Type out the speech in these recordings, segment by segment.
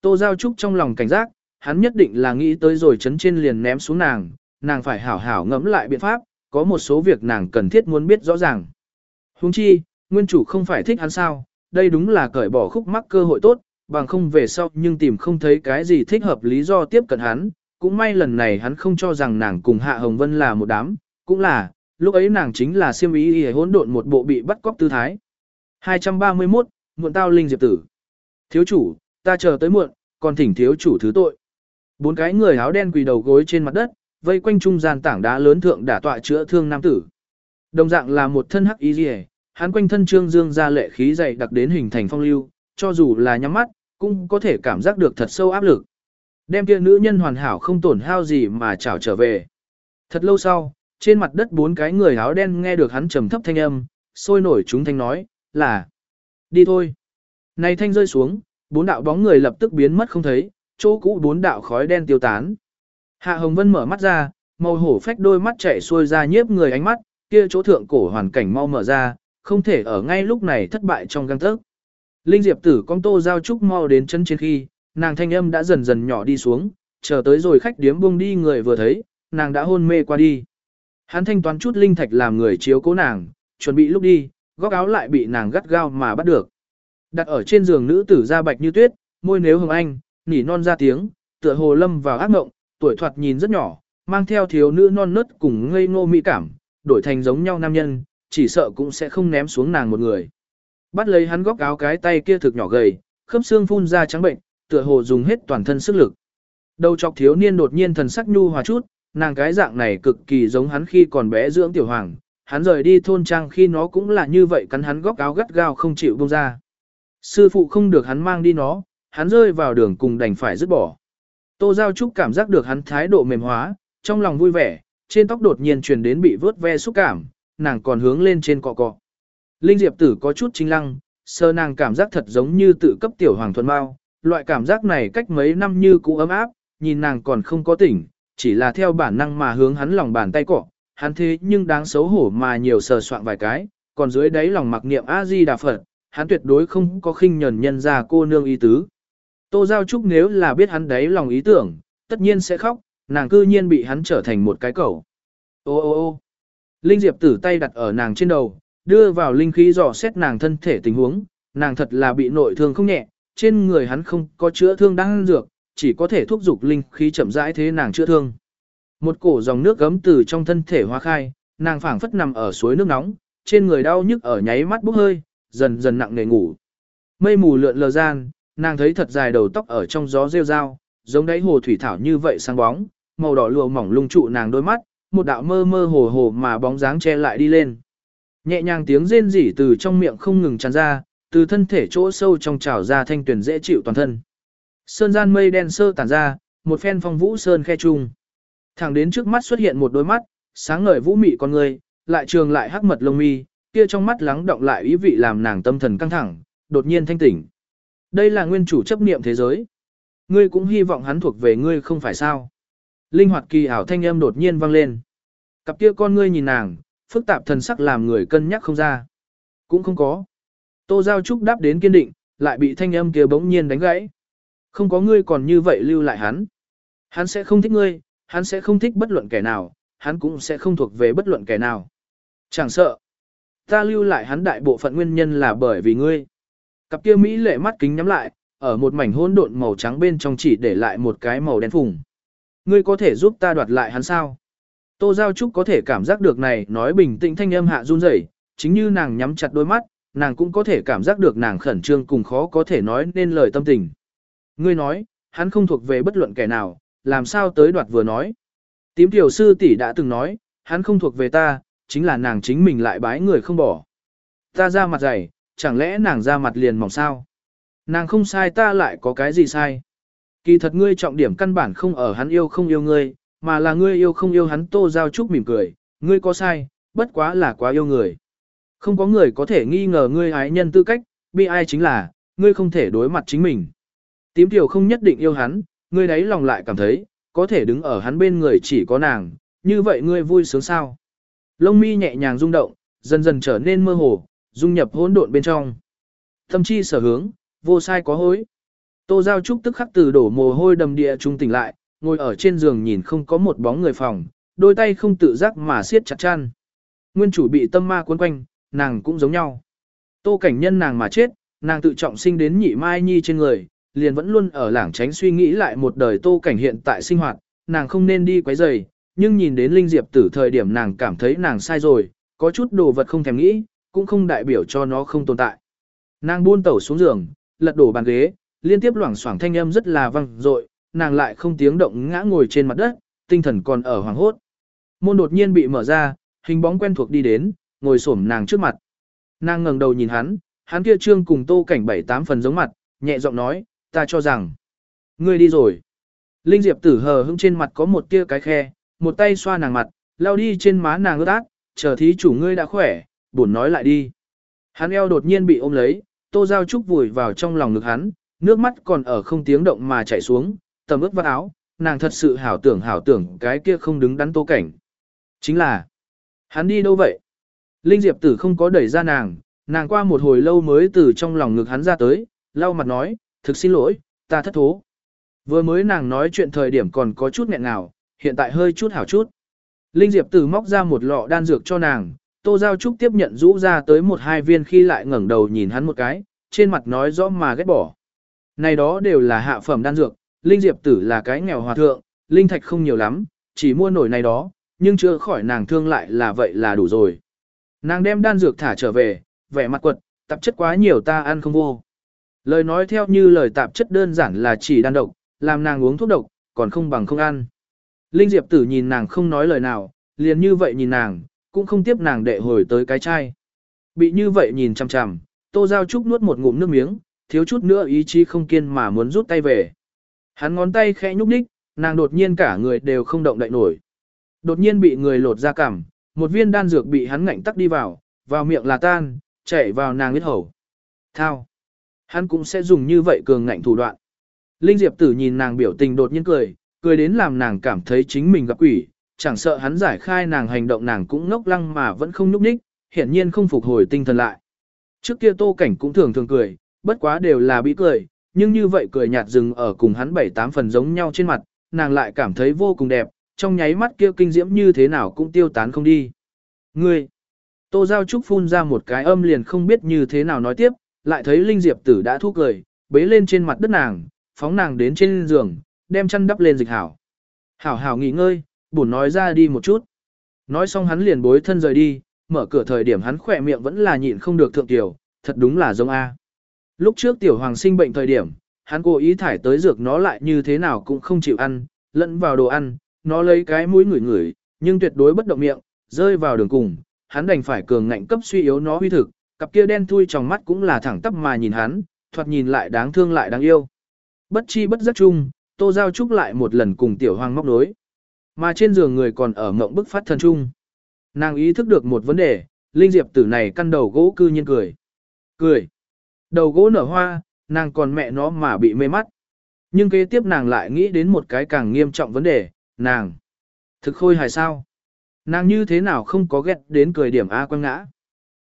Tô Giao Trúc trong lòng cảnh giác, hắn nhất định là nghĩ tới rồi chấn trên liền ném xuống nàng, nàng phải hảo hảo ngẫm lại biện pháp, có một số việc nàng cần thiết muốn biết rõ ràng. Huống chi, nguyên chủ không phải thích hắn sao, đây đúng là cởi bỏ khúc mắc cơ hội tốt, bằng không về sau nhưng tìm không thấy cái gì thích hợp lý do tiếp cận hắn, cũng may lần này hắn không cho rằng nàng cùng Hạ Hồng Vân là một đám, cũng là, lúc ấy nàng chính là siêm ý y hỗn độn một bộ bị bắt cóc tư thái. 231, muộn tao linh diệp tử. Thiếu chủ, ta chờ tới muộn, còn thỉnh thiếu chủ thứ tội. Bốn cái người áo đen quỳ đầu gối trên mặt đất, vây quanh trung gian tảng đá lớn thượng đả tọa chữa thương nam tử. Đồng dạng là một thân hắc y liễu, hắn quanh thân trương dương ra lệ khí dày đặc đến hình thành phong lưu, cho dù là nhắm mắt, cũng có thể cảm giác được thật sâu áp lực. Đem kia nữ nhân hoàn hảo không tổn hao gì mà chào trở về. Thật lâu sau, trên mặt đất bốn cái người áo đen nghe được hắn trầm thấp thanh âm, sôi nổi chúng thanh nói, là đi thôi. Này thanh rơi xuống, bốn đạo bóng người lập tức biến mất không thấy, chỗ cũ bốn đạo khói đen tiêu tán. Hạ Hồng Vân mở mắt ra, màu hổ phách đôi mắt chảy xuôi ra nhiếp người ánh mắt, kia chỗ thượng cổ hoàn cảnh mau mở ra, không thể ở ngay lúc này thất bại trong găng tấc. Linh Diệp tử con tô giao trúc mau đến chân trên khi, nàng thanh âm đã dần dần nhỏ đi xuống, chờ tới rồi khách điếm buông đi người vừa thấy, nàng đã hôn mê qua đi. Hắn thanh toán chút linh thạch làm người chiếu cố nàng, chuẩn bị lúc đi, góc áo lại bị nàng gắt gao mà bắt được. Đặt ở trên giường nữ tử da bạch như tuyết, môi nếu hồng anh, nỉ non ra tiếng, tựa hồ lâm vào ác mộng, tuổi thoạt nhìn rất nhỏ, mang theo thiếu nữ non nớt cùng ngây ngô mỹ cảm, đổi thành giống nhau nam nhân, chỉ sợ cũng sẽ không ném xuống nàng một người. Bắt lấy hắn góc áo cái tay kia thực nhỏ gầy, khớp xương phun ra trắng bệnh, tựa hồ dùng hết toàn thân sức lực. Đầu chọc thiếu niên đột nhiên thần sắc nhu hòa chút, nàng cái dạng này cực kỳ giống hắn khi còn bé dưỡng tiểu hoàng, hắn rời đi thôn trang khi nó cũng là như vậy cắn hắn góc áo gắt gao không chịu buông ra. Sư phụ không được hắn mang đi nó, hắn rơi vào đường cùng đành phải dứt bỏ. Tô Giao Trúc cảm giác được hắn thái độ mềm hóa, trong lòng vui vẻ, trên tóc đột nhiên truyền đến bị vớt ve xúc cảm, nàng còn hướng lên trên cọ cọ. Linh Diệp Tử có chút chính lăng, sơ nàng cảm giác thật giống như tự cấp tiểu hoàng thuần bao, loại cảm giác này cách mấy năm như cũ ấm áp, nhìn nàng còn không có tỉnh, chỉ là theo bản năng mà hướng hắn lòng bàn tay cọ, hắn thế nhưng đáng xấu hổ mà nhiều sờ soạn vài cái, còn dưới đáy lòng mặc niệm A-di Đà Phật, hắn tuyệt đối không có khinh nhẫn nhân ra cô nương ý tứ. Tô Giao Trúc nếu là biết hắn đấy lòng ý tưởng, tất nhiên sẽ khóc, nàng cư nhiên bị hắn trở thành một cái cẩu. Ô ô ô Linh Diệp tử tay đặt ở nàng trên đầu, đưa vào linh khí dò xét nàng thân thể tình huống, nàng thật là bị nội thương không nhẹ, trên người hắn không có chữa thương đang dược, chỉ có thể thúc giục linh khí chậm rãi thế nàng chữa thương. Một cổ dòng nước gấm từ trong thân thể hoa khai, nàng phảng phất nằm ở suối nước nóng, trên người đau nhức ở nháy mắt bốc hơi, dần dần nặng nề ngủ. Mây mù lượn lờ gian, nàng thấy thật dài đầu tóc ở trong gió rêu rao, giống đáy hồ thủy thảo như vậy sáng bóng, màu đỏ lụa mỏng lung trụ nàng đôi mắt, một đạo mơ mơ hồ hồ mà bóng dáng che lại đi lên. Nhẹ nhàng tiếng rên rỉ từ trong miệng không ngừng tràn ra, từ thân thể chỗ sâu trong trào ra thanh tuyển dễ chịu toàn thân. Sơn gian mây đen sơ tản ra, một phen phong vũ sơn khe trung. Thẳng đến trước mắt xuất hiện một đôi mắt, sáng ngời vũ mị con người, lại trường lại hắc mật lông mi, kia trong mắt lắng động lại ý vị làm nàng tâm thần căng thẳng, đột nhiên thanh tỉnh. Đây là nguyên chủ chấp niệm thế giới. Ngươi cũng hy vọng hắn thuộc về ngươi không phải sao. Linh hoạt kỳ ảo thanh âm đột nhiên vang lên. Cặp kia con ngươi nhìn nàng, phức tạp thần sắc làm người cân nhắc không ra. Cũng không có. Tô Giao Trúc đáp đến kiên định, lại bị thanh âm kia bỗng nhiên đánh gãy. Không có ngươi còn như vậy lưu lại hắn. Hắn sẽ không thích ngươi, hắn sẽ không thích bất luận kẻ nào, hắn cũng sẽ không thuộc về bất luận kẻ nào. Chẳng sợ. Ta lưu lại hắn đại bộ phận nguyên nhân là bởi vì ngươi. Cặp kia Mỹ lệ mắt kính nhắm lại, ở một mảnh hỗn độn màu trắng bên trong chỉ để lại một cái màu đen phùng. Ngươi có thể giúp ta đoạt lại hắn sao? Tô Giao Trúc có thể cảm giác được này nói bình tĩnh thanh âm hạ run rẩy, chính như nàng nhắm chặt đôi mắt, nàng cũng có thể cảm giác được nàng khẩn trương cùng khó có thể nói nên lời tâm tình. Ngươi nói, hắn không thuộc về bất luận kẻ nào, làm sao tới đoạt vừa nói. Tím tiểu sư tỷ đã từng nói, hắn không thuộc về ta, chính là nàng chính mình lại bái người không bỏ. Ta ra mặt dày, chẳng lẽ nàng ra mặt liền mỏng sao? Nàng không sai ta lại có cái gì sai? Kỳ thật ngươi trọng điểm căn bản không ở hắn yêu không yêu ngươi, mà là ngươi yêu không yêu hắn tô giao trúc mỉm cười, ngươi có sai, bất quá là quá yêu người. Không có người có thể nghi ngờ ngươi ái nhân tư cách, bi ai chính là, ngươi không thể đối mặt chính mình. Tím tiểu không nhất định yêu hắn, ngươi đấy lòng lại cảm thấy, có thể đứng ở hắn bên người chỉ có nàng, như vậy ngươi vui sướng sao. Lông mi nhẹ nhàng rung động, dần dần trở nên mơ hồ, dung nhập hỗn độn bên trong. Tâm chi sở hướng, vô sai có hối. Tô Giao Trúc tức khắc từ đổ mồ hôi đầm địa trung tỉnh lại, ngồi ở trên giường nhìn không có một bóng người phòng, đôi tay không tự giác mà siết chặt chăn. Nguyên chủ bị tâm ma cuốn quanh, nàng cũng giống nhau. Tô cảnh nhân nàng mà chết, nàng tự trọng sinh đến nhị mai nhi trên người, liền vẫn luôn ở lảng tránh suy nghĩ lại một đời tô cảnh hiện tại sinh hoạt, nàng không nên đi quấy rầy, nhưng nhìn đến Linh Diệp tử thời điểm nàng cảm thấy nàng sai rồi, có chút đồ vật không thèm nghĩ, cũng không đại biểu cho nó không tồn tại. Nàng buôn tẩu xuống giường, lật đổ bàn ghế, liên tiếp loảng xoảng thanh âm rất là vang dội, nàng lại không tiếng động ngã ngồi trên mặt đất, tinh thần còn ở hoàng hốt. Môn đột nhiên bị mở ra, hình bóng quen thuộc đi đến, ngồi xổm nàng trước mặt. Nàng ngẩng đầu nhìn hắn, hắn kia trương cùng tô cảnh bảy tám phần giống mặt, nhẹ giọng nói, ta cho rằng, ngươi đi rồi. Linh Diệp tử hờ hững trên mặt có một tia cái khe, một tay xoa nàng mặt, lao đi trên má nàng ướt át, chờ thí chủ ngươi đã khỏe, buồn nói lại đi. Hắn eo đột nhiên bị ôm lấy, tô giao trúc vùi vào trong lòng ngực hắn, nước mắt còn ở không tiếng động mà chảy xuống, tầm ướt vắt áo, nàng thật sự hảo tưởng hảo tưởng cái kia không đứng đắn tô cảnh. Chính là, hắn đi đâu vậy? Linh Diệp tử không có đẩy ra nàng, nàng qua một hồi lâu mới từ trong lòng ngực hắn ra tới, lau mặt nói, thực xin lỗi, ta thất thố. Vừa mới nàng nói chuyện thời điểm còn có chút nghẹn ngào, hiện tại hơi chút hảo chút. Linh Diệp tử móc ra một lọ đan dược cho nàng, Tô Giao Trúc tiếp nhận rũ ra tới một hai viên khi lại ngẩng đầu nhìn hắn một cái, trên mặt nói rõ mà ghét bỏ. Này đó đều là hạ phẩm đan dược, Linh Diệp tử là cái nghèo hòa thượng, Linh Thạch không nhiều lắm, chỉ mua nổi này đó, nhưng chưa khỏi nàng thương lại là vậy là đủ rồi. Nàng đem đan dược thả trở về, vẻ mặt quật, tạp chất quá nhiều ta ăn không vô. Lời nói theo như lời tạp chất đơn giản là chỉ đan độc, làm nàng uống thuốc độc, còn không bằng không ăn. Linh Diệp tử nhìn nàng không nói lời nào, liền như vậy nhìn nàng, cũng không tiếp nàng đệ hồi tới cái chai. Bị như vậy nhìn chằm chằm, Tô Giao Trúc nuốt một ngụm nước miếng, thiếu chút nữa ý chí không kiên mà muốn rút tay về. Hắn ngón tay khẽ nhúc đích, nàng đột nhiên cả người đều không động đậy nổi. Đột nhiên bị người lột ra cảm, một viên đan dược bị hắn ngạnh tắc đi vào, vào miệng là tan, chảy vào nàng huyết hầu. Thao. Hắn cũng sẽ dùng như vậy cường ngạnh thủ đoạn. Linh Diệp tử nhìn nàng biểu tình đột nhiên cười, cười đến làm nàng cảm thấy chính mình gặp quỷ, chẳng sợ hắn giải khai nàng hành động nàng cũng ngốc lăng mà vẫn không nhúc nhích, hiển nhiên không phục hồi tinh thần lại. Trước kia tô cảnh cũng thường thường cười, bất quá đều là bị cười, nhưng như vậy cười nhạt dừng ở cùng hắn bảy tám phần giống nhau trên mặt, nàng lại cảm thấy vô cùng đẹp, trong nháy mắt kia kinh diễm như thế nào cũng tiêu tán không đi. Ngươi! Tô Giao Trúc phun ra một cái âm liền không biết như thế nào nói tiếp, lại thấy Linh Diệp tử đã thu cười, bế lên trên mặt đất nàng, phóng nàng đến trên giường, đem chăn đắp lên dịch hảo. Hảo hảo nghỉ ngơi, bổn nói ra đi một chút. Nói xong hắn liền bối thân rời đi, mở cửa thời điểm hắn khỏe miệng vẫn là nhịn không được thượng tiểu, thật đúng là giống A. Lúc trước tiểu hoàng sinh bệnh thời điểm, hắn cố ý thải tới dược nó lại như thế nào cũng không chịu ăn, lẫn vào đồ ăn, nó lấy cái mũi ngửi ngửi, nhưng tuyệt đối bất động miệng, rơi vào đường cùng, hắn đành phải cường ngạnh cấp suy yếu nó huy thực, cặp kia đen thui trong mắt cũng là thẳng tắp mà nhìn hắn, thoạt nhìn lại đáng thương lại đáng yêu. Bất chi bất giác chung, Tô Giao Trúc lại một lần cùng tiểu hoàng móc đối. Mà trên giường người còn ở mộng bức phát thần trung. Nàng ý thức được một vấn đề, Linh Diệp tử này căn đầu gỗ cư nhiên cười. Cười. Đầu gỗ nở hoa, nàng còn mẹ nó mà bị mê mắt. Nhưng kế tiếp nàng lại nghĩ đến một cái càng nghiêm trọng vấn đề, nàng. Thực khôi hài sao? Nàng như thế nào không có ghét đến cười điểm A quăng ngã?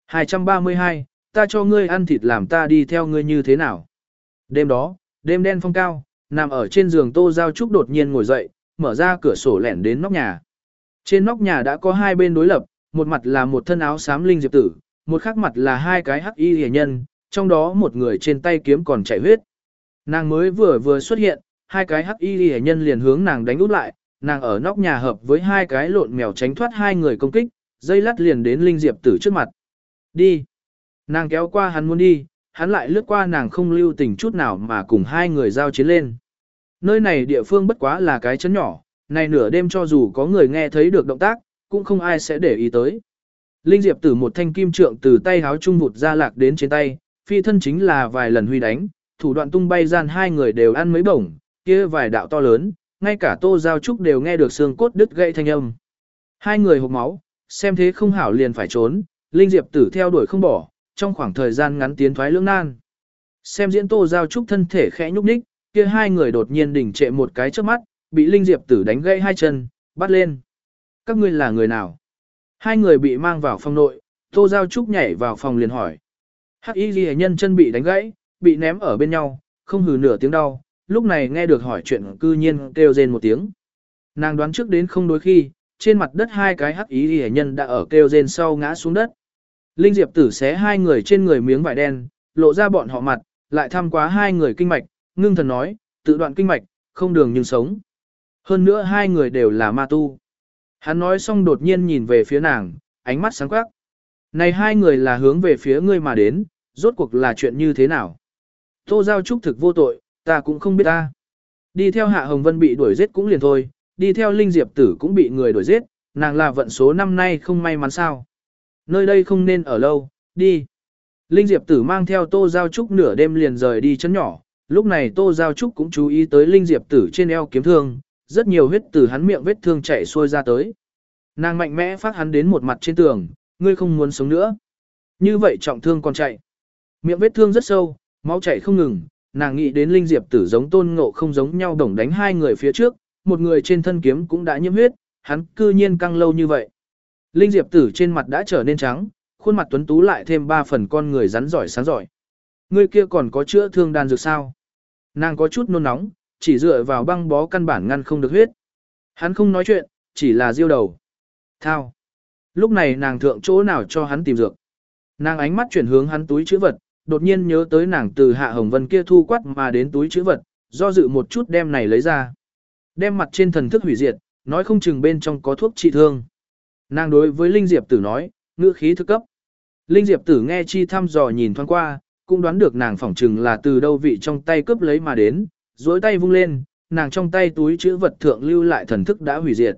232, ta cho ngươi ăn thịt làm ta đi theo ngươi như thế nào? Đêm đó, đêm đen phong cao, nằm ở trên giường tô giao trúc đột nhiên ngồi dậy, mở ra cửa sổ lẻn đến nóc nhà. Trên nóc nhà đã có hai bên đối lập, một mặt là một thân áo xám linh diệp tử, một khác mặt là hai cái hắc y hề nhân, trong đó một người trên tay kiếm còn chảy huyết. Nàng mới vừa vừa xuất hiện, hai cái hắc y hề nhân liền hướng nàng đánh út lại, nàng ở nóc nhà hợp với hai cái lộn mèo tránh thoát hai người công kích, dây lắt liền đến linh diệp tử trước mặt. Đi. Nàng kéo qua hắn muốn đi, hắn lại lướt qua nàng không lưu tình chút nào mà cùng hai người giao chiến lên. Nơi này địa phương bất quá là cái chấn nhỏ, này nửa đêm cho dù có người nghe thấy được động tác, cũng không ai sẽ để ý tới. Linh Diệp tử một thanh kim trượng từ tay háo trung vụt ra lạc đến trên tay, phi thân chính là vài lần huy đánh, thủ đoạn tung bay gian hai người đều ăn mấy bổng, kia vài đạo to lớn, ngay cả tô giao trúc đều nghe được xương cốt đứt gãy thanh âm. Hai người hộp máu, xem thế không hảo liền phải trốn, Linh Diệp tử theo đuổi không bỏ, trong khoảng thời gian ngắn tiến thoái lưỡng nan. Xem diễn tô giao trúc thân thể khẽ nhúc nhích, kia hai người đột nhiên đỉnh trệ một cái trước mắt, bị Linh Diệp tử đánh gãy hai chân, bắt lên. Các ngươi là người nào? Hai người bị mang vào phòng nội, Tô Giao Trúc nhảy vào phòng liền hỏi. Hắc Y Ghi nhân chân bị đánh gãy, bị ném ở bên nhau, không hừ nửa tiếng đau, lúc này nghe được hỏi chuyện cư nhiên kêu rên một tiếng. Nàng đoán trước đến không đôi khi, trên mặt đất hai cái hắc ý hề nhân đã ở kêu rên sau ngã xuống đất. Linh Diệp tử xé hai người trên người miếng vải đen, lộ ra bọn họ mặt, lại thăm quá hai người kinh mạch, ngưng thần nói, tự đoạn kinh mạch, không đường nhưng sống. Hơn nữa hai người đều là ma tu. Hắn nói xong đột nhiên nhìn về phía nàng, ánh mắt sáng quắc. Này hai người là hướng về phía ngươi mà đến, rốt cuộc là chuyện như thế nào? Tô Giao Trúc thực vô tội, ta cũng không biết ta. Đi theo Hạ Hồng Vân bị đuổi giết cũng liền thôi, đi theo Linh Diệp Tử cũng bị người đuổi giết, nàng là vận số năm nay không may mắn sao. Nơi đây không nên ở lâu, đi. Linh Diệp Tử mang theo Tô Giao Trúc nửa đêm liền rời đi chân nhỏ, lúc này Tô Giao Trúc cũng chú ý tới Linh Diệp Tử trên eo kiếm thương, rất nhiều huyết từ hắn miệng vết thương chảy xuôi ra tới. Nàng mạnh mẽ phát hắn đến một mặt trên tường, ngươi không muốn sống nữa. Như vậy trọng thương còn chạy. Miệng vết thương rất sâu, máu chảy không ngừng, nàng nghĩ đến Linh Diệp Tử giống tôn ngộ không giống nhau đồng đánh hai người phía trước, một người trên thân kiếm cũng đã nhiễm huyết, hắn cư nhiên căng lâu như vậy. Linh Diệp Tử trên mặt đã trở nên trắng, khuôn mặt tuấn tú lại thêm ba phần con người rắn giỏi sáng giỏi. Người kia còn có chữa thương đan dược sao? Nàng có chút nôn nóng, chỉ dựa vào băng bó căn bản ngăn không được huyết. Hắn không nói chuyện, chỉ là diêu đầu. Thao. Lúc này nàng thượng chỗ nào cho hắn tìm dược. Nàng ánh mắt chuyển hướng hắn túi chữ vật, đột nhiên nhớ tới nàng từ hạ hồng vân kia thu quát mà đến túi chữ vật, do dự một chút đem này lấy ra. Đem mặt trên thần thức hủy diệt, nói không chừng bên trong có thuốc trị thương. Nàng đối với Linh Diệp tử nói, ngữ khí thức cấp. Linh Diệp tử nghe chi thăm dò nhìn thoáng qua, cũng đoán được nàng phỏng chừng là từ đâu vị trong tay cướp lấy mà đến, duỗi tay vung lên, nàng trong tay túi chữ vật thượng lưu lại thần thức đã hủy diệt.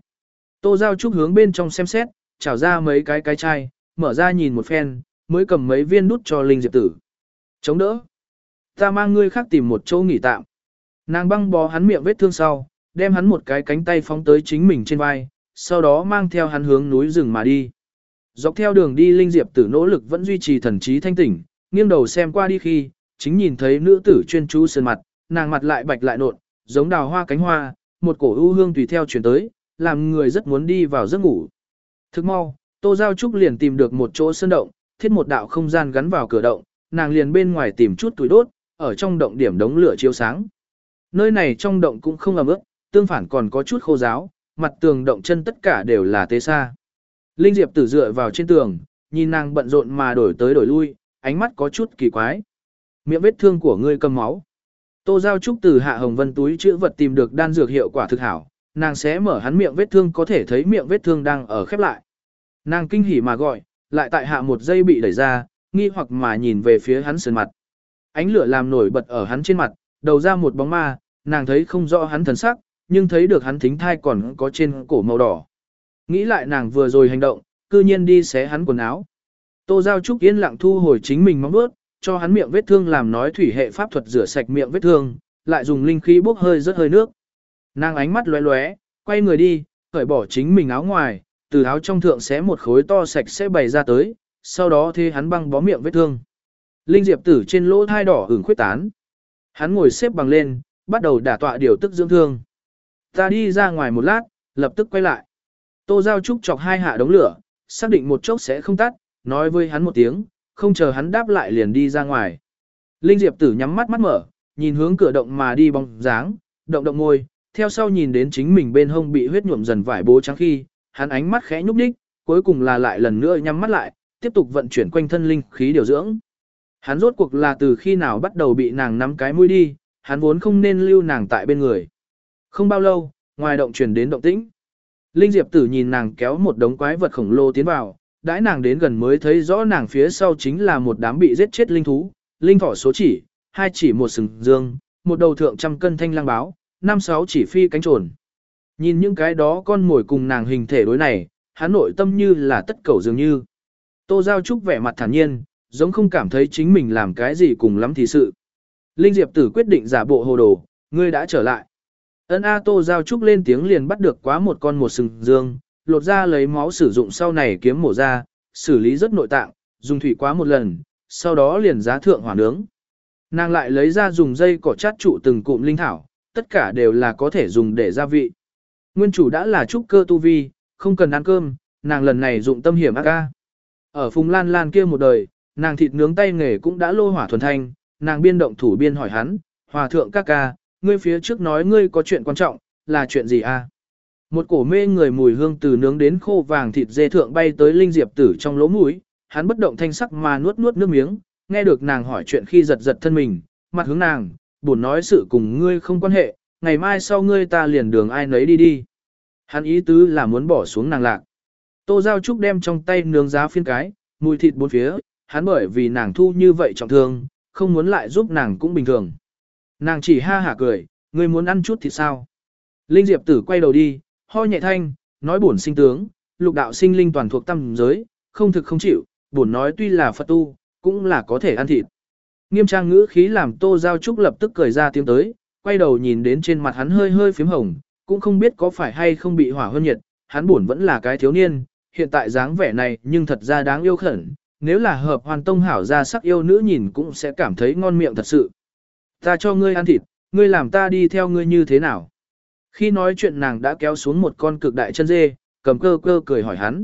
Tô Giao Trúc hướng bên trong xem xét, trào ra mấy cái cái chai, mở ra nhìn một phen, mới cầm mấy viên nút cho Linh Diệp tử. Chống đỡ. Ta mang ngươi khác tìm một chỗ nghỉ tạm. Nàng băng bó hắn miệng vết thương sau, đem hắn một cái cánh tay phóng tới chính mình trên vai, sau đó mang theo hắn hướng núi rừng mà đi. Dọc theo đường đi Linh Diệp tử nỗ lực vẫn duy trì thần trí thanh tỉnh, nghiêng đầu xem qua đi khi, chính nhìn thấy nữ tử chuyên chú sơn mặt, nàng mặt lại bạch lại nộn, giống đào hoa cánh hoa, một cổ ưu hương tùy theo chuyển tới, làm người rất muốn đi vào giấc ngủ. Thức mau, Tô Giao Trúc liền tìm được một chỗ sơn động, thiết một đạo không gian gắn vào cửa động, nàng liền bên ngoài tìm chút tuổi đốt, ở trong động điểm đống lửa chiếu sáng. Nơi này trong động cũng không ẩm ướt, tương phản còn có chút khô giáo, mặt tường động chân tất cả đều là tế xa. Linh Diệp tử dựa vào trên tường, nhìn nàng bận rộn mà đổi tới đổi lui, ánh mắt có chút kỳ quái. Miệng vết thương của ngươi cầm máu. Tô Giao Trúc từ hạ hồng vân túi chữa vật tìm được đan dược hiệu quả thực hảo, nàng sẽ mở hắn miệng vết thương có thể thấy miệng vết thương đang ở khép lại. Nàng kinh hỉ mà gọi, lại tại hạ một giây bị đẩy ra, nghi hoặc mà nhìn về phía hắn sườn mặt. Ánh lửa làm nổi bật ở hắn trên mặt, đầu ra một bóng ma, nàng thấy không rõ hắn thần sắc, nhưng thấy được hắn thính thai còn có trên cổ màu đỏ. Nghĩ lại nàng vừa rồi hành động, cư nhiên đi xé hắn quần áo. Tô Giao Trúc yên lặng thu hồi chính mình mong bước, cho hắn miệng vết thương làm nói thủy hệ pháp thuật rửa sạch miệng vết thương, lại dùng linh khí bốc hơi rất hơi nước. Nàng ánh mắt lóe lóe, quay người đi, cởi bỏ chính mình áo ngoài, từ áo trong thượng xé một khối to sạch sẽ bày ra tới, sau đó thế hắn băng bó miệng vết thương. Linh diệp tử trên lỗ thai đỏ ửng khuyết tán. Hắn ngồi xếp bằng lên, bắt đầu đả tọa điều tức dưỡng thương. Ta đi ra ngoài một lát, lập tức quay lại. Tô Giao Trúc chọc hai hạ đống lửa, xác định một chốc sẽ không tắt, nói với hắn một tiếng, không chờ hắn đáp lại liền đi ra ngoài. Linh Diệp tử nhắm mắt mắt mở, nhìn hướng cửa động mà đi bóng dáng, động động ngôi, theo sau nhìn đến chính mình bên hông bị huyết nhuộm dần vải bố trắng khi, hắn ánh mắt khẽ nhúc đích, cuối cùng là lại lần nữa nhắm mắt lại, tiếp tục vận chuyển quanh thân linh khí điều dưỡng. Hắn rốt cuộc là từ khi nào bắt đầu bị nàng nắm cái mũi đi, hắn vốn không nên lưu nàng tại bên người. Không bao lâu, ngoài động chuyển đến động tĩnh. Linh Diệp tử nhìn nàng kéo một đống quái vật khổng lồ tiến vào, đãi nàng đến gần mới thấy rõ nàng phía sau chính là một đám bị giết chết linh thú, linh thỏ số chỉ, hai chỉ một sừng dương, một đầu thượng trăm cân thanh lang báo, năm sáu chỉ phi cánh trồn. Nhìn những cái đó con mồi cùng nàng hình thể đối này, hắn nội tâm như là tất cầu dường như. Tô Giao Trúc vẻ mặt thản nhiên, giống không cảm thấy chính mình làm cái gì cùng lắm thì sự. Linh Diệp tử quyết định giả bộ hồ đồ, ngươi đã trở lại. Ân A Tô Giao Trúc lên tiếng liền bắt được quá một con một sừng dương, lột ra lấy máu sử dụng sau này kiếm mổ ra, xử lý rất nội tạng, dùng thủy quá một lần, sau đó liền giá thượng hỏa nướng. Nàng lại lấy ra dùng dây cỏ chát trụ từng cụm linh thảo, tất cả đều là có thể dùng để gia vị. Nguyên chủ đã là trúc cơ tu vi, không cần ăn cơm, nàng lần này dụng tâm hiểm ác ca. Ở Phùng Lan Lan kia một đời, nàng thịt nướng tay nghề cũng đã lô hỏa thuần thanh, nàng biên động thủ biên hỏi hắn, hòa thượng ca ca, ngươi phía trước nói ngươi có chuyện quan trọng, là chuyện gì a? Một cổ mê người mùi hương từ nướng đến khô vàng thịt dê thượng bay tới Linh Diệp tử trong lỗ mũi, hắn bất động thanh sắc mà nuốt nuốt nước miếng, nghe được nàng hỏi chuyện khi giật giật thân mình, mặt hướng nàng, buồn nói sự cùng ngươi không quan hệ, ngày mai sau ngươi ta liền đường ai nấy đi đi. Hắn ý tứ là muốn bỏ xuống nàng lạc. Tô Giao Trúc đem trong tay nướng giá phiên cái, mùi thịt bốn phía, hắn bởi vì nàng thu như vậy trọng thương, không muốn lại giúp nàng cũng bình thường. Nàng chỉ ha hả cười, ngươi muốn ăn chút thì sao? Linh Diệp tử quay đầu đi, ho nhẹ thanh, nói bổn sinh tướng, lục đạo sinh linh toàn thuộc tâm giới, không thực không chịu, bổn nói tuy là Phật tu, cũng là có thể ăn thịt. Nghiêm trang ngữ khí làm Tô Giao Trúc lập tức cười ra tiếng tới, quay đầu nhìn đến trên mặt hắn hơi hơi phím hồng, cũng không biết có phải hay không bị hỏa hơn nhiệt, hắn buồn vẫn là cái thiếu niên, hiện tại dáng vẻ này nhưng thật ra đáng yêu khẩn, nếu là hợp hoàn tông hảo ra sắc yêu nữ nhìn cũng sẽ cảm thấy ngon miệng thật sự. Ta cho ngươi ăn thịt, ngươi làm ta đi theo ngươi như thế nào? Khi nói chuyện nàng đã kéo xuống một con cực đại chân dê, cầm cơ cơ cười hỏi hắn.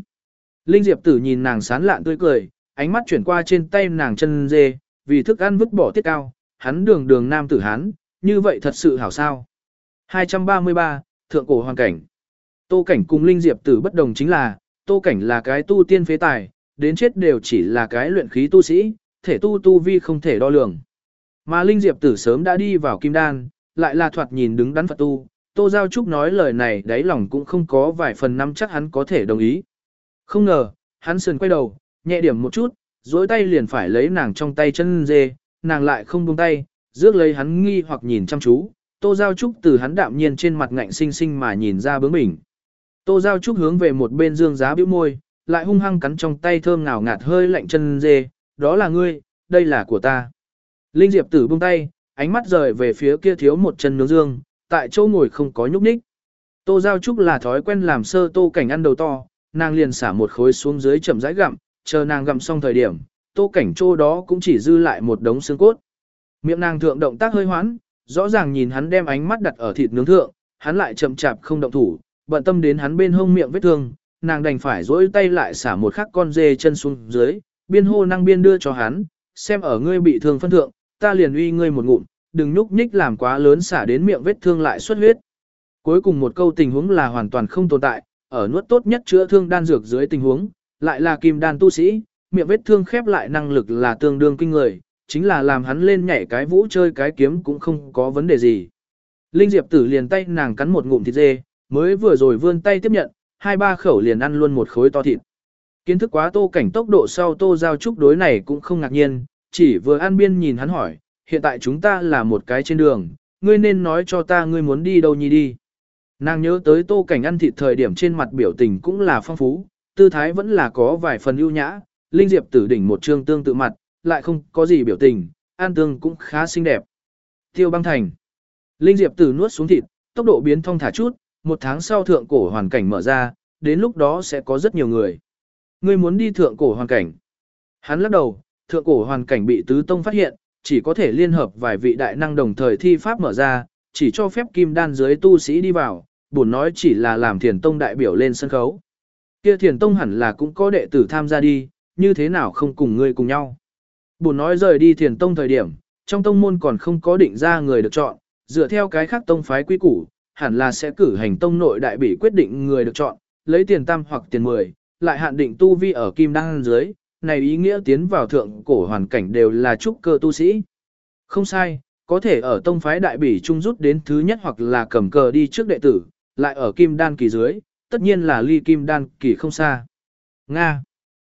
Linh Diệp tử nhìn nàng sán lạn tươi cười, ánh mắt chuyển qua trên tay nàng chân dê, vì thức ăn vứt bỏ tiết cao, hắn đường đường nam tử hắn, như vậy thật sự hảo sao. 233, Thượng cổ hoàn cảnh Tô cảnh cùng Linh Diệp tử bất đồng chính là, tô cảnh là cái tu tiên phế tài, đến chết đều chỉ là cái luyện khí tu sĩ, thể tu tu vi không thể đo lường. Mà Linh Diệp tử sớm đã đi vào kim đan, lại là thoạt nhìn đứng đắn Phật tu, Tô Giao Trúc nói lời này đáy lòng cũng không có vài phần năm chắc hắn có thể đồng ý. Không ngờ, hắn sườn quay đầu, nhẹ điểm một chút, dối tay liền phải lấy nàng trong tay chân dê, nàng lại không buông tay, rước lấy hắn nghi hoặc nhìn chăm chú, Tô Giao Trúc từ hắn đạm nhiên trên mặt ngạnh sinh sinh mà nhìn ra bướng bỉnh. Tô Giao Trúc hướng về một bên dương giá bĩu môi, lại hung hăng cắn trong tay thơm ngào ngạt hơi lạnh chân dê, đó là ngươi, đây là của ta. Linh Diệp tử buông tay, ánh mắt rời về phía kia thiếu một chân nướng dương, tại chỗ ngồi không có nhúc nhích. Tô Giao Trúc là thói quen làm sơ tô cảnh ăn đầu to, nàng liền xả một khối xuống dưới chậm rãi gặm, chờ nàng gặm xong thời điểm, tô cảnh chỗ đó cũng chỉ dư lại một đống xương cốt. Miệng nàng thượng động tác hơi hoán, rõ ràng nhìn hắn đem ánh mắt đặt ở thịt nướng thượng, hắn lại chậm chạp không động thủ, bận tâm đến hắn bên hông miệng vết thương, nàng đành phải dỗi tay lại xả một khắc con dê chân xuống dưới, biên hô năng biên đưa cho hắn, xem ở ngươi bị thương phân thượng, ta liền uy ngươi một ngụm, đừng nhúc nhích làm quá lớn xả đến miệng vết thương lại xuất huyết. Cuối cùng một câu tình huống là hoàn toàn không tồn tại, ở nuốt tốt nhất chữa thương đan dược dưới tình huống, lại là kim đan tu sĩ, miệng vết thương khép lại năng lực là tương đương kinh người, chính là làm hắn lên nhảy cái vũ chơi cái kiếm cũng không có vấn đề gì. Linh Diệp tử liền tay nàng cắn một ngụm thịt dê, mới vừa rồi vươn tay tiếp nhận, hai ba khẩu liền ăn luôn một khối to thịt. Kiến thức quá tô cảnh tốc độ sau tô giao trúc đối này cũng không ngạc nhiên, chỉ vừa an biên nhìn hắn hỏi, hiện tại chúng ta là một cái trên đường, ngươi nên nói cho ta ngươi muốn đi đâu nhi đi. Nàng nhớ tới tô cảnh ăn thịt thời điểm trên mặt biểu tình cũng là phong phú, tư thái vẫn là có vài phần ưu nhã, Linh Diệp tử đỉnh một trương tương tự mặt, lại không có gì biểu tình, an tương cũng khá xinh đẹp. Tiêu băng thành. Linh Diệp tử nuốt xuống thịt, tốc độ biến thông thả chút, một tháng sau thượng cổ hoàn cảnh mở ra, đến lúc đó sẽ có rất nhiều người. Ngươi muốn đi thượng cổ hoàn cảnh. Hắn lắc đầu, thượng cổ hoàn cảnh bị tứ tông phát hiện, chỉ có thể liên hợp vài vị đại năng đồng thời thi pháp mở ra, chỉ cho phép kim đan dưới tu sĩ đi vào, buồn nói chỉ là làm thiền tông đại biểu lên sân khấu. Kia thiền tông hẳn là cũng có đệ tử tham gia đi, như thế nào không cùng ngươi cùng nhau. Buồn nói rời đi thiền tông thời điểm, trong tông môn còn không có định ra người được chọn, dựa theo cái khác tông phái quy củ, hẳn là sẽ cử hành tông nội đại bị quyết định người được chọn, lấy tiền tam hoặc tiền mười, lại hạn định tu vi ở kim đan dưới, này ý nghĩa tiến vào thượng cổ hoàn cảnh đều là trúc cơ tu sĩ. Không sai, có thể ở tông phái đại bỉ trung rút đến thứ nhất hoặc là cầm cờ đi trước đệ tử, lại ở kim đan kỳ dưới, tất nhiên là ly kim đan kỳ không xa. Nga.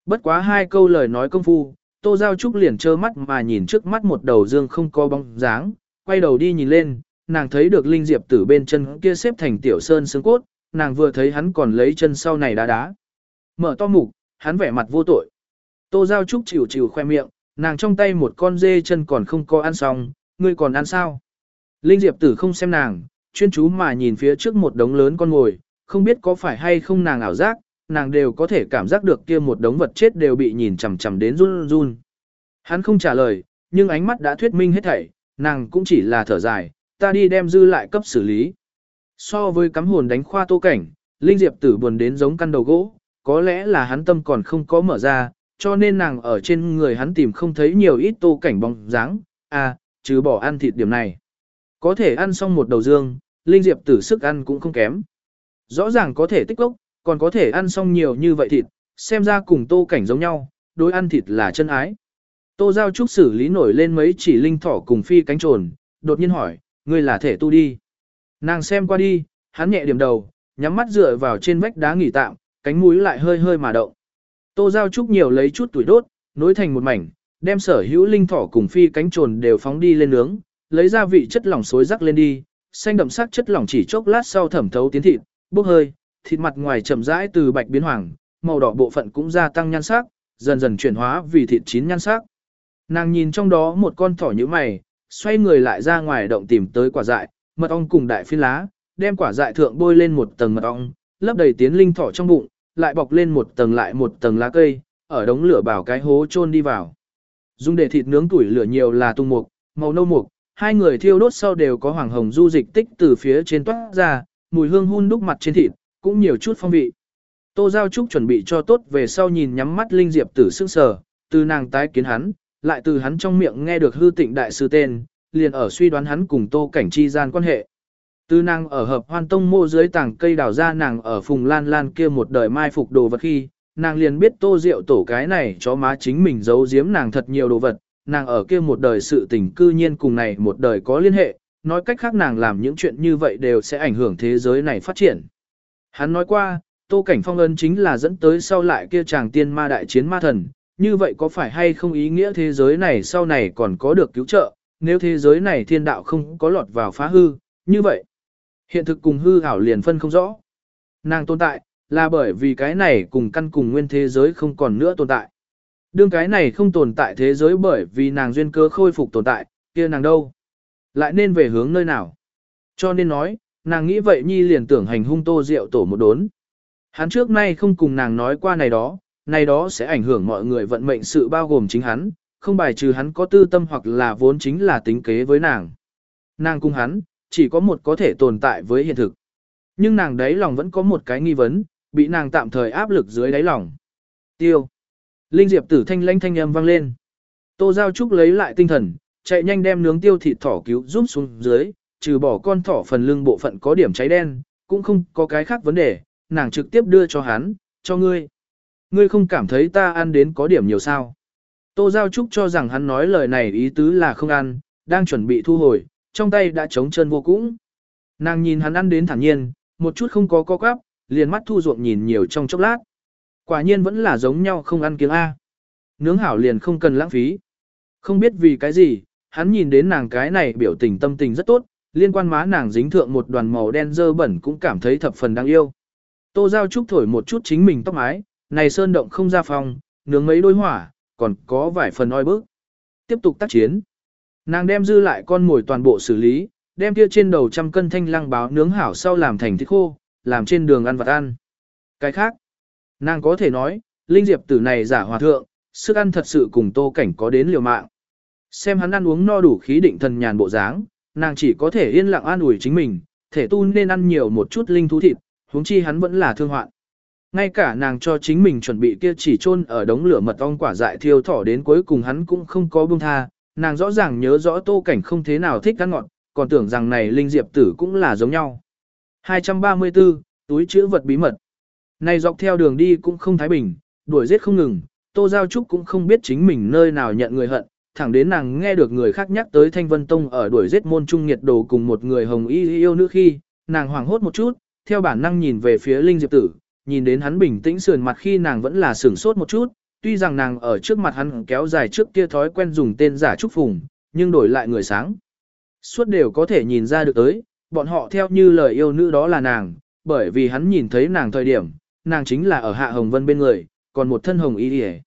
Bất quá hai câu lời nói công phu, Tô Giao Trúc liền trơ mắt mà nhìn trước mắt một đầu dương không có bóng dáng, quay đầu đi nhìn lên, nàng thấy được Linh Diệp tử bên chân kia xếp thành tiểu sơn xương cốt, nàng vừa thấy hắn còn lấy chân sau này đá đá. Mở to mục, hắn vẻ mặt vô tội. Tô Giao Trúc chịu chịu khoe miệng, nàng trong tay một con dê chân còn không có ăn xong, ngươi còn ăn sao? Linh Diệp tử không xem nàng, chuyên chú mà nhìn phía trước một đống lớn con ngồi, không biết có phải hay không nàng ảo giác, nàng đều có thể cảm giác được kia một đống vật chết đều bị nhìn chằm chằm đến run run. Hắn không trả lời, nhưng ánh mắt đã thuyết minh hết thảy, nàng cũng chỉ là thở dài, ta đi đem dư lại cấp xử lý. So với cắm hồn đánh khoa tô cảnh, Linh Diệp tử buồn đến giống căn đầu gỗ, có lẽ là hắn tâm còn không có mở ra, cho nên nàng ở trên người hắn tìm không thấy nhiều ít tô cảnh bóng dáng, à, trừ bỏ ăn thịt điểm này. có thể ăn xong một đầu dương, Linh Diệp tử sức ăn cũng không kém. Rõ ràng có thể tích lốc, còn có thể ăn xong nhiều như vậy thịt, xem ra cùng tô cảnh giống nhau, đối ăn thịt là chân ái. Tô Giao Trúc xử lý nổi lên mấy chỉ linh thỏ cùng phi cánh trồn, đột nhiên hỏi, ngươi là thể tu đi. Nàng xem qua đi, hắn nhẹ điểm đầu, nhắm mắt dựa vào trên vách đá nghỉ tạm, cánh mũi lại hơi hơi mà động. Tô Giao Trúc nhiều lấy chút tuổi đốt, nối thành một mảnh, đem sở hữu linh thỏ cùng phi cánh trồn đều phóng đi lên nướng, lấy ra vị chất lỏng xối rắc lên đi, xanh đậm sắc chất lỏng chỉ chốc lát sau thẩm thấu tiến thịt, bốc hơi, thịt mặt ngoài chậm rãi từ bạch biến hoàng, màu đỏ bộ phận cũng gia tăng nhan sắc, dần dần chuyển hóa vì thịt chín nhan sắc. Nàng nhìn trong đó một con thỏ như mày, xoay người lại ra ngoài động tìm tới quả dại, mật ong cùng đại phiến lá, đem quả dại thượng bôi lên một tầng mật ong, lấp đầy tiến linh thỏ trong bụng, lại bọc lên một tầng lại một tầng lá cây, ở đống lửa bảo cái hố chôn đi vào. Dùng để thịt nướng tuổi lửa nhiều là tung mục, màu nâu mục, hai người thiêu đốt sau đều có hoàng hồng du dịch tích từ phía trên toát ra, mùi hương hun đúc mặt trên thịt, cũng nhiều chút phong vị. Tô Giao Trúc chuẩn bị cho tốt về sau nhìn nhắm mắt Linh Diệp tử sững sờ, từ nàng tái kiến hắn, lại từ hắn trong miệng nghe được hư tịnh đại sư tên, liền ở suy đoán hắn cùng Tô Cảnh chi gian quan hệ. Từ nàng ở hợp hoan tông mô dưới tảng cây đào ra nàng ở phùng lan lan kia một đời mai phục đồ vật khi, nàng liền biết tô rượu tổ cái này cho má chính mình giấu giếm nàng thật nhiều đồ vật, nàng ở kia một đời sự tình cư nhiên cùng này một đời có liên hệ, nói cách khác nàng làm những chuyện như vậy đều sẽ ảnh hưởng thế giới này phát triển. Hắn nói qua, tô cảnh phong ân chính là dẫn tới sau lại kia chàng tiên ma đại chiến ma thần, như vậy có phải hay không ý nghĩa thế giới này sau này còn có được cứu trợ, nếu thế giới này thiên đạo không có lọt vào phá hư, như vậy, hiện thực cùng hư ảo liền phân không rõ. Nàng tồn tại, là bởi vì cái này cùng căn cùng nguyên thế giới không còn nữa tồn tại. Đương cái này không tồn tại thế giới bởi vì nàng duyên cơ khôi phục tồn tại, kia nàng đâu? Lại nên về hướng nơi nào? Cho nên nói, nàng nghĩ vậy nhi liền tưởng hành hung tô rượu tổ một đốn. Hắn trước nay không cùng nàng nói qua này đó, này đó sẽ ảnh hưởng mọi người vận mệnh sự bao gồm chính hắn, không bài trừ hắn có tư tâm hoặc là vốn chính là tính kế với nàng. Nàng cùng hắn, chỉ có một có thể tồn tại với hiện thực. Nhưng nàng đấy lòng vẫn có một cái nghi vấn, bị nàng tạm thời áp lực dưới đáy lòng. Tiêu. Linh Diệp tử thanh lãnh thanh âm vang lên. Tô Giao Trúc lấy lại tinh thần, chạy nhanh đem nướng tiêu thịt thỏ cứu giúp xuống dưới, trừ bỏ con thỏ phần lưng bộ phận có điểm cháy đen, cũng không có cái khác vấn đề, nàng trực tiếp đưa cho hắn, cho ngươi. Ngươi không cảm thấy ta ăn đến có điểm nhiều sao. Tô Giao Trúc cho rằng hắn nói lời này ý tứ là không ăn, đang chuẩn bị thu hồi, trong tay đã trống chân vô cũng. Nàng nhìn hắn ăn đến thản nhiên, một chút không có co quắp, liền mắt thu ruộng nhìn nhiều trong chốc lát. Quả nhiên vẫn là giống nhau không ăn kiếng A. Nướng hảo liền không cần lãng phí. Không biết vì cái gì, hắn nhìn đến nàng cái này biểu tình tâm tình rất tốt, liên quan má nàng dính thượng một đoàn màu đen dơ bẩn cũng cảm thấy thập phần đáng yêu. Tô Giao Trúc thổi một chút chính mình tóc mái, này sơn động không ra phòng, nướng mấy đôi hỏa, còn có vài phần oi bức. Tiếp tục tác chiến. Nàng đem dư lại con mồi toàn bộ xử lý, đem kia trên đầu trăm cân thanh lăng báo nướng hảo sau làm thành thịt khô, làm trên đường ăn vặt ăn. Cái khác, nàng có thể nói, linh diệp tử này giả hòa thượng, sức ăn thật sự cùng tô cảnh có đến liều mạng. Xem hắn ăn uống no đủ khí định thần nhàn bộ dáng, nàng chỉ có thể yên lặng an ủi chính mình, thể tu nên ăn nhiều một chút linh thú thịt, huống chi hắn vẫn là thương hoạn. Ngay cả nàng cho chính mình chuẩn bị kia chỉ chôn ở đống lửa mật ong quả dại thiêu thỏ đến cuối cùng hắn cũng không có buông tha, nàng rõ ràng nhớ rõ tô cảnh không thế nào thích ăn ngọt, còn tưởng rằng này linh diệp tử cũng là giống nhau. 234, túi chữ vật bí mật. Này dọc theo đường đi cũng không thái bình, đuổi giết không ngừng, Tô Giao Trúc cũng không biết chính mình nơi nào nhận người hận, thẳng đến nàng nghe được người khác nhắc tới Thanh Vân Tông ở đuổi giết môn trung nhiệt đồ cùng một người hồng y yêu nữ khi, nàng hoảng hốt một chút, theo bản năng nhìn về phía Linh Diệp Tử, nhìn đến hắn bình tĩnh sườn mặt khi nàng vẫn là sửng sốt một chút, tuy rằng nàng ở trước mặt hắn kéo dài trước kia thói quen dùng tên giả trúc phùng, nhưng đổi lại người sáng. Suốt đều có thể nhìn ra được tới, bọn họ theo như lời yêu nữ đó là nàng, bởi vì hắn nhìn thấy nàng thời điểm, nàng chính là ở Hạ Hồng Vân bên người, còn một thân hồng y điề.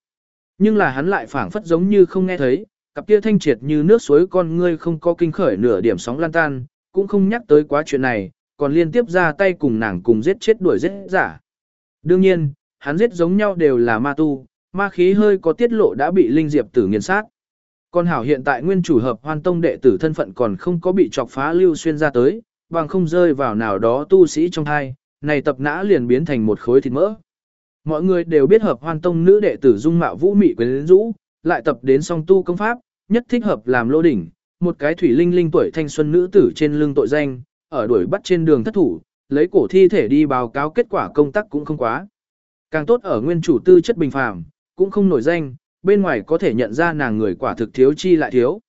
Nhưng là hắn lại phảng phất giống như không nghe thấy, cặp kia thanh triệt như nước suối con ngươi không có kinh khởi nửa điểm sóng lan tan, cũng không nhắc tới quá chuyện này, còn liên tiếp ra tay cùng nàng cùng giết chết đuổi giết giả. Đương nhiên, hắn giết giống nhau đều là ma tu, ma khí hơi có tiết lộ đã bị Linh Diệp tử nghiền sát. Còn hảo hiện tại nguyên chủ hợp hoan tông đệ tử thân phận còn không có bị chọc phá lưu xuyên ra tới, bằng không rơi vào nào đó tu sĩ trong hai, này tập nã liền biến thành một khối thịt mỡ. Mọi người đều biết hợp hoan tông nữ đệ tử dung mạo vũ mị quyến rũ, lại tập đến song tu công pháp, nhất thích hợp làm lô đỉnh, một cái thủy linh linh tuổi thanh xuân nữ tử trên lưng tội danh, ở đuổi bắt trên đường thất thủ, lấy cổ thi thể đi báo cáo kết quả công tác cũng không quá. Càng tốt ở nguyên chủ tư chất bình phàm, cũng không nổi danh, bên ngoài có thể nhận ra nàng người quả thực thiếu chi lại thiếu.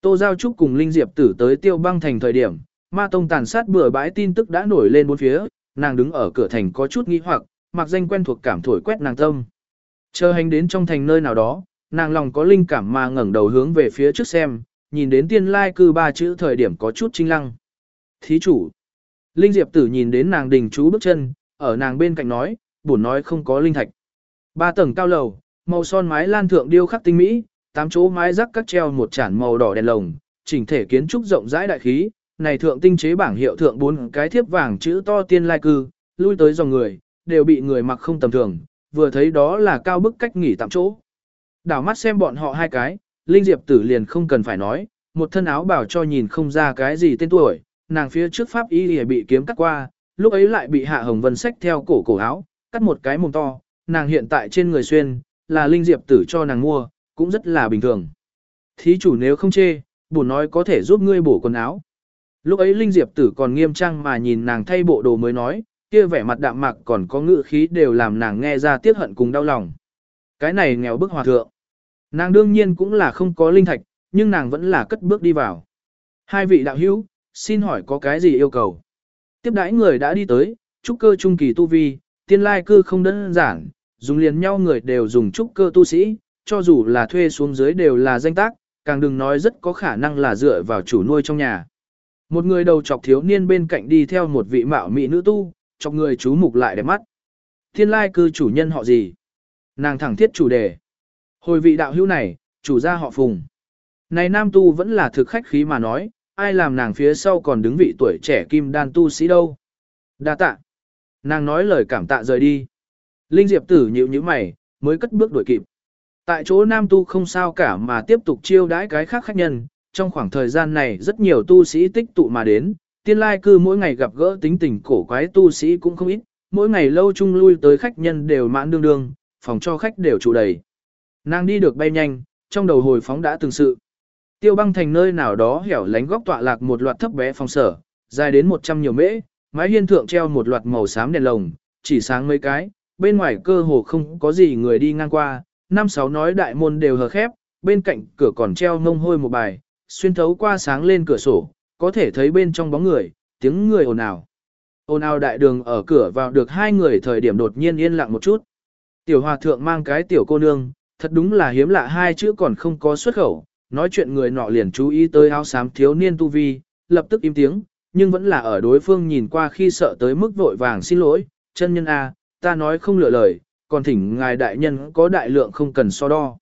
Tô Giao Trúc cùng Linh Diệp tử tới tiêu băng thành thời điểm, ma tông tàn sát bừa bãi tin tức đã nổi lên bốn phía, nàng đứng ở cửa thành có chút nghi hoặc, mặc danh quen thuộc cảm thổi quét nàng tâm. Chờ hành đến trong thành nơi nào đó, nàng lòng có linh cảm mà ngẩng đầu hướng về phía trước xem, nhìn đến tiên lai cư ba chữ thời điểm có chút trinh lăng. Thí chủ. Linh Diệp tử nhìn đến nàng đình chú bước chân, ở nàng bên cạnh nói, buồn nói không có linh thạch. Ba tầng cao lầu, màu son mái lan thượng điêu khắc tinh mỹ, tám chỗ mái rắc các treo một chản màu đỏ đèn lồng, chỉnh thể kiến trúc rộng rãi đại khí, này thượng tinh chế bảng hiệu thượng bốn cái thiếp vàng chữ to tiên lai cư, lui tới dòng người, đều bị người mặc không tầm thường, vừa thấy đó là cao bức cách nghỉ tạm chỗ. Đảo mắt xem bọn họ hai cái, Linh Diệp tử liền không cần phải nói, một thân áo bảo cho nhìn không ra cái gì tên tuổi, nàng phía trước pháp y bị kiếm cắt qua, lúc ấy lại bị Hạ Hồng Vân sách theo cổ cổ áo, cắt một cái mồm to, nàng hiện tại trên người xuyên, là Linh Diệp tử cho nàng mua, cũng rất là bình thường. Thí chủ nếu không chê, bổ nói có thể giúp ngươi bổ quần áo. Lúc ấy Linh Diệp tử còn nghiêm trang mà nhìn nàng thay bộ đồ mới nói, kia vẻ mặt đạm mạc còn có ngữ khí đều làm nàng nghe ra tiếc hận cùng đau lòng. Cái này nghèo bức hòa thượng. Nàng đương nhiên cũng là không có linh thạch, nhưng nàng vẫn là cất bước đi vào. Hai vị đạo hữu, xin hỏi có cái gì yêu cầu? Tiếp đãi người đã đi tới, trúc cơ trung kỳ tu vi, tiên lai cư không đơn giản, dùng liền nhau người đều dùng trúc cơ tu sĩ, cho dù là thuê xuống dưới đều là danh tác, càng đừng nói rất có khả năng là dựa vào chủ nuôi trong nhà. Một người đầu chọc thiếu niên bên cạnh đi theo một vị mạo mỹ nữ tu, chọc người chú mục lại đẹp mắt. Thiên lai cư chủ nhân họ gì? Nàng thẳng thiết chủ đề. Hồi vị đạo hữu này, chủ gia họ phùng. Này nam tu vẫn là thực khách khí mà nói, ai làm nàng phía sau còn đứng vị tuổi trẻ kim đan tu sĩ đâu. Đa tạ. Nàng nói lời cảm tạ rời đi. Linh Diệp tử nhịu như mày, mới cất bước đuổi kịp. Tại chỗ nam tu không sao cả mà tiếp tục chiêu đãi cái khác khách nhân, trong khoảng thời gian này rất nhiều tu sĩ tích tụ mà đến, tiên lai cư mỗi ngày gặp gỡ tính tình cổ quái tu sĩ cũng không ít, mỗi ngày lâu chung lui tới khách nhân đều mãn đương đương, phòng cho khách đều trụ đầy. Nàng đi được bay nhanh, trong đầu hồi phóng đã từng sự. Tiêu băng thành nơi nào đó hẻo lánh góc tọa lạc một loạt thấp bé phòng sở, dài đến 100 nhiều mễ, mái hiên thượng treo một loạt màu xám đèn lồng, chỉ sáng mấy cái, bên ngoài cơ hồ không có gì người đi ngang qua, năm sáu nói đại môn đều hờ khép, bên cạnh cửa còn treo ngông hôi một bài, xuyên thấu qua sáng lên cửa sổ, có thể thấy bên trong bóng người, tiếng người ồn ào. Ồn ào đại đường ở cửa vào được hai người thời điểm đột nhiên yên lặng một chút. Tiểu hòa thượng mang cái tiểu cô nương, thật đúng là hiếm lạ hai chữ còn không có xuất khẩu, nói chuyện người nọ liền chú ý tới áo xám thiếu niên tu vi, lập tức im tiếng, nhưng vẫn là ở đối phương nhìn qua khi sợ tới mức vội vàng xin lỗi, chân nhân A, ta nói không lựa lời, còn thỉnh ngài đại nhân có đại lượng không cần so đo.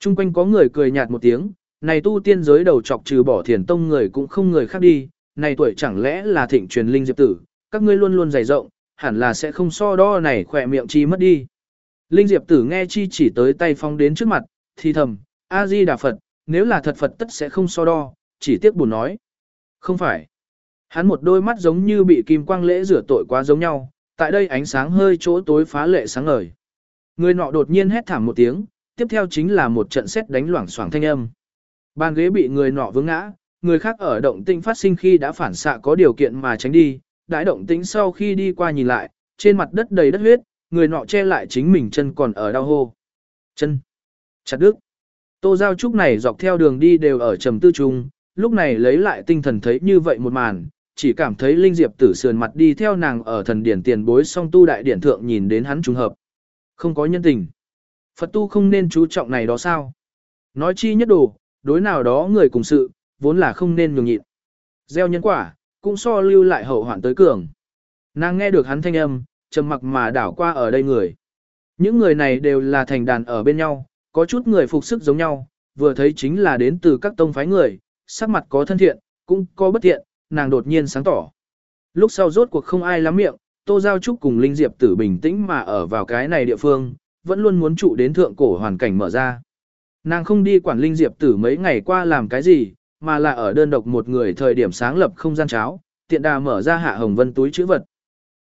Trung quanh có người cười nhạt một tiếng, này tu tiên giới đầu chọc trừ bỏ thiền tông người cũng không người khác đi, này tuổi chẳng lẽ là thịnh truyền linh diệp tử, các ngươi luôn luôn dày rộng, hẳn là sẽ không so đo này khỏe miệng chi mất đi. Linh diệp tử nghe chi chỉ tới tay phong đến trước mặt, thì thầm, A-di Đà Phật, nếu là thật Phật tất sẽ không so đo, chỉ tiếc buồn nói. Không phải. Hắn một đôi mắt giống như bị kim quang lễ rửa tội quá giống nhau, tại đây ánh sáng hơi chỗ tối phá lệ sáng ngời. Người nọ đột nhiên hét thảm một tiếng, tiếp theo chính là một trận xét đánh loảng xoảng thanh âm. Bàn ghế bị người nọ vướng ngã, người khác ở động tĩnh phát sinh khi đã phản xạ có điều kiện mà tránh đi, đãi động tĩnh sau khi đi qua nhìn lại, trên mặt đất đầy đất huyết, người nọ che lại chính mình chân còn ở đau hô. Chân. Chặt đứt. Tô Giao Trúc này dọc theo đường đi đều ở trầm tư trung, lúc này lấy lại tinh thần thấy như vậy một màn, chỉ cảm thấy Linh Diệp tử sườn mặt đi theo nàng ở thần điển tiền bối song tu đại điển thượng nhìn đến hắn trùng hợp. Không có nhân tình. Phật tu không nên chú trọng này đó sao? Nói chi nhất đồ, đối nào đó người cùng sự, vốn là không nên nhường nhịn. Gieo nhân quả, cũng so lưu lại hậu hoạn tới cường. Nàng nghe được hắn thanh âm, trầm mặc mà đảo qua ở đây người. Những người này đều là thành đàn ở bên nhau, có chút người phục sức giống nhau, vừa thấy chính là đến từ các tông phái người, sắc mặt có thân thiện, cũng có bất thiện, nàng đột nhiên sáng tỏ. Lúc sau rốt cuộc không ai lắm miệng, Tô Giao Trúc cùng Linh Diệp tử bình tĩnh mà ở vào cái này địa phương, vẫn luôn muốn trụ đến thượng cổ hoàn cảnh mở ra. Nàng không đi quản Linh Diệp tử mấy ngày qua làm cái gì, mà là ở đơn độc một người thời điểm sáng lập không gian cháo, tiện đà mở ra hạ hồng vân túi chữ vật.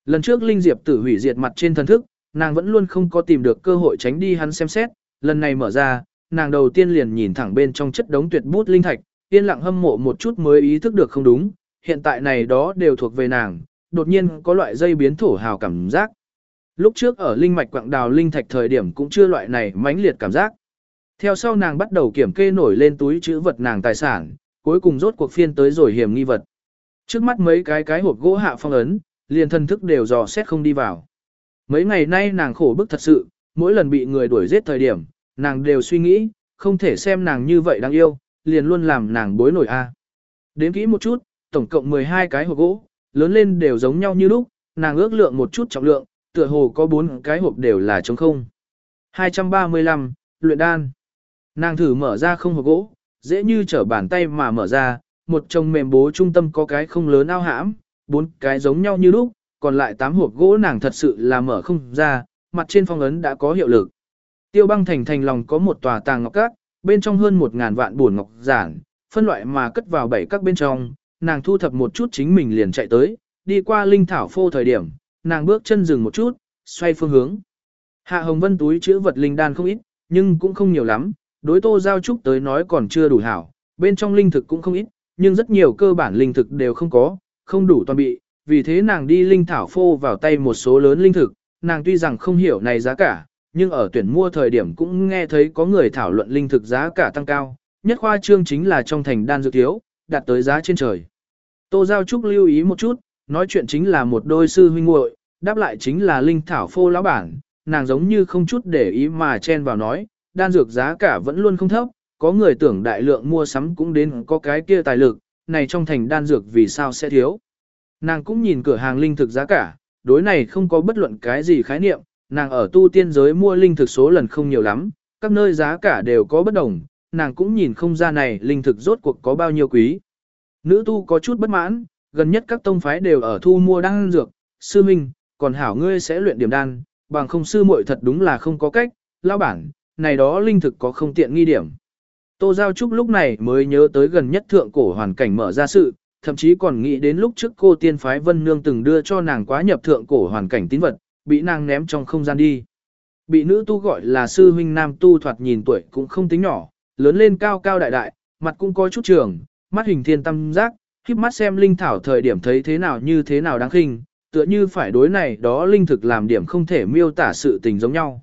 Lần trước Linh Diệp tử hủy diệt mặt trên thần thức, nàng vẫn luôn không có tìm được cơ hội tránh đi hắn xem xét, lần này mở ra, nàng đầu tiên liền nhìn thẳng bên trong chất đống tuyệt bút linh thạch, yên lặng hâm mộ một chút mới ý thức được không đúng, hiện tại này đó đều thuộc về nàng, đột nhiên có loại dây biến thổ hào cảm giác. Lúc trước ở linh mạch quạng đào linh thạch thời điểm cũng chưa loại này mãnh liệt cảm giác. Theo sau nàng bắt đầu kiểm kê nổi lên túi chữ vật nàng tài sản, cuối cùng rốt cuộc phiên tới rồi hiểm nghi vật. Trước mắt mấy cái cái hộp gỗ hạ phong ấn, liền thân thức đều dò xét không đi vào. Mấy ngày nay nàng khổ bức thật sự, mỗi lần bị người đuổi giết thời điểm, nàng đều suy nghĩ, không thể xem nàng như vậy đáng yêu, liền luôn làm nàng bối nổi a. À. Đến kỹ một chút, tổng cộng 12 cái hộp gỗ, lớn lên đều giống nhau như lúc, nàng ước lượng một chút trọng lượng, tựa hồ có 4 cái hộp đều là trống không. 235, luyện đan. Nàng thử mở ra không hộp gỗ, dễ như trở bàn tay mà mở ra, một chồng mềm bố trung tâm có cái không lớn ao hãm, bốn cái giống nhau như lúc, còn lại 8 hộp gỗ nàng thật sự là mở không ra, mặt trên phong ấn đã có hiệu lực. Tiêu băng thành thành lòng có một tòa tàng ngọc cát, bên trong hơn một ngàn vạn buồn ngọc giản, phân loại mà cất vào bảy các bên trong, nàng thu thập một chút chính mình liền chạy tới, đi qua linh thảo phô thời điểm, nàng bước chân dừng một chút, xoay phương hướng. Hạ Hồng Vân túi chữ vật linh đan không ít, nhưng cũng không nhiều lắm, đối tô giao trúc tới nói còn chưa đủ hảo, bên trong linh thực cũng không ít, nhưng rất nhiều cơ bản linh thực đều không có, không đủ toàn bị, vì thế nàng đi linh thảo phô vào tay một số lớn linh thực, nàng tuy rằng không hiểu này giá cả, nhưng ở tuyển mua thời điểm cũng nghe thấy có người thảo luận linh thực giá cả tăng cao, nhất khoa trương chính là trong thành đan dược thiếu, đạt tới giá trên trời. Tô Giao Trúc lưu ý một chút, nói chuyện chính là một đôi sư huynh muội, đáp lại chính là linh thảo phô lão bản, nàng giống như không chút để ý mà chen vào nói, đan dược giá cả vẫn luôn không thấp, có người tưởng đại lượng mua sắm cũng đến có cái kia tài lực, này trong thành đan dược vì sao sẽ thiếu. Nàng cũng nhìn cửa hàng linh thực giá cả, đối này không có bất luận cái gì khái niệm, nàng ở tu tiên giới mua linh thực số lần không nhiều lắm, các nơi giá cả đều có bất đồng, nàng cũng nhìn không ra này linh thực rốt cuộc có bao nhiêu quý. Nữ tu có chút bất mãn, gần nhất các tông phái đều ở thu mua đan dược, sư minh, còn hảo ngươi sẽ luyện điểm đan, bằng không sư muội thật đúng là không có cách, lão bản, này đó linh thực có không tiện nghi điểm. Tô Giao Trúc lúc này mới nhớ tới gần nhất thượng cổ hoàn cảnh mở ra sự, thậm chí còn nghĩ đến lúc trước cô tiên phái Vân Nương từng đưa cho nàng quá nhập thượng cổ hoàn cảnh tín vật, bị nàng ném trong không gian đi. Bị nữ tu gọi là sư huynh nam tu thoạt nhìn tuổi cũng không tính nhỏ, lớn lên cao cao đại đại, mặt cũng có chút trường, mắt hình thiên tâm giác, khiếp mắt xem linh thảo thời điểm thấy thế nào như thế nào đáng khinh, tựa như phải đối này đó linh thực làm điểm không thể miêu tả sự tình giống nhau.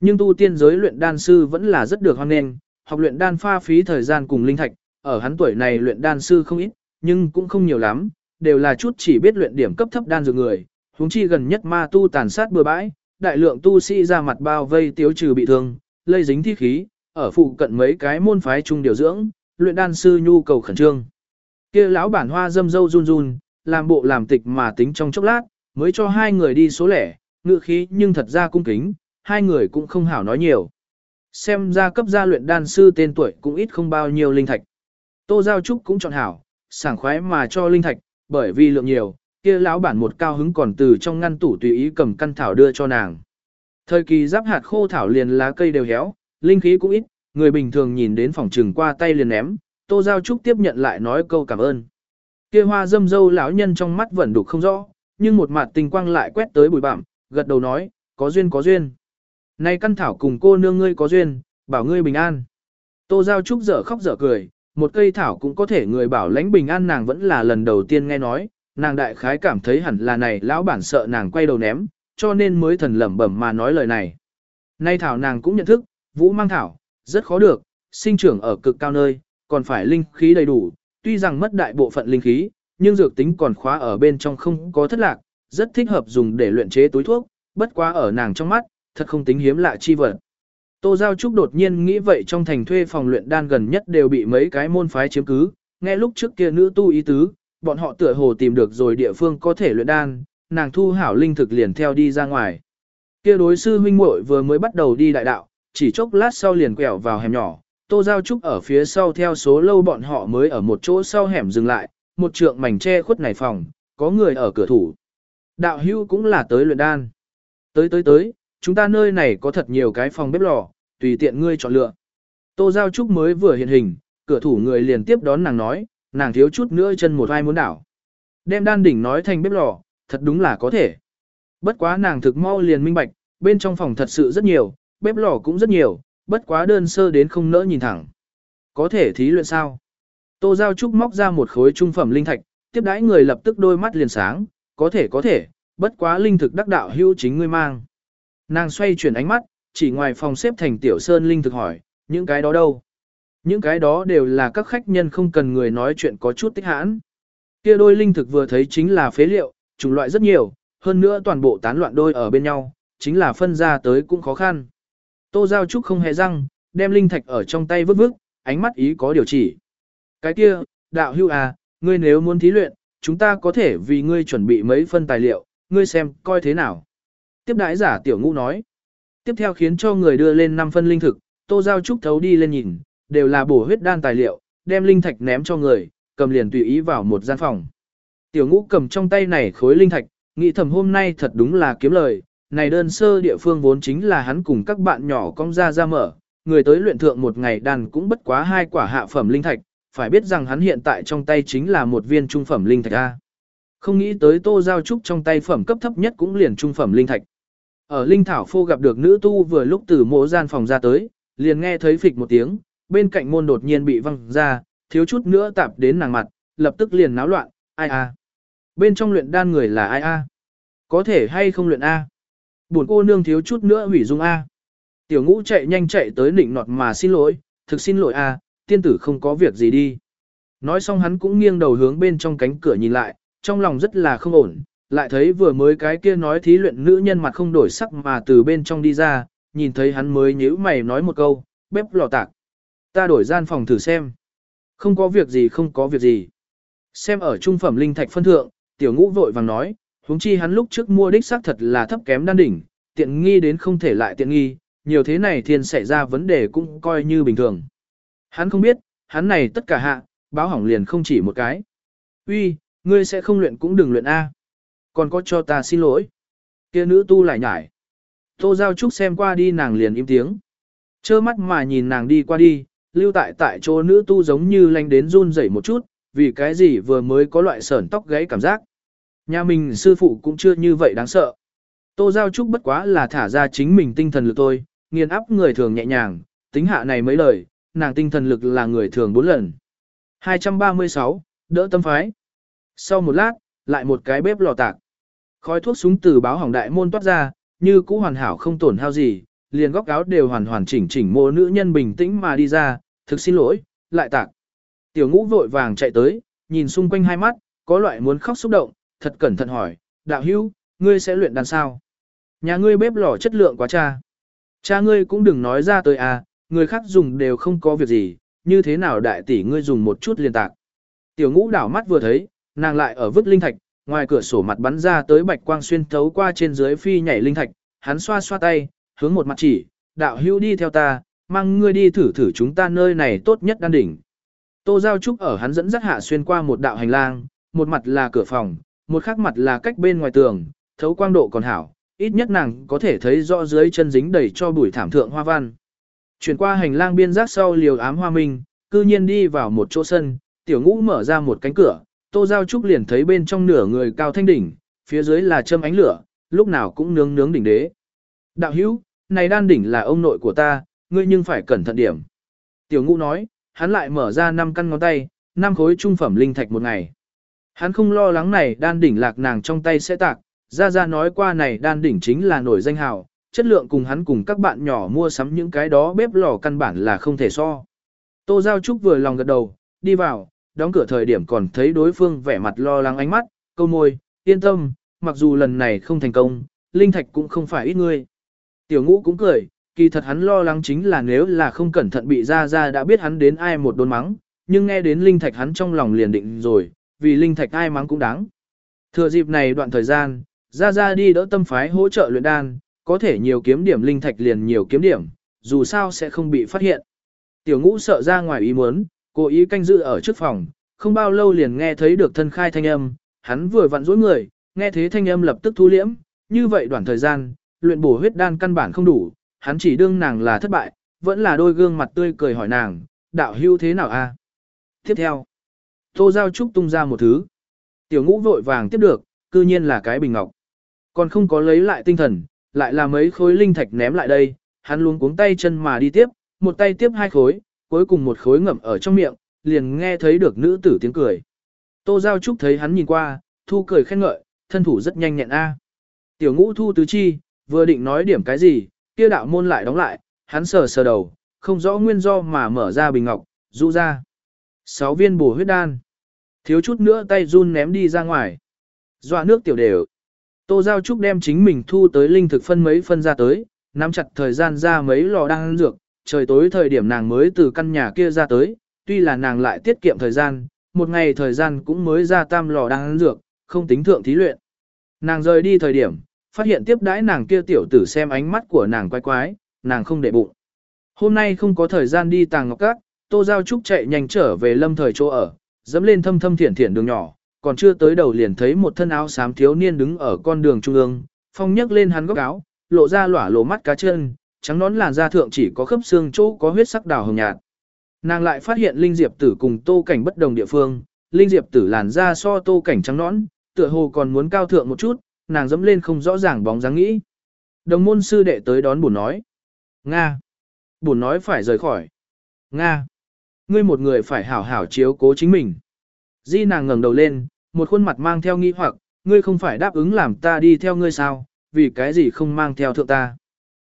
Nhưng tu tiên giới luyện đan sư vẫn là rất được hoan nghênh, học luyện đan pha phí thời gian cùng linh thạch, ở hắn tuổi này luyện đan sư không ít, nhưng cũng không nhiều lắm, đều là chút chỉ biết luyện điểm cấp thấp đan dược người, huống chi gần nhất ma tu tàn sát bừa bãi, đại lượng tu sĩ ra mặt bao vây tiêu trừ bị thương, lây dính thi khí, ở phụ cận mấy cái môn phái chung điều dưỡng, luyện đan sư nhu cầu khẩn trương. Kia lão bản hoa dâm dâu run run, làm bộ làm tịch mà tính trong chốc lát, mới cho hai người đi số lẻ, ngựa khí nhưng thật ra cung kính, hai người cũng không hảo nói nhiều. Xem ra cấp gia luyện đan sư tên tuổi cũng ít không bao nhiêu linh thạch. Tô Giao Trúc cũng chọn hảo, sảng khoái mà cho linh thạch, bởi vì lượng nhiều, kia lão bản một cao hứng còn từ trong ngăn tủ tùy ý cầm căn thảo đưa cho nàng. Thời kỳ giáp hạt khô thảo liền lá cây đều héo, linh khí cũng ít, người bình thường nhìn đến phòng trừng qua tay liền ném, Tô Giao Trúc tiếp nhận lại nói câu cảm ơn. Kia hoa dâm dâu lão nhân trong mắt vẫn đục không rõ, nhưng một mặt tình quang lại quét tới bụi bặm, gật đầu nói, có duyên có duyên. Nay căn thảo cùng cô nương ngươi có duyên, bảo ngươi bình an. Tô Giao Trúc dở khóc dở cười, một cây thảo cũng có thể người bảo lãnh bình an nàng vẫn là lần đầu tiên nghe nói, nàng đại khái cảm thấy hẳn là này lão bản sợ nàng quay đầu ném, cho nên mới thần lẩm bẩm mà nói lời này. Nay thảo nàng cũng nhận thức, vũ mang thảo, rất khó được, sinh trưởng ở cực cao nơi, còn phải linh khí đầy đủ, tuy rằng mất đại bộ phận linh khí, nhưng dược tính còn khóa ở bên trong không có thất lạc, rất thích hợp dùng để luyện chế túi thuốc, bất quá ở nàng trong mắt, thật không tính hiếm lạ chi vật. Tô Giao Trúc đột nhiên nghĩ vậy trong thành thuê phòng luyện đan gần nhất đều bị mấy cái môn phái chiếm cứ, nghe lúc trước kia nữ tu ý tứ, bọn họ tựa hồ tìm được rồi địa phương có thể luyện đan, nàng thu hảo linh thực liền theo đi ra ngoài. Kia đối sư huynh muội vừa mới bắt đầu đi đại đạo, chỉ chốc lát sau liền quẹo vào hẻm nhỏ, Tô Giao Trúc ở phía sau theo số lâu bọn họ mới ở một chỗ sau hẻm dừng lại, một trượng mảnh che khuất này phòng, có người ở cửa thủ. Đạo hưu cũng là tới luyện đan. Tới tới tới, chúng ta nơi này có thật nhiều cái phòng bếp lò, tùy tiện ngươi chọn lựa. Tô Giao Trúc mới vừa hiện hình, cửa thủ người liền tiếp đón nàng nói, nàng thiếu chút nữa chân một ai muốn đảo. Đem đan đỉnh nói thành bếp lò, thật đúng là có thể. Bất quá nàng thực mau liền minh bạch, bên trong phòng thật sự rất nhiều, bếp lò cũng rất nhiều, bất quá đơn sơ đến không nỡ nhìn thẳng. Có thể thí luyện sao? Tô Giao Trúc móc ra một khối trung phẩm linh thạch, tiếp đãi người lập tức đôi mắt liền sáng, có thể có thể, bất quá linh thực đắc đạo hữu chính ngươi mang. Nàng xoay chuyển ánh mắt, chỉ ngoài phòng xếp thành tiểu sơn linh thực hỏi, những cái đó đâu? Những cái đó đều là các khách nhân không cần người nói chuyện có chút tích hãn. Kia đôi linh thực vừa thấy chính là phế liệu, chủng loại rất nhiều, hơn nữa toàn bộ tán loạn đôi ở bên nhau, chính là phân ra tới cũng khó khăn. Tô Giao Trúc không hề răng, đem linh thạch ở trong tay vứt vứt, ánh mắt ý có điều chỉ. Cái kia, đạo hưu à, ngươi nếu muốn thí luyện, chúng ta có thể vì ngươi chuẩn bị mấy phân tài liệu, ngươi xem, coi thế nào. Tiếp đãi giả tiểu ngũ nói. Tiếp theo khiến cho người đưa lên 5 phân linh thực, Tô Giao Trúc thấu đi lên nhìn, đều là bổ huyết đan tài liệu, đem linh thạch ném cho người, cầm liền tùy ý vào một gian phòng. Tiểu ngũ cầm trong tay này khối linh thạch, nghĩ thầm hôm nay thật đúng là kiếm lời, này đơn sơ địa phương vốn chính là hắn cùng các bạn nhỏ cong ra ra mở, người tới luyện thượng một ngày đàn cũng bất quá hai quả hạ phẩm linh thạch, phải biết rằng hắn hiện tại trong tay chính là một viên trung phẩm linh thạch A. Không nghĩ tới tô giao trúc trong tay phẩm cấp thấp nhất cũng liền trung phẩm linh thạch. Ở linh thảo phô gặp được nữ tu vừa lúc từ mộ gian phòng ra tới, liền nghe thấy phịch một tiếng, bên cạnh môn đột nhiên bị văng ra, thiếu chút nữa tạp đến nàng mặt, lập tức liền náo loạn, ai a? Bên trong luyện đan người là ai a? Có thể hay không luyện a? Buồn cô nương thiếu chút nữa hủy dung a. Tiểu ngũ chạy nhanh chạy tới nịnh nọt mà xin lỗi, thực xin lỗi a, tiên tử không có việc gì đi. Nói xong hắn cũng nghiêng đầu hướng bên trong cánh cửa nhìn lại, trong lòng rất là không ổn, lại thấy vừa mới cái kia nói thí luyện nữ nhân mặt không đổi sắc mà từ bên trong đi ra, nhìn thấy hắn mới nhíu mày nói một câu, bếp lò tạc. Ta đổi gian phòng thử xem. Không có việc gì không có việc gì. Xem ở trung phẩm linh thạch phân thượng, tiểu ngũ vội vàng nói, huống chi hắn lúc trước mua đích xác thật là thấp kém đan đỉnh, tiện nghi đến không thể lại tiện nghi, nhiều thế này thiên xảy ra vấn đề cũng coi như bình thường. Hắn không biết, hắn này tất cả hạ, báo hỏng liền không chỉ một cái. Uy, ngươi sẽ không luyện cũng đừng luyện A. Còn có cho ta xin lỗi. Kia nữ tu lại nhải. Tô Giao Trúc xem qua đi nàng liền im tiếng. Chơ mắt mà nhìn nàng đi qua đi, lưu tại tại chỗ nữ tu giống như lanh đến run rẩy một chút, vì cái gì vừa mới có loại sởn tóc gáy cảm giác. Nhà mình sư phụ cũng chưa như vậy đáng sợ. Tô Giao Trúc bất quá là thả ra chính mình tinh thần lực thôi, nghiền áp người thường nhẹ nhàng, tính hạ này mấy lời, nàng tinh thần lực là người thường bốn lần. 236, đỡ tâm phái. Sau một lát, lại một cái bếp lò tạc. Khói thuốc súng từ báo hỏng đại môn toát ra, như cũ hoàn hảo không tổn hao gì, liền góc áo đều hoàn hoàn chỉnh chỉnh mô nữ nhân bình tĩnh mà đi ra, thực xin lỗi, lại tạc. Tiểu ngũ vội vàng chạy tới, nhìn xung quanh hai mắt, có loại muốn khóc xúc động, thật cẩn thận hỏi, đạo hữu, ngươi sẽ luyện đàn sao? Nhà ngươi bếp lò chất lượng quá cha. Cha ngươi cũng đừng nói ra tới à, người khác dùng đều không có việc gì, như thế nào đại tỷ ngươi dùng một chút liên tạc. Tiểu ngũ đảo mắt vừa thấy, nàng lại ở vứt linh thạch, ngoài cửa sổ mặt bắn ra tới bạch quang xuyên thấu qua trên dưới phi nhảy linh thạch, hắn xoa xoa tay, hướng một mặt chỉ, đạo hữu đi theo ta, mang ngươi đi thử thử chúng ta nơi này tốt nhất đan đỉnh. Tô Giao Trúc ở hắn dẫn dắt hạ xuyên qua một đạo hành lang, một mặt là cửa phòng, một khác mặt là cách bên ngoài tường, thấu quang độ còn hảo, ít nhất nàng có thể thấy rõ dưới chân dính đầy cho bụi thảm thượng hoa văn. Chuyển qua hành lang biên giác sau liều ám hoa minh, cư nhiên đi vào một chỗ sân, tiểu ngũ mở ra một cánh cửa, Tô Giao Trúc liền thấy bên trong nửa người cao thanh đỉnh, phía dưới là châm ánh lửa, lúc nào cũng nướng nướng đỉnh đế. Đạo hữu, này đan đỉnh là ông nội của ta, ngươi nhưng phải cẩn thận điểm. Tiểu ngũ nói, hắn lại mở ra năm căn ngón tay, năm khối trung phẩm linh thạch một ngày. Hắn không lo lắng này đan đỉnh lạc nàng trong tay sẽ tạc, ra ra nói qua này đan đỉnh chính là nổi danh hào, chất lượng cùng hắn cùng các bạn nhỏ mua sắm những cái đó bếp lò căn bản là không thể so. Tô Giao Trúc vừa lòng gật đầu, đi vào, đóng cửa thời điểm còn thấy đối phương vẻ mặt lo lắng ánh mắt, câu môi, yên tâm, mặc dù lần này không thành công, linh thạch cũng không phải ít ngươi. Tiểu ngũ cũng cười, kỳ thật hắn lo lắng chính là nếu là không cẩn thận bị ra ra đã biết hắn đến ai một đốn mắng, nhưng nghe đến linh thạch hắn trong lòng liền định rồi, vì linh thạch ai mắng cũng đáng. Thừa dịp này đoạn thời gian, ra ra đi đỡ tâm phái hỗ trợ luyện đan, có thể nhiều kiếm điểm linh thạch liền nhiều kiếm điểm, dù sao sẽ không bị phát hiện. Tiểu ngũ sợ ra ngoài ý muốn, cố ý canh giữ ở trước phòng, không bao lâu liền nghe thấy được thân khai thanh âm, hắn vừa vặn dối người, nghe thấy thanh âm lập tức thu liễm, như vậy đoạn thời gian, luyện bổ huyết đan căn bản không đủ, hắn chỉ đương nàng là thất bại, vẫn là đôi gương mặt tươi cười hỏi nàng, đạo hưu thế nào a? Tiếp theo, Tô Giao Trúc tung ra một thứ. Tiểu ngũ vội vàng tiếp được, cư nhiên là cái bình ngọc. Còn không có lấy lại tinh thần, lại là mấy khối linh thạch ném lại đây, hắn luôn cuống tay chân mà đi tiếp, một tay tiếp hai khối, cuối cùng một khối ngậm ở trong miệng, liền nghe thấy được nữ tử tiếng cười. Tô Giao Trúc thấy hắn nhìn qua, thu cười khen ngợi, thân thủ rất nhanh nhẹn a. Tiểu ngũ thu tứ chi, vừa định nói điểm cái gì, kia đạo môn lại đóng lại, hắn sờ sờ đầu, không rõ nguyên do mà mở ra bình ngọc, rũ ra. Sáu viên bổ huyết đan. Thiếu chút nữa tay run ném đi ra ngoài. Dọa nước tiểu đều. Tô Giao Trúc đem chính mình thu tới linh thực phân mấy phân ra tới, nắm chặt thời gian ra mấy lò đang dược, trời tối thời điểm nàng mới từ căn nhà kia ra tới, tuy là nàng lại tiết kiệm thời gian, một ngày thời gian cũng mới ra tam lò đang dược, không tính thượng thí luyện. Nàng rời đi thời điểm, phát hiện tiếp đãi nàng kia tiểu tử xem ánh mắt của nàng quái quái, nàng không để bụng. Hôm nay không có thời gian đi tàng ngọc các, Tô Giao Trúc chạy nhanh trở về lâm thời chỗ ở, dẫm lên thâm thâm thiển thiển đường nhỏ, còn chưa tới đầu liền thấy một thân áo xám thiếu niên đứng ở con đường trung ương, phong nhấc lên hắn góc áo, lộ ra lỏa lộ mắt cá chân, trắng nón làn da thượng chỉ có khớp xương chỗ có huyết sắc đào hồng nhạt. Nàng lại phát hiện linh diệp tử cùng tô cảnh bất đồng địa phương, linh diệp tử làn da so tô cảnh trắng nón, tựa hồ còn muốn cao thượng một chút, nàng dẫm lên không rõ ràng bóng dáng nghĩ. Đồng môn sư đệ tới đón buồn nói. Nga. Buồn nói phải rời khỏi. Nga. Ngươi một người phải hảo hảo chiếu cố chính mình. Di nàng ngẩng đầu lên, một khuôn mặt mang theo nghi hoặc, ngươi không phải đáp ứng làm ta đi theo ngươi sao, vì cái gì không mang theo thượng ta.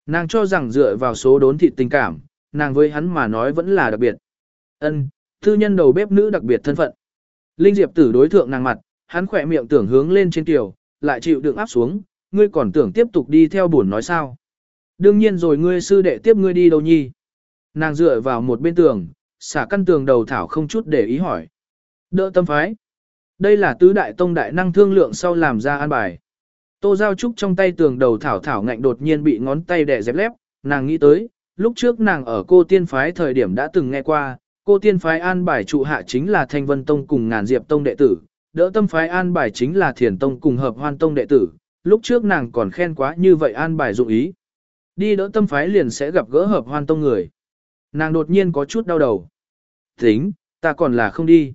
Nàng cho rằng dựa vào số đốn thịt tình cảm, nàng với hắn mà nói vẫn là đặc biệt. Ân, thư nhân đầu bếp nữ đặc biệt thân phận. Linh Diệp tử đối thượng nàng mặt, hắn khỏe miệng tưởng hướng lên trên tiểu, lại chịu đựng áp xuống, ngươi còn tưởng tiếp tục đi theo buồn nói sao. Đương nhiên rồi ngươi sư đệ tiếp ngươi đi đâu nhi. Nàng dựa vào một bên tường, xả căn tường đầu thảo không chút để ý hỏi. Đỡ tâm phái. Đây là tứ đại tông đại năng thương lượng sau làm ra an bài. Tô Giao Trúc trong tay tường đầu thảo thảo ngạnh đột nhiên bị ngón tay đè dẹp lép, nàng nghĩ tới, lúc trước nàng ở cô tiên phái thời điểm đã từng nghe qua, cô tiên phái an bài trụ hạ chính là Thanh Vân Tông cùng ngàn diệp tông đệ tử, đỡ tâm phái an bài chính là thiền tông cùng hợp hoan tông đệ tử, lúc trước nàng còn khen quá như vậy an bài dụng ý. Đi đỡ tâm phái liền sẽ gặp gỡ hợp hoan tông người. Nàng đột nhiên có chút đau đầu. Tính, ta còn là không đi.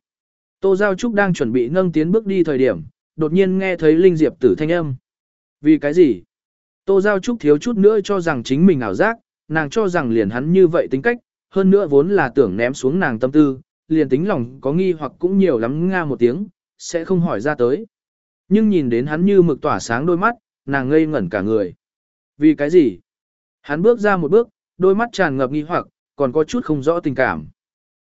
Tô Giao Trúc đang chuẩn bị nâng tiến bước đi thời điểm, đột nhiên nghe thấy Linh Diệp tử thanh âm. Vì cái gì? Tô Giao Trúc thiếu chút nữa cho rằng chính mình ảo giác, nàng cho rằng liền hắn như vậy tính cách, hơn nữa vốn là tưởng ném xuống nàng tâm tư, liền tính lòng có nghi hoặc cũng nhiều lắm nga một tiếng, sẽ không hỏi ra tới. Nhưng nhìn đến hắn như mực tỏa sáng đôi mắt, nàng ngây ngẩn cả người. Vì cái gì? Hắn bước ra một bước, đôi mắt tràn ngập nghi hoặc, còn có chút không rõ tình cảm.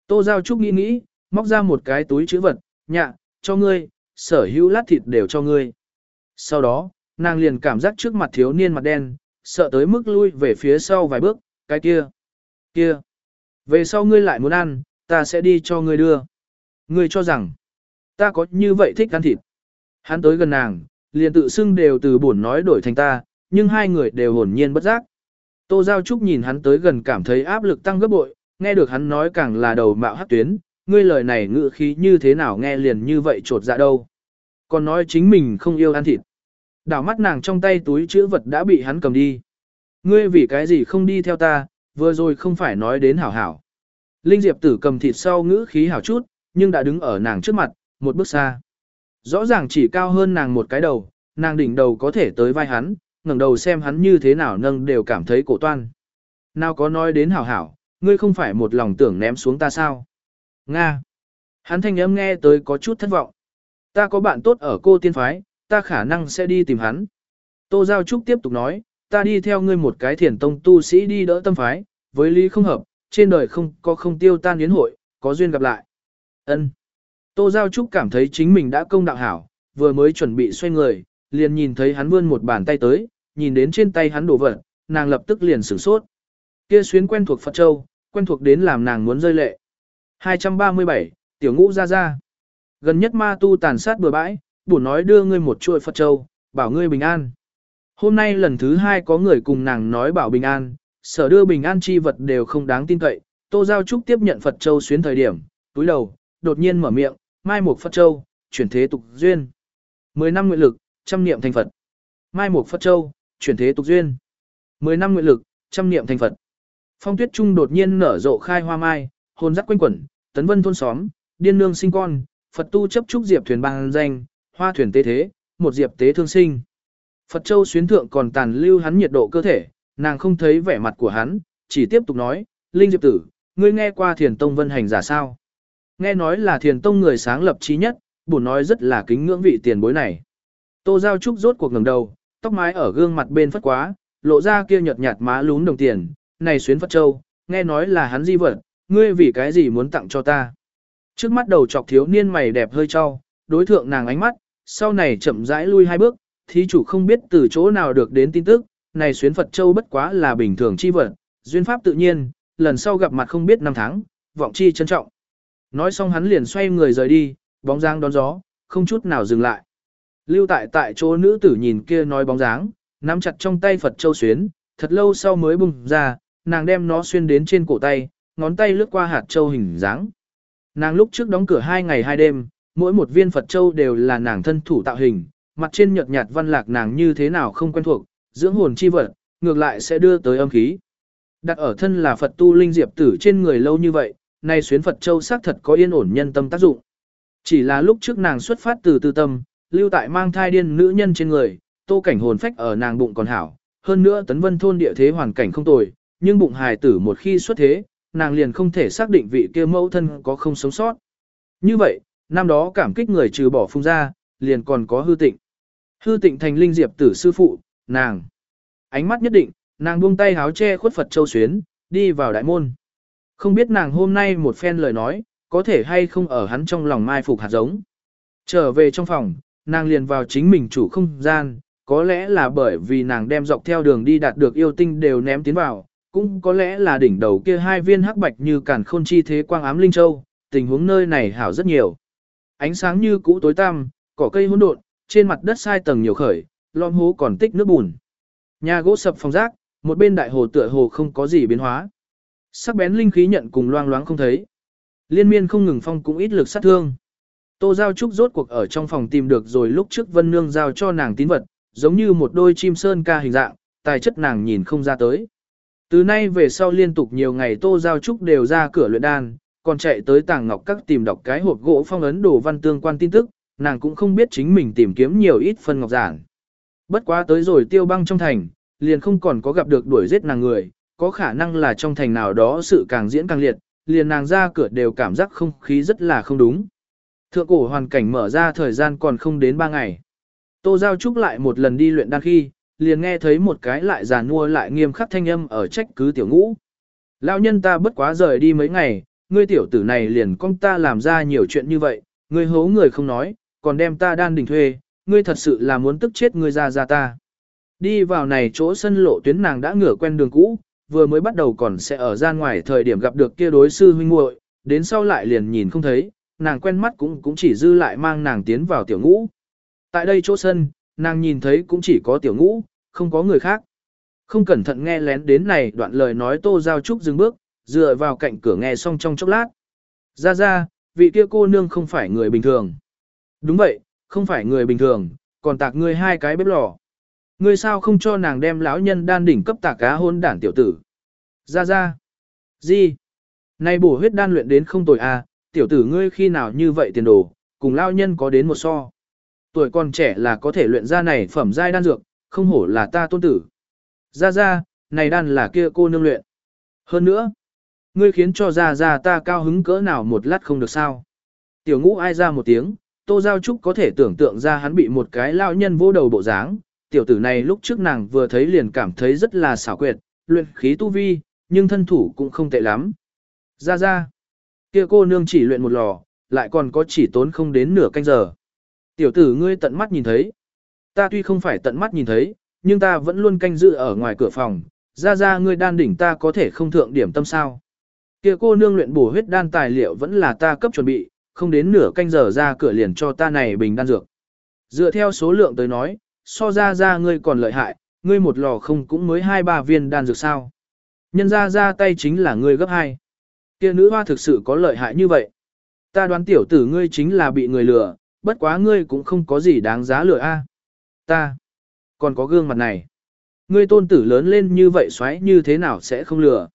Tô Giao Trúc nghĩ nghĩ, móc ra một cái túi chữ vật, nhạ, cho ngươi, sở hữu lát thịt đều cho ngươi. Sau đó, nàng liền cảm giác trước mặt thiếu niên mặt đen, sợ tới mức lui về phía sau vài bước, cái kia, kia. Về sau ngươi lại muốn ăn, ta sẽ đi cho ngươi đưa. Ngươi cho rằng, ta có như vậy thích ăn thịt. Hắn tới gần nàng, liền tự xưng đều từ buồn nói đổi thành ta, nhưng hai người đều hồn nhiên bất giác. Tô Giao Trúc nhìn hắn tới gần cảm thấy áp lực tăng gấp bội, nghe được hắn nói càng là đầu mạo hát tuyến, ngươi lời này ngự khí như thế nào nghe liền như vậy trột dạ đâu. Còn nói chính mình không yêu ăn thịt. Đảo mắt nàng trong tay túi chữ vật đã bị hắn cầm đi. Ngươi vì cái gì không đi theo ta, vừa rồi không phải nói đến hảo hảo. Linh Diệp tử cầm thịt sau ngữ khí hảo chút, nhưng đã đứng ở nàng trước mặt, một bước xa. Rõ ràng chỉ cao hơn nàng một cái đầu, nàng đỉnh đầu có thể tới vai hắn, ngẩng đầu xem hắn như thế nào nâng đều cảm thấy cổ toan. Nào có nói đến hảo hảo, ngươi không phải một lòng tưởng ném xuống ta sao? Nga. Hắn thanh âm nghe tới có chút thất vọng. Ta có bạn tốt ở cô tiên phái, ta khả năng sẽ đi tìm hắn. Tô Giao Trúc tiếp tục nói, ta đi theo ngươi một cái thiền tông tu sĩ đi đỡ tâm phái, với lý không hợp, trên đời không có không tiêu tan yến hội, có duyên gặp lại. Ân. Tô Giao Trúc cảm thấy chính mình đã công đạo hảo, vừa mới chuẩn bị xoay người, liền nhìn thấy hắn vươn một bàn tay tới, nhìn đến trên tay hắn đổ vật, nàng lập tức liền sửng sốt. Kia xuyến quen thuộc Phật Châu, quen thuộc đến làm nàng muốn rơi lệ. 237, Tiểu Ngũ ra ra. Gần nhất ma tu tàn sát bừa bãi, bổn nói đưa ngươi một chuỗi Phật Châu, bảo ngươi bình an. Hôm nay lần thứ hai có người cùng nàng nói bảo bình an, sở đưa bình an chi vật đều không đáng tin cậy. Tô Giao Trúc tiếp nhận Phật Châu xuyến thời điểm, túi đầu, đột nhiên mở miệng, mai một Phật Châu, chuyển thế tục duyên. Mười năm nguyện lực, trăm niệm thành Phật. Mai một Phật Châu, chuyển thế tục duyên. Mười năm nguyện lực, trăm niệm thành Phật. Phong tuyết trung đột nhiên nở rộ khai hoa mai, hồn dắt quanh quẩn, tấn vân thôn xóm, điên nương sinh con, Phật tu chấp trúc diệp thuyền bằng danh, hoa thuyền tế thế, một diệp tế thương sinh. Phật Châu xuyến thượng còn tàn lưu hắn nhiệt độ cơ thể, nàng không thấy vẻ mặt của hắn, chỉ tiếp tục nói, Linh Diệp tử, ngươi nghe qua thiền tông vân hành giả sao? Nghe nói là thiền tông người sáng lập trí nhất, bổn nói rất là kính ngưỡng vị tiền bối này. Tô Giao Trúc rốt cuộc ngẩng đầu, tóc mái ở gương mặt bên phất quá, lộ ra kia nhợt nhạt má lún đồng tiền, này xuyến Phật Châu, nghe nói là hắn di vật, ngươi vì cái gì muốn tặng cho ta. Trước mắt đầu chọc thiếu niên mày đẹp hơi cho, đối thượng nàng ánh mắt, sau này chậm rãi lui hai bước, thí chủ không biết từ chỗ nào được đến tin tức, này xuyến Phật Châu bất quá là bình thường chi vật, duyên pháp tự nhiên, lần sau gặp mặt không biết năm tháng, vọng chi trân trọng. Nói xong hắn liền xoay người rời đi, bóng dáng đón gió, không chút nào dừng lại. Lưu tại tại chỗ nữ tử nhìn kia nói bóng dáng, nắm chặt trong tay Phật Châu xuyến, thật lâu sau mới bùng ra, nàng đem nó xuyên đến trên cổ tay, ngón tay lướt qua hạt châu hình dáng. Nàng lúc trước đóng cửa hai ngày hai đêm, mỗi một viên Phật Châu đều là nàng thân thủ tạo hình, mặt trên nhợt nhạt văn lạc nàng như thế nào không quen thuộc, dưỡng hồn chi vật, ngược lại sẽ đưa tới âm khí. Đặt ở thân là Phật tu linh diệp tử trên người lâu như vậy, nay xuyến Phật Châu xác thật có yên ổn nhân tâm tác dụng. Chỉ là lúc trước nàng xuất phát từ tư tâm, lưu tại mang thai điên nữ nhân trên người, tô cảnh hồn phách ở nàng bụng còn hảo, hơn nữa tấn vân thôn địa thế hoàn cảnh không tồi, nhưng bụng hài tử một khi xuất thế, nàng liền không thể xác định vị kia mẫu thân có không sống sót. Như vậy, năm đó cảm kích người trừ bỏ phung ra, liền còn có hư tịnh. Hư tịnh thành linh diệp tử sư phụ, nàng. Ánh mắt nhất định, nàng buông tay háo che khuất Phật Châu Xuyến, đi vào đại môn. Không biết nàng hôm nay một phen lời nói, có thể hay không ở hắn trong lòng mai phục hạt giống. Trở về trong phòng, nàng liền vào chính mình chủ không gian, có lẽ là bởi vì nàng đem dọc theo đường đi đạt được yêu tinh đều ném tiến vào, cũng có lẽ là đỉnh đầu kia hai viên hắc bạch như cản khôn chi thế quang ám linh châu, tình huống nơi này hảo rất nhiều. Ánh sáng như cũ tối tăm, cỏ cây hỗn độn, trên mặt đất sai tầng nhiều khởi, lom hố còn tích nước bùn. Nhà gỗ sập phòng rác, một bên đại hồ tựa hồ không có gì biến hóa. Sắc bén linh khí nhận cùng loang loáng không thấy. Liên miên không ngừng phong cũng ít lực sát thương. Tô Giao Trúc rốt cuộc ở trong phòng tìm được rồi lúc trước Vân Nương giao cho nàng tín vật, giống như một đôi chim sơn ca hình dạng, tài chất nàng nhìn không ra tới. Từ nay về sau liên tục nhiều ngày Tô Giao Trúc đều ra cửa luyện đan, còn chạy tới tàng ngọc các tìm đọc cái hộp gỗ phong ấn đồ văn tương quan tin tức, nàng cũng không biết chính mình tìm kiếm nhiều ít phân ngọc giản. Bất quá tới rồi tiêu băng trong thành, liền không còn có gặp được đuổi giết nàng người, có khả năng là trong thành nào đó sự càng diễn càng liệt, liền nàng ra cửa đều cảm giác không khí rất là không đúng. Thượng cổ hoàn cảnh mở ra thời gian còn không đến 3 ngày. Tô Giao Trúc lại một lần đi luyện đan khi, liền nghe thấy một cái lại giàn nua lại nghiêm khắc thanh âm ở trách cứ tiểu ngũ. Lão nhân ta bất quá rời đi mấy ngày, ngươi tiểu tử này liền con ta làm ra nhiều chuyện như vậy, ngươi hố người không nói, còn đem ta đan đình thuê, ngươi thật sự là muốn tức chết ngươi ra ra ta. Đi vào này chỗ sân lộ tuyến nàng đã ngửa quen đường cũ, vừa mới bắt đầu còn sẽ ở gian ngoài thời điểm gặp được kia đối sư huynh muội, đến sau lại liền nhìn không thấy, nàng quen mắt cũng cũng chỉ dư lại mang nàng tiến vào tiểu ngũ. Tại đây chỗ sân, nàng nhìn thấy cũng chỉ có tiểu ngũ, không có người khác. Không cẩn thận nghe lén đến này đoạn lời nói tô giao trúc dừng bước, dựa vào cạnh cửa nghe xong trong chốc lát. Ra ra, vị kia cô nương không phải người bình thường. Đúng vậy, không phải người bình thường, còn tạc ngươi hai cái bếp lò. Ngươi sao không cho nàng đem lão nhân đan đỉnh cấp tạc cá hôn đản tiểu tử. Ra ra. Gì? Này bổ huyết đan luyện đến không tồi à, tiểu tử ngươi khi nào như vậy tiền đồ, cùng lao nhân có đến một so. Tuổi còn trẻ là có thể luyện ra này phẩm giai đan dược, không hổ là ta tôn tử. Ra ra, này đan là kia cô nương luyện. Hơn nữa, ngươi khiến cho ra ra ta cao hứng cỡ nào một lát không được sao. Tiểu ngũ ai ra một tiếng, tô giao trúc có thể tưởng tượng ra hắn bị một cái lao nhân vô đầu bộ dáng. Tiểu tử này lúc trước nàng vừa thấy liền cảm thấy rất là xảo quyệt, luyện khí tu vi, nhưng thân thủ cũng không tệ lắm. Ra ra, kia cô nương chỉ luyện một lò, lại còn có chỉ tốn không đến nửa canh giờ. Tiểu tử ngươi tận mắt nhìn thấy. Ta tuy không phải tận mắt nhìn thấy, nhưng ta vẫn luôn canh giữ ở ngoài cửa phòng. Ra ra ngươi đan đỉnh ta có thể không thượng điểm tâm sao. Kia cô nương luyện bổ huyết đan tài liệu vẫn là ta cấp chuẩn bị, không đến nửa canh giờ ra cửa liền cho ta này bình đan dược. Dựa theo số lượng tới nói, so ra ra ngươi còn lợi hại, ngươi một lò không cũng mới hai ba viên đan dược sao. Nhân ra ra tay chính là ngươi gấp hai. Kia nữ hoa thực sự có lợi hại như vậy. Ta đoán tiểu tử ngươi chính là bị người lừa, bất quá ngươi cũng không có gì đáng giá lừa a. Ta, còn có gương mặt này. Ngươi tôn tử lớn lên như vậy xoáy như thế nào sẽ không lừa.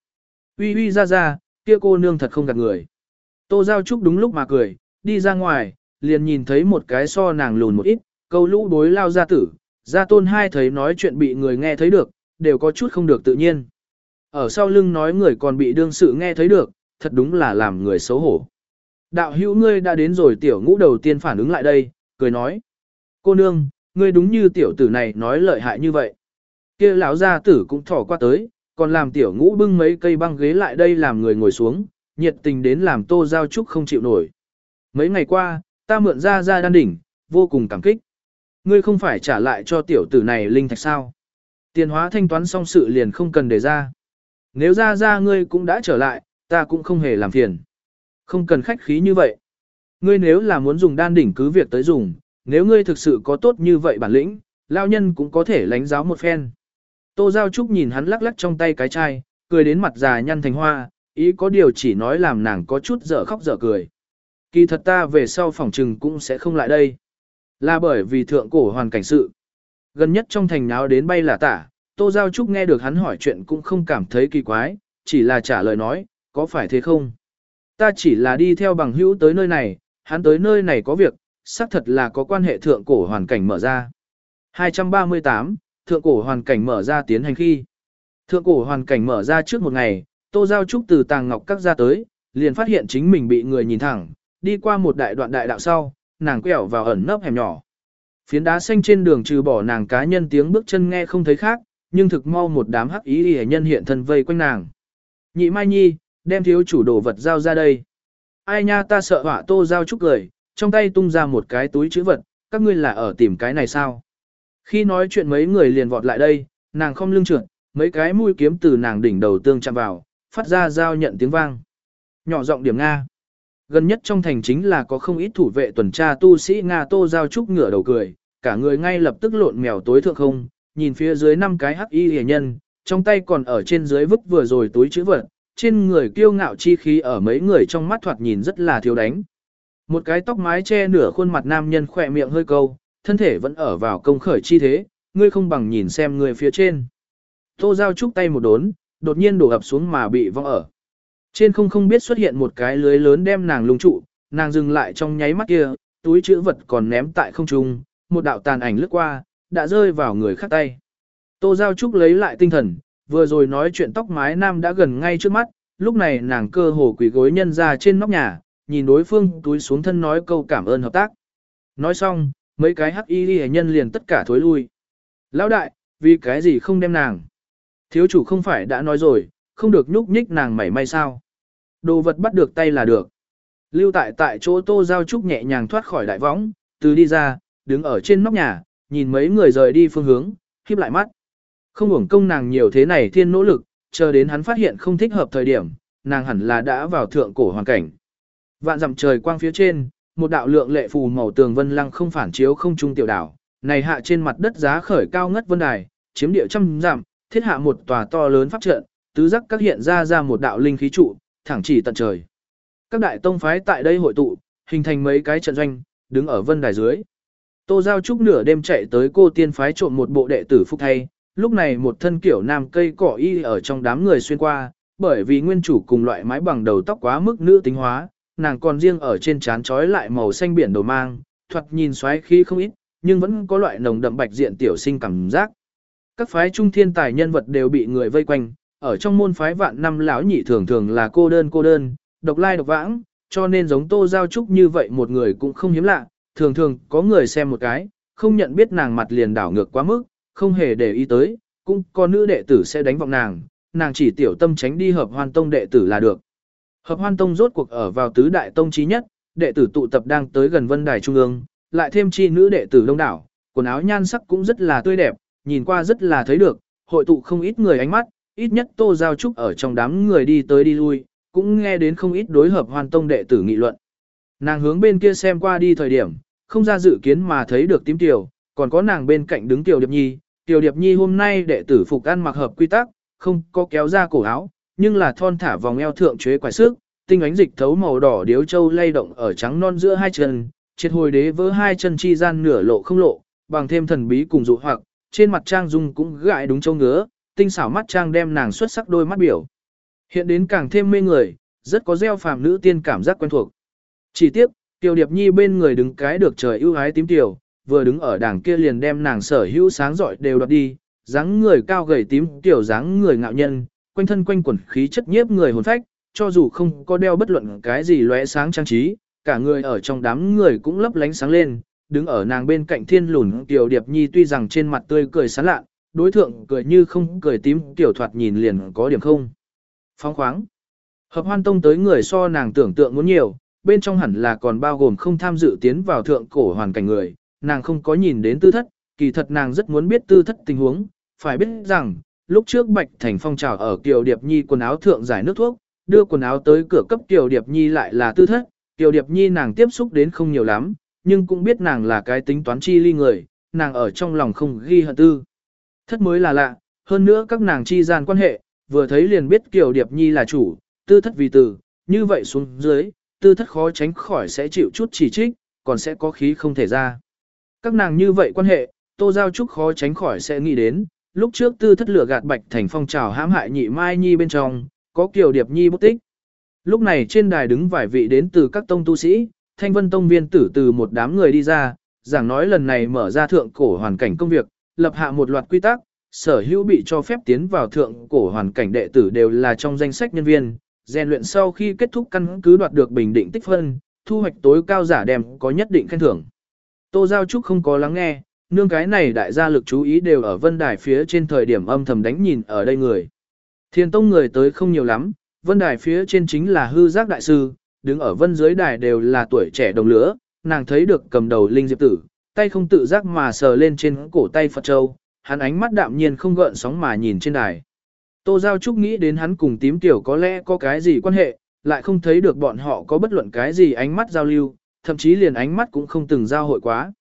Uy uy ra ra, kia cô nương thật không gạt người. Tô Giao Trúc đúng lúc mà cười, đi ra ngoài, liền nhìn thấy một cái so nàng lùn một ít, câu lũ đối lao ra tử, gia tôn hai thấy nói chuyện bị người nghe thấy được, đều có chút không được tự nhiên. Ở sau lưng nói người còn bị đương sự nghe thấy được, thật đúng là làm người xấu hổ. Đạo hữu ngươi đã đến rồi tiểu ngũ đầu tiên phản ứng lại đây, cười nói. Cô nương, ngươi đúng như tiểu tử này nói lợi hại như vậy. kia lão gia tử cũng thỏ qua tới, còn làm tiểu ngũ bưng mấy cây băng ghế lại đây làm người ngồi xuống, nhiệt tình đến làm tô giao trúc không chịu nổi. Mấy ngày qua, ta mượn ra ra đan đỉnh, vô cùng cảm kích. Ngươi không phải trả lại cho tiểu tử này linh thạch sao? Tiền hóa thanh toán xong sự liền không cần để ra. Nếu ra ra ngươi cũng đã trở lại, ta cũng không hề làm phiền. Không cần khách khí như vậy. Ngươi nếu là muốn dùng đan đỉnh cứ việc tới dùng, nếu ngươi thực sự có tốt như vậy bản lĩnh, lao nhân cũng có thể lánh giáo một phen. Tô Giao Trúc nhìn hắn lắc lắc trong tay cái chai, cười đến mặt già nhăn thành hoa, ý có điều chỉ nói làm nàng có chút dở khóc dở cười. Kỳ thật ta về sau phòng trừng cũng sẽ không lại đây. Là bởi vì thượng cổ hoàn cảnh sự. Gần nhất trong thành náo đến bay là tả, Tô Giao Trúc nghe được hắn hỏi chuyện cũng không cảm thấy kỳ quái, chỉ là trả lời nói, có phải thế không? Ta chỉ là đi theo bằng hữu tới nơi này, hắn tới nơi này có việc, xác thật là có quan hệ thượng cổ hoàn cảnh mở ra. 238, thượng cổ hoàn cảnh mở ra tiến hành khi. Thượng cổ hoàn cảnh mở ra trước một ngày, Tô Giao Trúc từ tàng ngọc các ra tới, liền phát hiện chính mình bị người nhìn thẳng, đi qua một đại đoạn đại đạo sau, nàng quẹo vào ẩn nấp hẻm nhỏ. Phiến đá xanh trên đường trừ bỏ nàng cá nhân tiếng bước chân nghe không thấy khác, nhưng thực mau một đám hắc ý y nhân hiện thân vây quanh nàng. Nhị Mai Nhi, đem thiếu chủ đồ vật giao ra đây. Ai nha ta sợ họa tô giao trúc cười, trong tay tung ra một cái túi chữ vật, các ngươi là ở tìm cái này sao? Khi nói chuyện mấy người liền vọt lại đây, nàng không lưng trượt, mấy cái mũi kiếm từ nàng đỉnh đầu tương chạm vào, phát ra giao nhận tiếng vang. Nhỏ giọng điểm Nga. Gần nhất trong thành chính là có không ít thủ vệ tuần tra tu sĩ Nga tô giao trúc ngửa đầu cười, cả người ngay lập tức lộn mèo tối thượng không, nhìn phía dưới năm cái hắc y hề nhân, trong tay còn ở trên dưới vứt vừa rồi túi chữ vật, trên người kiêu ngạo chi khí ở mấy người trong mắt thoạt nhìn rất là thiếu đánh. Một cái tóc mái che nửa khuôn mặt nam nhân khỏe miệng hơi câu, thân thể vẫn ở vào công khởi chi thế, ngươi không bằng nhìn xem người phía trên. Tô Giao Trúc tay một đốn, đột nhiên đổ ập xuống mà bị vong ở. Trên không không biết xuất hiện một cái lưới lớn đem nàng lung trụ, nàng dừng lại trong nháy mắt kia, túi chữ vật còn ném tại không trung, một đạo tàn ảnh lướt qua, đã rơi vào người khác tay. Tô Giao Trúc lấy lại tinh thần, vừa rồi nói chuyện tóc mái nam đã gần ngay trước mắt, lúc này nàng cơ hồ quỳ gối nhân ra trên nóc nhà, nhìn đối phương túi xuống thân nói câu cảm ơn hợp tác. Nói xong, mấy cái hắc y ghi nhân liền tất cả thối lui. Lão đại, vì cái gì không đem nàng? Thiếu chủ không phải đã nói rồi, không được nhúc nhích nàng mảy may sao. Đồ vật bắt được tay là được. Lưu tại tại chỗ tô giao trúc nhẹ nhàng thoát khỏi đại võng, từ đi ra, đứng ở trên nóc nhà, nhìn mấy người rời đi phương hướng, khiếp lại mắt. Không uổng công nàng nhiều thế này thiên nỗ lực, chờ đến hắn phát hiện không thích hợp thời điểm, nàng hẳn là đã vào thượng cổ hoàn cảnh. Vạn dặm trời quang phía trên, một đạo lượng lệ phù màu tường vân lăng không phản chiếu không trung tiểu đảo, này hạ trên mặt đất giá khởi cao ngất vân đài, chiếm địa trăm dặm, thiết hạ một tòa to lớn pháp trận, tứ giác các hiện ra ra một đạo linh khí trụ, thẳng chỉ tận trời. Các đại tông phái tại đây hội tụ, hình thành mấy cái trận doanh, đứng ở vân đài dưới. Tô Giao Trúc nửa đêm chạy tới cô tiên phái trộm một bộ đệ tử phúc thay, lúc này một thân kiểu nam cây cỏ y ở trong đám người xuyên qua, bởi vì nguyên chủ cùng loại mái bằng đầu tóc quá mức nữ tính hóa, nàng còn riêng ở trên trán trói lại màu xanh biển đồ mang, thoạt nhìn xoáy khí không ít, nhưng vẫn có loại nồng đậm bạch diện tiểu sinh cảm giác. Các phái trung thiên tài nhân vật đều bị người vây quanh, ở trong môn phái vạn năm lão nhị thường thường là cô đơn cô đơn, độc lai độc vãng, cho nên giống Tô Giao Trúc như vậy một người cũng không hiếm lạ, thường thường có người xem một cái, không nhận biết nàng mặt liền đảo ngược quá mức, không hề để ý tới, cũng có nữ đệ tử sẽ đánh vọng nàng, nàng chỉ tiểu tâm tránh đi hợp hoan tông đệ tử là được. Hợp hoan tông rốt cuộc ở vào tứ đại tông trí nhất, đệ tử tụ tập đang tới gần vân đài trung ương, lại thêm chi nữ đệ tử đông đảo, quần áo nhan sắc cũng rất là tươi đẹp, nhìn qua rất là thấy được, hội tụ không ít người ánh mắt, ít nhất tô giao trúc ở trong đám người đi tới đi lui, cũng nghe đến không ít đối hợp hoan tông đệ tử nghị luận. Nàng hướng bên kia xem qua đi thời điểm, không ra dự kiến mà thấy được tím tiểu, còn có nàng bên cạnh đứng tiểu điệp nhi, tiểu điệp nhi hôm nay đệ tử phục ăn mặc hợp quy tắc, không có kéo ra cổ áo, nhưng là thon thả vòng eo thượng chế quải sức, tinh ánh dịch thấu màu đỏ điếu châu lay động ở trắng non giữa hai chân, triệt hồi đế vỡ hai chân chi gian nửa lộ không lộ, bằng thêm thần bí cùng dụ hoặc, trên mặt trang dung cũng gãi đúng châu ngứa, tinh xảo mắt trang đem nàng xuất sắc đôi mắt biểu. Hiện đến càng thêm mê người, rất có gieo phàm nữ tiên cảm giác quen thuộc. Chỉ tiếc, Tiểu Điệp Nhi bên người đứng cái được trời ưu ái tím tiểu, vừa đứng ở đàng kia liền đem nàng sở hữu sáng giỏi đều đoạt đi, dáng người cao gầy tím tiểu dáng người ngạo nhân, quanh thân quanh quần khí chất nhiếp người hồn phách, cho dù không có đeo bất luận cái gì lóe sáng trang trí, cả người ở trong đám người cũng lấp lánh sáng lên, đứng ở nàng bên cạnh thiên lùn tiểu điệp nhi tuy rằng trên mặt tươi cười sán lạ, đối thượng cười như không cười tím tiểu thoạt nhìn liền có điểm không. Phóng khoáng. Hợp hoan tông tới người so nàng tưởng tượng muốn nhiều, bên trong hẳn là còn bao gồm không tham dự tiến vào thượng cổ hoàn cảnh người, nàng không có nhìn đến tư thất, kỳ thật nàng rất muốn biết tư thất tình huống, phải biết rằng, lúc trước Bạch Thành phong trào ở Kiều Điệp Nhi quần áo thượng giải nước thuốc, đưa quần áo tới cửa cấp Kiều Điệp Nhi lại là tư thất, Kiều Điệp Nhi nàng tiếp xúc đến không nhiều lắm, nhưng cũng biết nàng là cái tính toán chi ly người, nàng ở trong lòng không ghi hận tư. Thất mới là lạ, hơn nữa các nàng chi gian quan hệ, vừa thấy liền biết Kiều Điệp Nhi là chủ, tư thất vì tử, như vậy xuống dưới, tư thất khó tránh khỏi sẽ chịu chút chỉ trích, còn sẽ có khí không thể ra. Các nàng như vậy quan hệ, Tô Giao Trúc khó tránh khỏi sẽ nghĩ đến, lúc trước tư thất lửa gạt bạch thành phong trào hãm hại nhị mai nhi bên trong, có Kiều Điệp Nhi bút tích. Lúc này trên đài đứng vài vị đến từ các tông tu sĩ, thanh vân tông viên tử từ một đám người đi ra, giảng nói lần này mở ra thượng cổ hoàn cảnh công việc, lập hạ một loạt quy tắc, sở hữu bị cho phép tiến vào thượng cổ hoàn cảnh đệ tử đều là trong danh sách nhân viên, rèn luyện sau khi kết thúc căn cứ đoạt được bình định tích phân, thu hoạch tối cao giả đem có nhất định khen thưởng. Tô Giao Trúc không có lắng nghe, nương cái này đại gia lực chú ý đều ở vân đài phía trên thời điểm âm thầm đánh nhìn ở đây người. Thiên tông người tới không nhiều lắm, vân đài phía trên chính là hư giác đại sư, đứng ở vân dưới đài đều là tuổi trẻ đồng lứa, nàng thấy được cầm đầu linh diệp tử, tay không tự giác mà sờ lên trên cổ tay Phật Châu, hắn ánh mắt đạm nhiên không gợn sóng mà nhìn trên đài. Tô Giao Trúc nghĩ đến hắn cùng tím tiểu có lẽ có cái gì quan hệ, lại không thấy được bọn họ có bất luận cái gì ánh mắt giao lưu, thậm chí liền ánh mắt cũng không từng giao hội quá.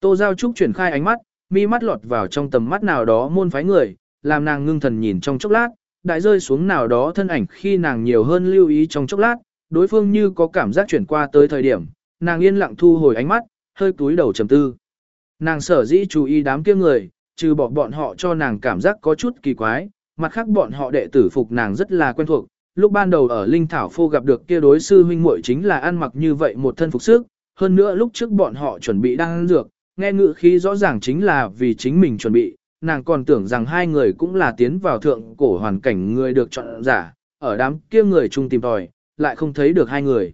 Tô Giao Trúc chuyển khai ánh mắt, mi mắt lọt vào trong tầm mắt nào đó môn phái người, làm nàng ngưng thần nhìn trong chốc lát, đại rơi xuống nào đó thân ảnh khi nàng nhiều hơn lưu ý trong chốc lát, đối phương như có cảm giác chuyển qua tới thời điểm, nàng yên lặng thu hồi ánh mắt, hơi túi đầu trầm tư. Nàng sở dĩ chú ý đám kia người, trừ bỏ bọn họ cho nàng cảm giác có chút kỳ quái, mặt khác bọn họ đệ tử phục nàng rất là quen thuộc. Lúc ban đầu ở Linh Thảo Phô gặp được kia đối sư huynh muội chính là ăn mặc như vậy một thân phục sức, hơn nữa lúc trước bọn họ chuẩn bị đang ăn dược, nghe ngữ khí rõ ràng chính là vì chính mình chuẩn bị, nàng còn tưởng rằng hai người cũng là tiến vào thượng cổ hoàn cảnh người được chọn giả, ở đám kia người chung tìm tòi, lại không thấy được hai người.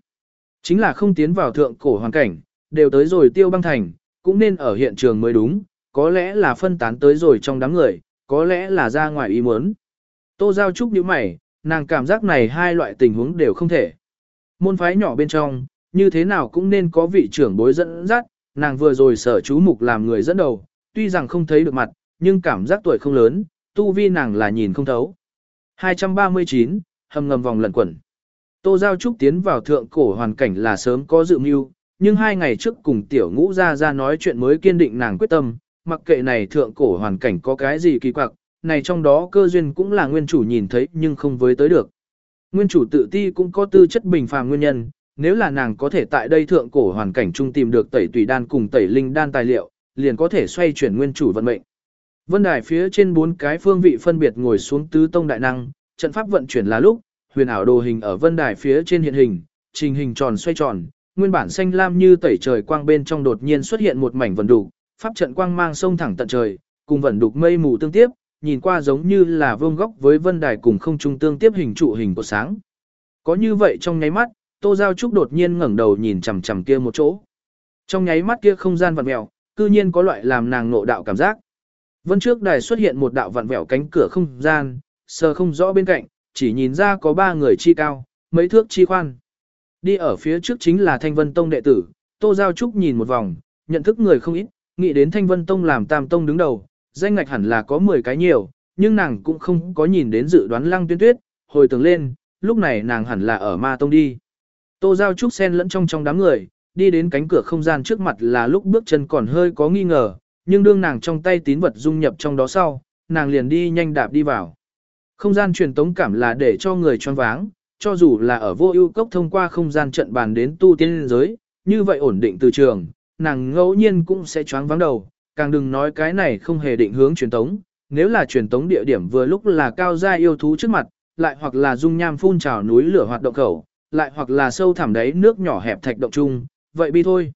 Chính là không tiến vào thượng cổ hoàn cảnh, đều tới rồi tiêu băng thành, cũng nên ở hiện trường mới đúng, có lẽ là phân tán tới rồi trong đám người, có lẽ là ra ngoài ý muốn. Tô Giao Trúc như mày, nàng cảm giác này hai loại tình huống đều không thể. Môn phái nhỏ bên trong, như thế nào cũng nên có vị trưởng bối dẫn dắt, nàng vừa rồi sở chú mục làm người dẫn đầu, tuy rằng không thấy được mặt, nhưng cảm giác tuổi không lớn, tu vi nàng là nhìn không thấu. 239, hầm ngầm vòng lẩn quẩn. Tô Giao Trúc tiến vào thượng cổ hoàn cảnh là sớm có dự mưu, nhưng hai ngày trước cùng tiểu ngũ ra ra nói chuyện mới kiên định nàng quyết tâm, mặc kệ này thượng cổ hoàn cảnh có cái gì kỳ quặc, này trong đó cơ duyên cũng là nguyên chủ nhìn thấy nhưng không với tới được. Nguyên chủ tự ti cũng có tư chất bình phàm nguyên nhân, nếu là nàng có thể tại đây thượng cổ hoàn cảnh trung tìm được tẩy tùy đan cùng tẩy linh đan tài liệu, liền có thể xoay chuyển nguyên chủ vận mệnh. Vân đài phía trên bốn cái phương vị phân biệt ngồi xuống tứ tông đại năng, trận pháp vận chuyển là lúc, huyền ảo đồ hình ở vân đài phía trên hiện hình, trình hình tròn xoay tròn, nguyên bản xanh lam như tẩy trời quang bên trong đột nhiên xuất hiện một mảnh vần đục, pháp trận quang mang sông thẳng tận trời, cùng vần đục mây mù tương tiếp, nhìn qua giống như là vương góc với vân đài cùng không trung tương tiếp hình trụ hình của sáng. Có như vậy trong nháy mắt, Tô Giao Trúc đột nhiên ngẩng đầu nhìn chằm chằm kia một chỗ. Trong nháy mắt kia không gian vặn vẹo, cư nhiên có loại làm nàng nộ đạo cảm giác. Vân trước đài xuất hiện một đạo vặn vẹo cánh cửa không gian, sờ không rõ bên cạnh, chỉ nhìn ra có ba người chi cao, mấy thước chi khoan. Đi ở phía trước chính là Thanh Vân Tông đệ tử, Tô Giao Trúc nhìn một vòng, nhận thức người không ít, nghĩ đến Thanh Vân Tông làm Tam Tông đứng đầu, danh ngạch hẳn là có 10 cái nhiều, nhưng nàng cũng không có nhìn đến dự đoán lăng tuyên tuyết, hồi tưởng lên, lúc này nàng hẳn là ở Ma Tông đi. Tô Giao Trúc sen lẫn trong trong đám người, đi đến cánh cửa không gian trước mặt là lúc bước chân còn hơi có nghi ngờ, nhưng đương nàng trong tay tín vật dung nhập trong đó sau, nàng liền đi nhanh đạp đi vào. Không gian truyền tống cảm là để cho người choáng váng, cho dù là ở vô ưu cốc thông qua không gian trận bàn đến tu tiên giới, như vậy ổn định từ trường, nàng ngẫu nhiên cũng sẽ choáng váng đầu, càng đừng nói cái này không hề định hướng truyền tống, nếu là truyền tống địa điểm vừa lúc là cao gia yêu thú trước mặt, lại hoặc là dung nham phun trào núi lửa hoạt động khẩu, lại hoặc là sâu thẳm đáy nước nhỏ hẹp thạch động chung, vậy bi thôi.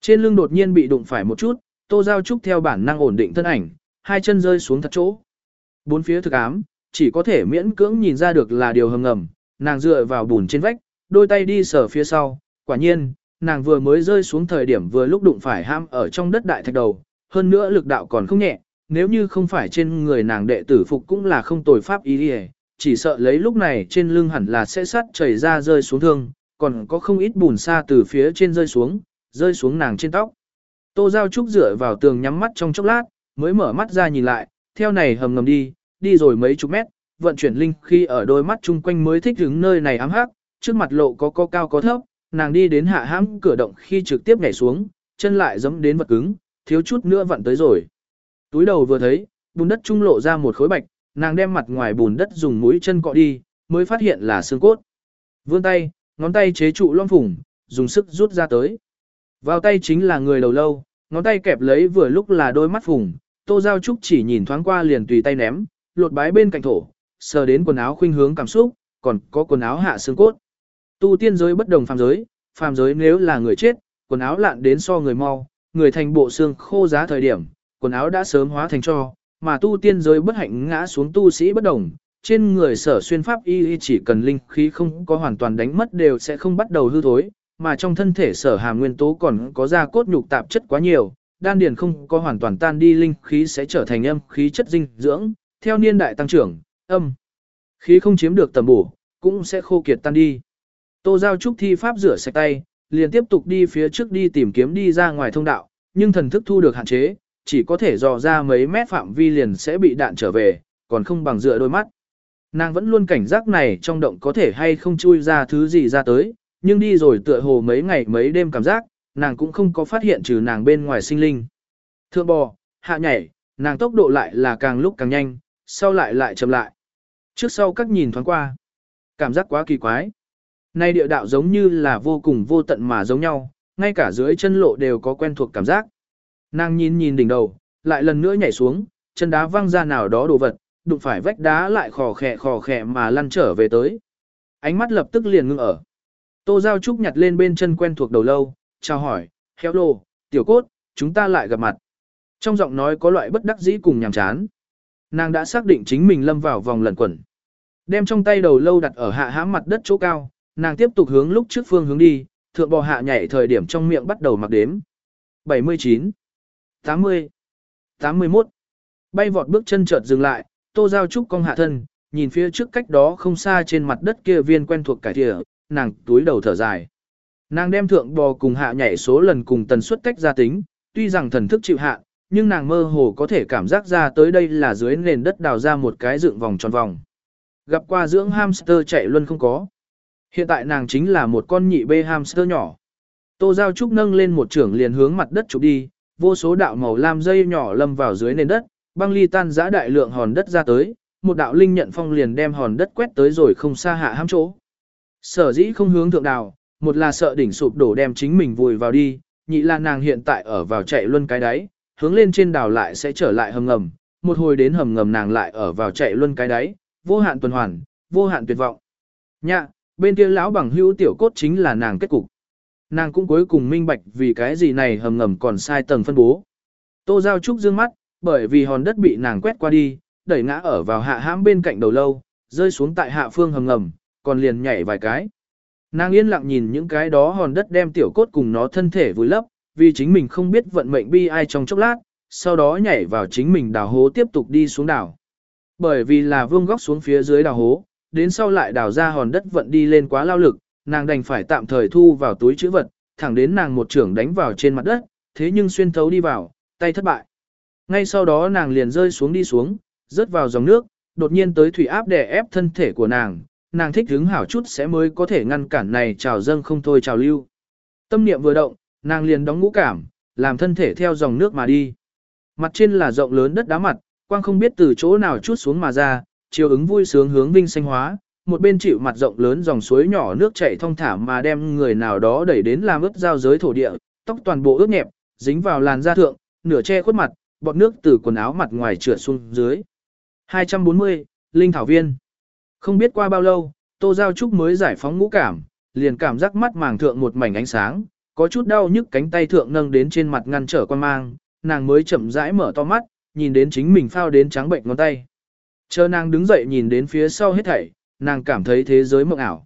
Trên lưng đột nhiên bị đụng phải một chút, Tô Giao Trúc theo bản năng ổn định thân ảnh, hai chân rơi xuống thật chỗ. Bốn phía thực ám, chỉ có thể miễn cưỡng nhìn ra được là điều hầm ngầm, nàng dựa vào bùn trên vách, đôi tay đi sờ phía sau, quả nhiên, nàng vừa mới rơi xuống thời điểm vừa lúc đụng phải ham ở trong đất đại thạch đầu, hơn nữa lực đạo còn không nhẹ, nếu như không phải trên người nàng đệ tử phục cũng là không tồi pháp ý đi chỉ sợ lấy lúc này trên lưng hẳn là sẽ sắt chảy ra rơi xuống thương, còn có không ít bùn xa từ phía trên rơi xuống, rơi xuống nàng trên tóc. Tô Giao Trúc dựa vào tường nhắm mắt trong chốc lát, mới mở mắt ra nhìn lại, theo này hầm ngầm đi, đi rồi mấy chục mét, vận chuyển linh khi ở đôi mắt chung quanh mới thích đứng nơi này ám hắc, trước mặt lộ có có cao có thấp, nàng đi đến hạ hãm cửa động khi trực tiếp nhảy xuống, chân lại giẫm đến vật cứng, thiếu chút nữa vặn tới rồi. Túi đầu vừa thấy, bùn đất trung lộ ra một khối bạch, nàng đem mặt ngoài bùn đất dùng mũi chân cọ đi, mới phát hiện là xương cốt. Vươn tay, ngón tay chế trụ long phủng, dùng sức rút ra tới. Vào tay chính là người đầu lâu, ngón tay kẹp lấy vừa lúc là đôi mắt phủng, tô giao trúc chỉ nhìn thoáng qua liền tùy tay ném, lột bái bên cạnh thổ, sờ đến quần áo khuynh hướng cảm xúc, còn có quần áo hạ xương cốt. Tu tiên giới bất đồng phàm giới, phàm giới nếu là người chết, quần áo lạn đến so người mau, người thành bộ xương khô giá thời điểm, quần áo đã sớm hóa thành cho, mà tu tiên giới bất hạnh ngã xuống tu sĩ bất đồng, trên người sở xuyên pháp y chỉ cần linh khí không có hoàn toàn đánh mất đều sẽ không bắt đầu hư thối, mà trong thân thể sở hàm nguyên tố còn có da cốt nhục tạp chất quá nhiều, đan điền không có hoàn toàn tan đi linh khí sẽ trở thành âm khí chất dinh dưỡng, theo niên đại tăng trưởng, âm khí không chiếm được tầm bổ, cũng sẽ khô kiệt tan đi. Tô Giao Trúc thi pháp rửa sạch tay, liền tiếp tục đi phía trước đi tìm kiếm đi ra ngoài thông đạo, nhưng thần thức thu được hạn chế, chỉ có thể dò ra mấy mét phạm vi liền sẽ bị đạn trở về, còn không bằng dựa đôi mắt. Nàng vẫn luôn cảnh giác này trong động có thể hay không chui ra thứ gì ra tới, nhưng đi rồi tựa hồ mấy ngày mấy đêm cảm giác, nàng cũng không có phát hiện trừ nàng bên ngoài sinh linh. Thượng bò, hạ nhảy, nàng tốc độ lại là càng lúc càng nhanh, sau lại lại chậm lại. Trước sau các nhìn thoáng qua. Cảm giác quá kỳ quái. Nay địa đạo giống như là vô cùng vô tận mà giống nhau, ngay cả dưới chân lộ đều có quen thuộc cảm giác. Nàng nhìn nhìn đỉnh đầu, lại lần nữa nhảy xuống, chân đá văng ra nào đó đồ vật, đụng phải vách đá lại khò khè khò khè mà lăn trở về tới. Ánh mắt lập tức liền ngưng ở. Tô Giao Trúc nhặt lên bên chân quen thuộc đầu lâu, chào hỏi, khéo lô, tiểu cốt, chúng ta lại gặp mặt. Trong giọng nói có loại bất đắc dĩ cùng nhàm chán. Nàng đã xác định chính mình lâm vào vòng lẩn quẩn. Đem trong tay đầu lâu đặt ở hạ hãm mặt đất chỗ cao, nàng tiếp tục hướng lúc trước phương hướng đi, thượng bò hạ nhảy thời điểm trong miệng bắt đầu mặc đếm. 79, 80, 81. Bay vọt bước chân chợt dừng lại, tô giao trúc cong hạ thân, nhìn phía trước cách đó không xa trên mặt đất kia viên quen thuộc cải thịa, nàng túi đầu thở dài. Nàng đem thượng bò cùng hạ nhảy số lần cùng tần suất cách ra tính, tuy rằng thần thức chịu hạ, nhưng nàng mơ hồ có thể cảm giác ra tới đây là dưới nền đất đào ra một cái dựng vòng tròn vòng. Gặp qua dưỡng hamster chạy luôn không có. Hiện tại nàng chính là một con nhị bê hamster nhỏ. Tô Giao Trúc nâng lên một trưởng liền hướng mặt đất chụp đi, vô số đạo màu lam dây nhỏ lâm vào dưới nền đất, băng ly tan giã đại lượng hòn đất ra tới, một đạo linh nhận phong liền đem hòn đất quét tới rồi không xa hạ ham chỗ. Sở dĩ không hướng thượng đào, một là sợ đỉnh sụp đổ đem chính mình vùi vào đi, nhị là nàng hiện tại ở vào chạy luân cái đáy, hướng lên trên đào lại sẽ trở lại hầm ngầm, một hồi đến hầm ngầm nàng lại ở vào chạy luân cái đáy, vô hạn tuần hoàn, vô hạn tuyệt vọng. Nhạ, bên kia lão bằng hữu tiểu cốt chính là nàng kết cục. Nàng cũng cuối cùng minh bạch vì cái gì này hầm ngầm còn sai tầng phân bố. Tô Giao Trúc dương mắt, bởi vì hòn đất bị nàng quét qua đi, đẩy ngã ở vào hạ hãm bên cạnh đầu lâu, rơi xuống tại hạ phương hầm ngầm, còn liền nhảy vài cái. Nàng yên lặng nhìn những cái đó hòn đất đem tiểu cốt cùng nó thân thể vùi lấp, vì chính mình không biết vận mệnh bi ai trong chốc lát, sau đó nhảy vào chính mình đào hố tiếp tục đi xuống đảo. Bởi vì là vương góc xuống phía dưới đào hố, đến sau lại đào ra hòn đất vận đi lên quá lao lực, nàng đành phải tạm thời thu vào túi chữ vật, thẳng đến nàng một trưởng đánh vào trên mặt đất, thế nhưng xuyên thấu đi vào, tay thất bại. Ngay sau đó nàng liền rơi xuống đi xuống, rớt vào dòng nước, đột nhiên tới thủy áp đè ép thân thể của nàng, nàng thích hứng hảo chút sẽ mới có thể ngăn cản này trào dâng không thôi trào lưu. Tâm niệm vừa động, nàng liền đóng ngũ cảm, làm thân thể theo dòng nước mà đi. Mặt trên là rộng lớn đất đá mặt, quang không biết từ chỗ nào chút xuống mà ra, chiều ứng vui sướng hướng vinh xanh hóa, một bên chịu mặt rộng lớn dòng suối nhỏ nước chảy thong thả mà đem người nào đó đẩy đến làm ướt giao giới thổ địa, tóc toàn bộ ướt nhẹp, dính vào làn da thượng, nửa che khuất mặt, bọt nước từ quần áo mặt ngoài trượt xuống dưới. 240, Linh Thảo Viên Không biết qua bao lâu, Tô Giao Trúc mới giải phóng ngũ cảm, liền cảm giác mắt màng thượng một mảnh ánh sáng, có chút đau nhức cánh tay thượng nâng đến trên mặt ngăn trở quan mang, nàng mới chậm rãi mở to mắt, nhìn đến chính mình phao đến trắng bệnh ngón tay. Chờ nàng đứng dậy nhìn đến phía sau hết thảy, nàng cảm thấy thế giới mộng ảo.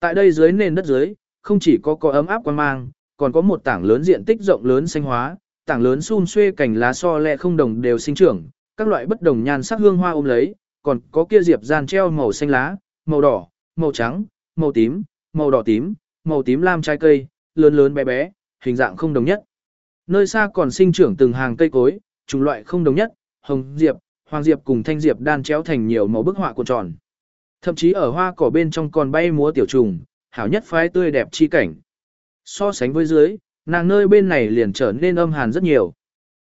Tại đây dưới nền đất dưới, không chỉ có có ấm áp quan mang, còn có một tảng lớn diện tích rộng lớn xanh hóa, tảng lớn xun xuê cành lá so lẹ không đồng đều sinh trưởng, các loại bất đồng nhan sắc hương hoa ôm lấy, còn có kia diệp gian treo màu xanh lá, màu đỏ, màu trắng, màu tím, màu đỏ tím, màu tím lam trái cây, lớn lớn bé bé, hình dạng không đồng nhất. Nơi xa còn sinh trưởng từng hàng cây cối, chủng loại không đồng nhất, hồng diệp, hoàng diệp cùng thanh diệp đan chéo thành nhiều màu bức họa cuộn tròn. Thậm chí ở hoa cỏ bên trong còn bay múa tiểu trùng, hảo nhất phái tươi đẹp chi cảnh. So sánh với dưới, nàng nơi bên này liền trở nên âm hàn rất nhiều.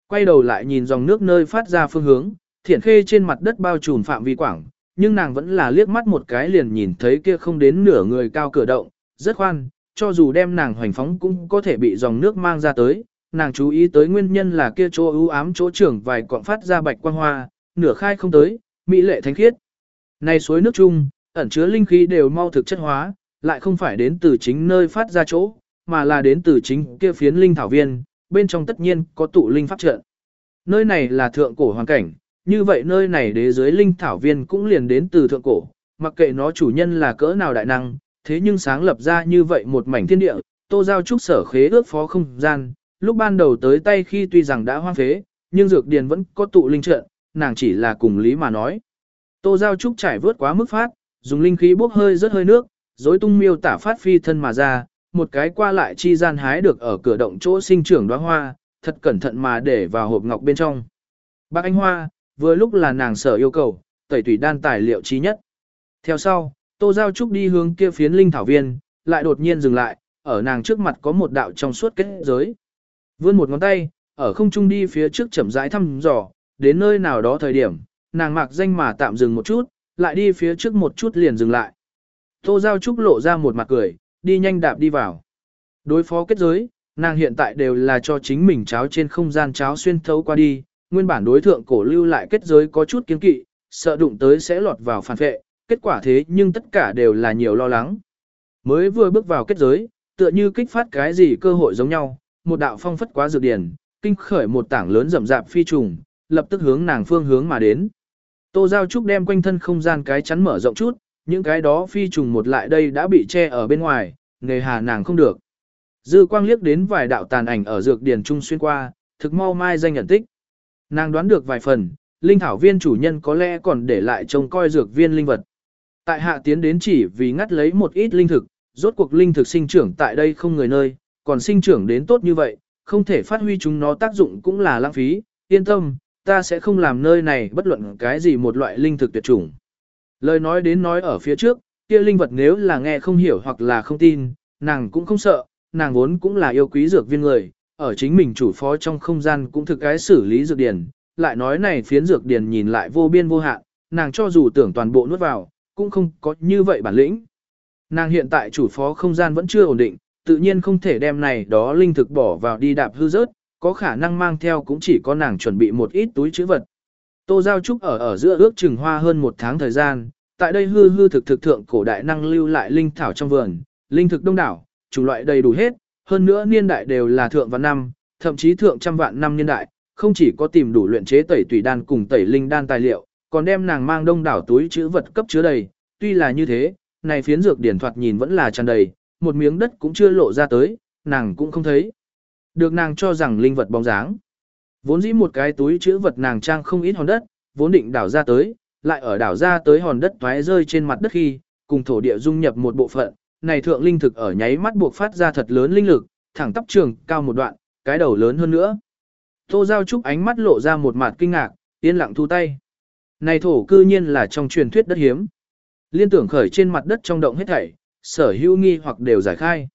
Quay đầu lại nhìn dòng nước nơi phát ra phương hướng, thiển khê trên mặt đất bao trùm phạm vi quảng, nhưng nàng vẫn là liếc mắt một cái liền nhìn thấy kia không đến nửa người cao cửa động, rất khoan, cho dù đem nàng hoành phóng cũng có thể bị dòng nước mang ra tới. Nàng chú ý tới nguyên nhân là kia chỗ ưu ám chỗ trưởng vài quạng phát ra bạch quang hoa, nửa khai không tới, mỹ lệ thánh khiết. Này suối nước chung, ẩn chứa linh khí đều mau thực chất hóa, lại không phải đến từ chính nơi phát ra chỗ, mà là đến từ chính kia phiến linh thảo viên, bên trong tất nhiên có tụ linh pháp trận. Nơi này là thượng cổ hoàn cảnh, như vậy nơi này đế giới linh thảo viên cũng liền đến từ thượng cổ, mặc kệ nó chủ nhân là cỡ nào đại năng, thế nhưng sáng lập ra như vậy một mảnh thiên địa, tô giao trúc sở khế ước phó không gian, lúc ban đầu tới tay khi tuy rằng đã hoang phế, nhưng dược điền vẫn có tụ linh trận, nàng chỉ là cùng lý mà nói. Tô giao trúc trải vớt quá mức phát, dùng linh khí bốc hơi rất hơi nước, dối tung miêu tả phát phi thân mà ra, một cái qua lại chi gian hái được ở cửa động chỗ sinh trưởng đóa hoa, thật cẩn thận mà để vào hộp ngọc bên trong. Bác anh hoa, vừa lúc là nàng sở yêu cầu, tẩy tủy đan tài liệu trí nhất. Theo sau, Tô Giao Trúc đi hướng kia phiến linh thảo viên, lại đột nhiên dừng lại, ở nàng trước mặt có một đạo trong suốt kết giới. Vươn một ngón tay, ở không trung đi phía trước chậm rãi thăm dò, đến nơi nào đó thời điểm, nàng mặc danh mà tạm dừng một chút, lại đi phía trước một chút liền dừng lại. Tô Giao Trúc lộ ra một mặt cười, đi nhanh đạp đi vào. Đối phó kết giới, nàng hiện tại đều là cho chính mình cháo trên không gian cháo xuyên thấu qua đi, nguyên bản đối thượng cổ lưu lại kết giới có chút kiên kỵ, sợ đụng tới sẽ lọt vào phản vệ, kết quả thế nhưng tất cả đều là nhiều lo lắng. Mới vừa bước vào kết giới, tựa như kích phát cái gì cơ hội giống nhau, một đạo phong phất quá dược điển, kinh khởi một tảng lớn rậm rạp phi trùng, lập tức hướng nàng phương hướng mà đến. Tô Giao Trúc đem quanh thân không gian cái chắn mở rộng chút, những cái đó phi trùng một lại đây đã bị che ở bên ngoài, nghề hà nàng không được. Dư quang liếc đến vài đạo tàn ảnh ở dược điển trung xuyên qua, thực mau mai danh nhận tích. Nàng đoán được vài phần, linh thảo viên chủ nhân có lẽ còn để lại trông coi dược viên linh vật. Tại hạ tiến đến chỉ vì ngắt lấy một ít linh thực, rốt cuộc linh thực sinh trưởng tại đây không người nơi, còn sinh trưởng đến tốt như vậy, không thể phát huy chúng nó tác dụng cũng là lãng phí, yên tâm, ta sẽ không làm nơi này bất luận cái gì một loại linh thực tuyệt chủng. Lời nói đến nói ở phía trước, kia linh vật nếu là nghe không hiểu hoặc là không tin, nàng cũng không sợ, nàng vốn cũng là yêu quý dược viên người, ở chính mình chủ phó trong không gian cũng thực cái xử lý dược điển, lại nói này phiến dược điển nhìn lại vô biên vô hạn, nàng cho dù tưởng toàn bộ nuốt vào, cũng không có như vậy bản lĩnh. Nàng hiện tại chủ phó không gian vẫn chưa ổn định, tự nhiên không thể đem này đó linh thực bỏ vào đi đạp hư rớt, có khả năng mang theo cũng chỉ có nàng chuẩn bị một ít túi chữ vật. Tô Giao Trúc ở ở giữa ước chừng hoa hơn một tháng thời gian, tại đây hư hư thực thực thượng cổ đại năng lưu lại linh thảo trong vườn, linh thực đông đảo, chủng loại đầy đủ hết, hơn nữa niên đại đều là thượng vạn năm, thậm chí thượng trăm vạn năm niên đại, không chỉ có tìm đủ luyện chế tẩy tùy đan cùng tẩy linh đan tài liệu, còn đem nàng mang đông đảo túi chữ vật cấp chứa đầy, tuy là như thế, này phiến dược điển thoạt nhìn vẫn là tràn đầy, một miếng đất cũng chưa lộ ra tới, nàng cũng không thấy. Được nàng cho rằng linh vật bóng dáng. Vốn dĩ một cái túi chữ vật nàng trang không ít hòn đất, vốn định đảo ra tới, lại ở đảo ra tới hòn đất toái rơi trên mặt đất khi, cùng thổ địa dung nhập một bộ phận, này thượng linh thực ở nháy mắt buộc phát ra thật lớn linh lực, thẳng tắp trường, cao một đoạn, cái đầu lớn hơn nữa. Tô Giao Trúc ánh mắt lộ ra một mặt kinh ngạc, yên lặng thu tay. Này thổ cư nhiên là trong truyền thuyết đất hiếm. Liên tưởng khởi trên mặt đất trong động hết thảy, sở hữu nghi hoặc đều giải khai.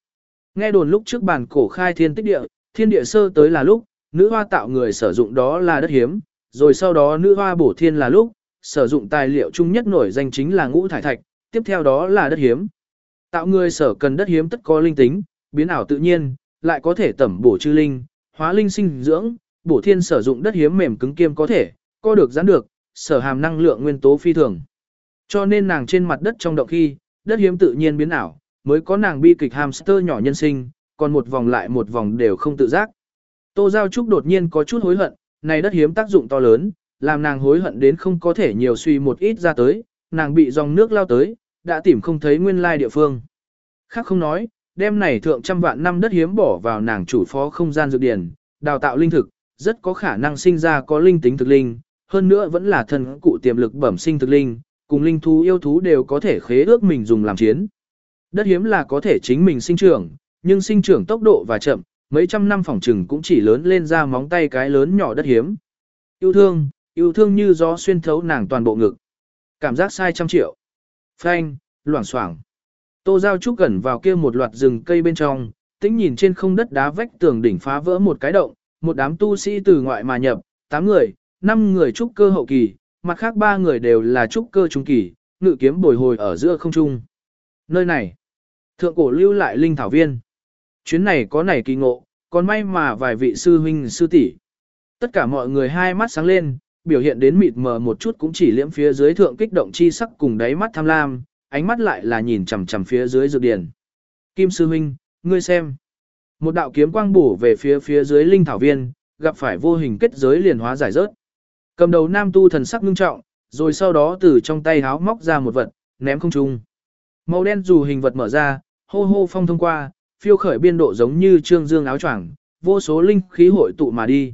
Nghe đồn lúc trước bản cổ khai thiên tích địa, thiên địa sơ tới là lúc, nữ hoa tạo người sử dụng đó là đất hiếm, rồi sau đó nữ hoa bổ thiên là lúc, sử dụng tài liệu chung nhất nổi danh chính là ngũ thải thạch, tiếp theo đó là đất hiếm. Tạo người sở cần đất hiếm tất có linh tính, biến ảo tự nhiên, lại có thể tẩm bổ chư linh, hóa linh sinh dưỡng, bổ thiên sử dụng đất hiếm mềm cứng kiêm có thể, co được giãn được, sở hàm năng lượng nguyên tố phi thường. Cho nên nàng trên mặt đất trong động khi, đất hiếm tự nhiên biến ảo, mới có nàng bi kịch hamster nhỏ nhân sinh, còn một vòng lại một vòng đều không tự giác. Tô Giao Trúc đột nhiên có chút hối hận, này đất hiếm tác dụng to lớn, làm nàng hối hận đến không có thể nhiều suy một ít ra tới, nàng bị dòng nước lao tới, đã tìm không thấy nguyên lai địa phương. Khác không nói, đêm này thượng trăm vạn năm đất hiếm bỏ vào nàng chủ phó không gian dược điển, đào tạo linh thực, rất có khả năng sinh ra có linh tính thực linh, hơn nữa vẫn là thần cụ tiềm lực bẩm sinh thực linh, cùng linh thú yêu thú đều có thể khế ước mình dùng làm chiến. Đất hiếm là có thể chính mình sinh trưởng, nhưng sinh trưởng tốc độ và chậm, mấy trăm năm phòng trừng cũng chỉ lớn lên ra móng tay cái lớn nhỏ đất hiếm. Yêu thương, yêu thương như gió xuyên thấu nàng toàn bộ ngực. Cảm giác sai trăm triệu. Phanh, loảng xoảng. Tô Giao Trúc gần vào kia một loạt rừng cây bên trong, tĩnh nhìn trên không đất đá vách tường đỉnh phá vỡ một cái động, một đám tu sĩ từ ngoại mà nhập, 8 người, 5 người trúc cơ hậu kỳ, mặt khác ba người đều là trúc cơ trung kỳ, ngự kiếm bồi hồi ở giữa không trung. Nơi này, thượng cổ lưu lại linh thảo viên. Chuyến này có này kỳ ngộ, còn may mà vài vị sư huynh sư tỷ. Tất cả mọi người hai mắt sáng lên, biểu hiện đến mịt mờ một chút cũng chỉ liễm phía dưới thượng kích động chi sắc cùng đáy mắt tham lam, ánh mắt lại là nhìn chằm chằm phía dưới dược điển. Kim sư huynh, ngươi xem. Một đạo kiếm quang bổ về phía phía dưới linh thảo viên, gặp phải vô hình kết giới liền hóa giải rớt. Cầm đầu nam tu thần sắc ngưng trọng, rồi sau đó từ trong tay háo móc ra một vật, ném không trung. Màu đen dù hình vật mở ra, hô hô phong thông qua, phiêu khởi biên độ giống như trương dương áo choàng, vô số linh khí hội tụ mà đi.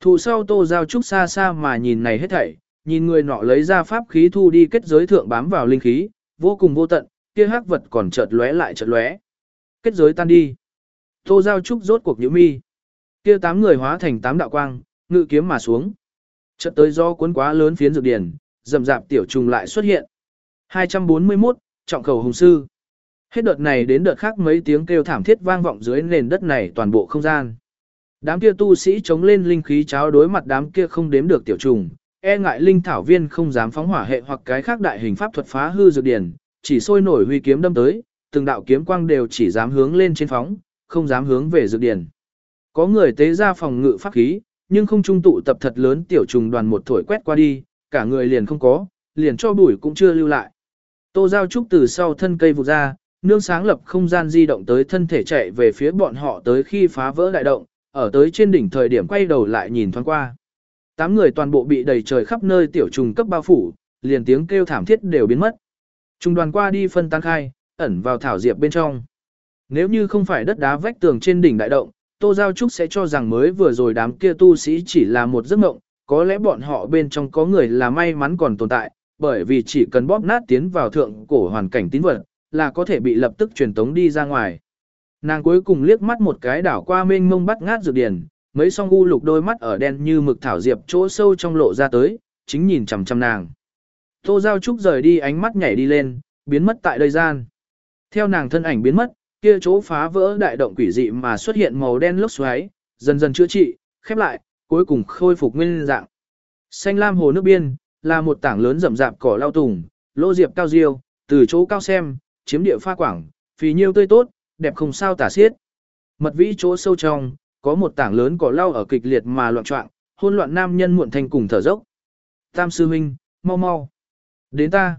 Thủ sau tô giao trúc xa xa mà nhìn này hết thảy, nhìn người nọ lấy ra pháp khí thu đi kết giới thượng bám vào linh khí, vô cùng vô tận, kia hắc vật còn chợt lóe lại chợt lóe. Kết giới tan đi. Tô giao trúc rốt cuộc nhíu mi. Kia tám người hóa thành tám đạo quang, ngự kiếm mà xuống. Chợt tới do cuốn quá lớn phiến dược điển, rầm rạp tiểu trùng lại xuất hiện. 241, trọng khẩu hùng sư. Hết đợt này đến đợt khác mấy tiếng kêu thảm thiết vang vọng dưới nền đất này toàn bộ không gian. Đám kia tu sĩ chống lên linh khí cháo đối mặt đám kia không đếm được tiểu trùng, e ngại linh thảo viên không dám phóng hỏa hệ hoặc cái khác đại hình pháp thuật phá hư dược điển, chỉ sôi nổi huy kiếm đâm tới, từng đạo kiếm quang đều chỉ dám hướng lên trên phóng, không dám hướng về dược điển. Có người tế ra phòng ngự pháp khí, nhưng không trung tụ tập thật lớn tiểu trùng đoàn một thổi quét qua đi, cả người liền không có, liền cho bụi cũng chưa lưu lại. Tô Giao Trúc từ sau thân cây vụt ra, nương sáng lập không gian di động tới thân thể chạy về phía bọn họ tới khi phá vỡ đại động, ở tới trên đỉnh thời điểm quay đầu lại nhìn thoáng qua. Tám người toàn bộ bị đầy trời khắp nơi tiểu trùng cấp bao phủ, liền tiếng kêu thảm thiết đều biến mất. Trung đoàn qua đi phân tăng khai, ẩn vào thảo diệp bên trong. Nếu như không phải đất đá vách tường trên đỉnh đại động, Tô Giao Trúc sẽ cho rằng mới vừa rồi đám kia tu sĩ chỉ là một giấc mộng, có lẽ bọn họ bên trong có người là may mắn còn tồn tại, bởi vì chỉ cần bóp nát tiến vào thượng cổ hoàn cảnh tín vật, là có thể bị lập tức truyền tống đi ra ngoài. Nàng cuối cùng liếc mắt một cái đảo qua mênh mông bắt ngát dược điển, mấy song u lục đôi mắt ở đen như mực thảo diệp chỗ sâu trong lộ ra tới, chính nhìn chằm chằm nàng. Tô Giao Trúc rời đi ánh mắt nhảy đi lên, biến mất tại đây gian. Theo nàng thân ảnh biến mất, kia chỗ phá vỡ đại động quỷ dị mà xuất hiện màu đen lốc xoáy, dần dần chữa trị, khép lại, cuối cùng khôi phục nguyên dạng. Xanh lam hồ nước biên, là một tảng lớn rậm rạp cỏ lao tùng, lô diệp cao diêu, từ chỗ cao xem, chiếm địa pha quảng, phì nhiêu tươi tốt, đẹp không sao tả xiết. Mật vĩ chỗ sâu trong, có một tảng lớn cỏ lau ở kịch liệt mà loạn trọng, hôn loạn nam nhân muộn thành cùng thở dốc. Tam sư huynh, mau mau. Đến ta.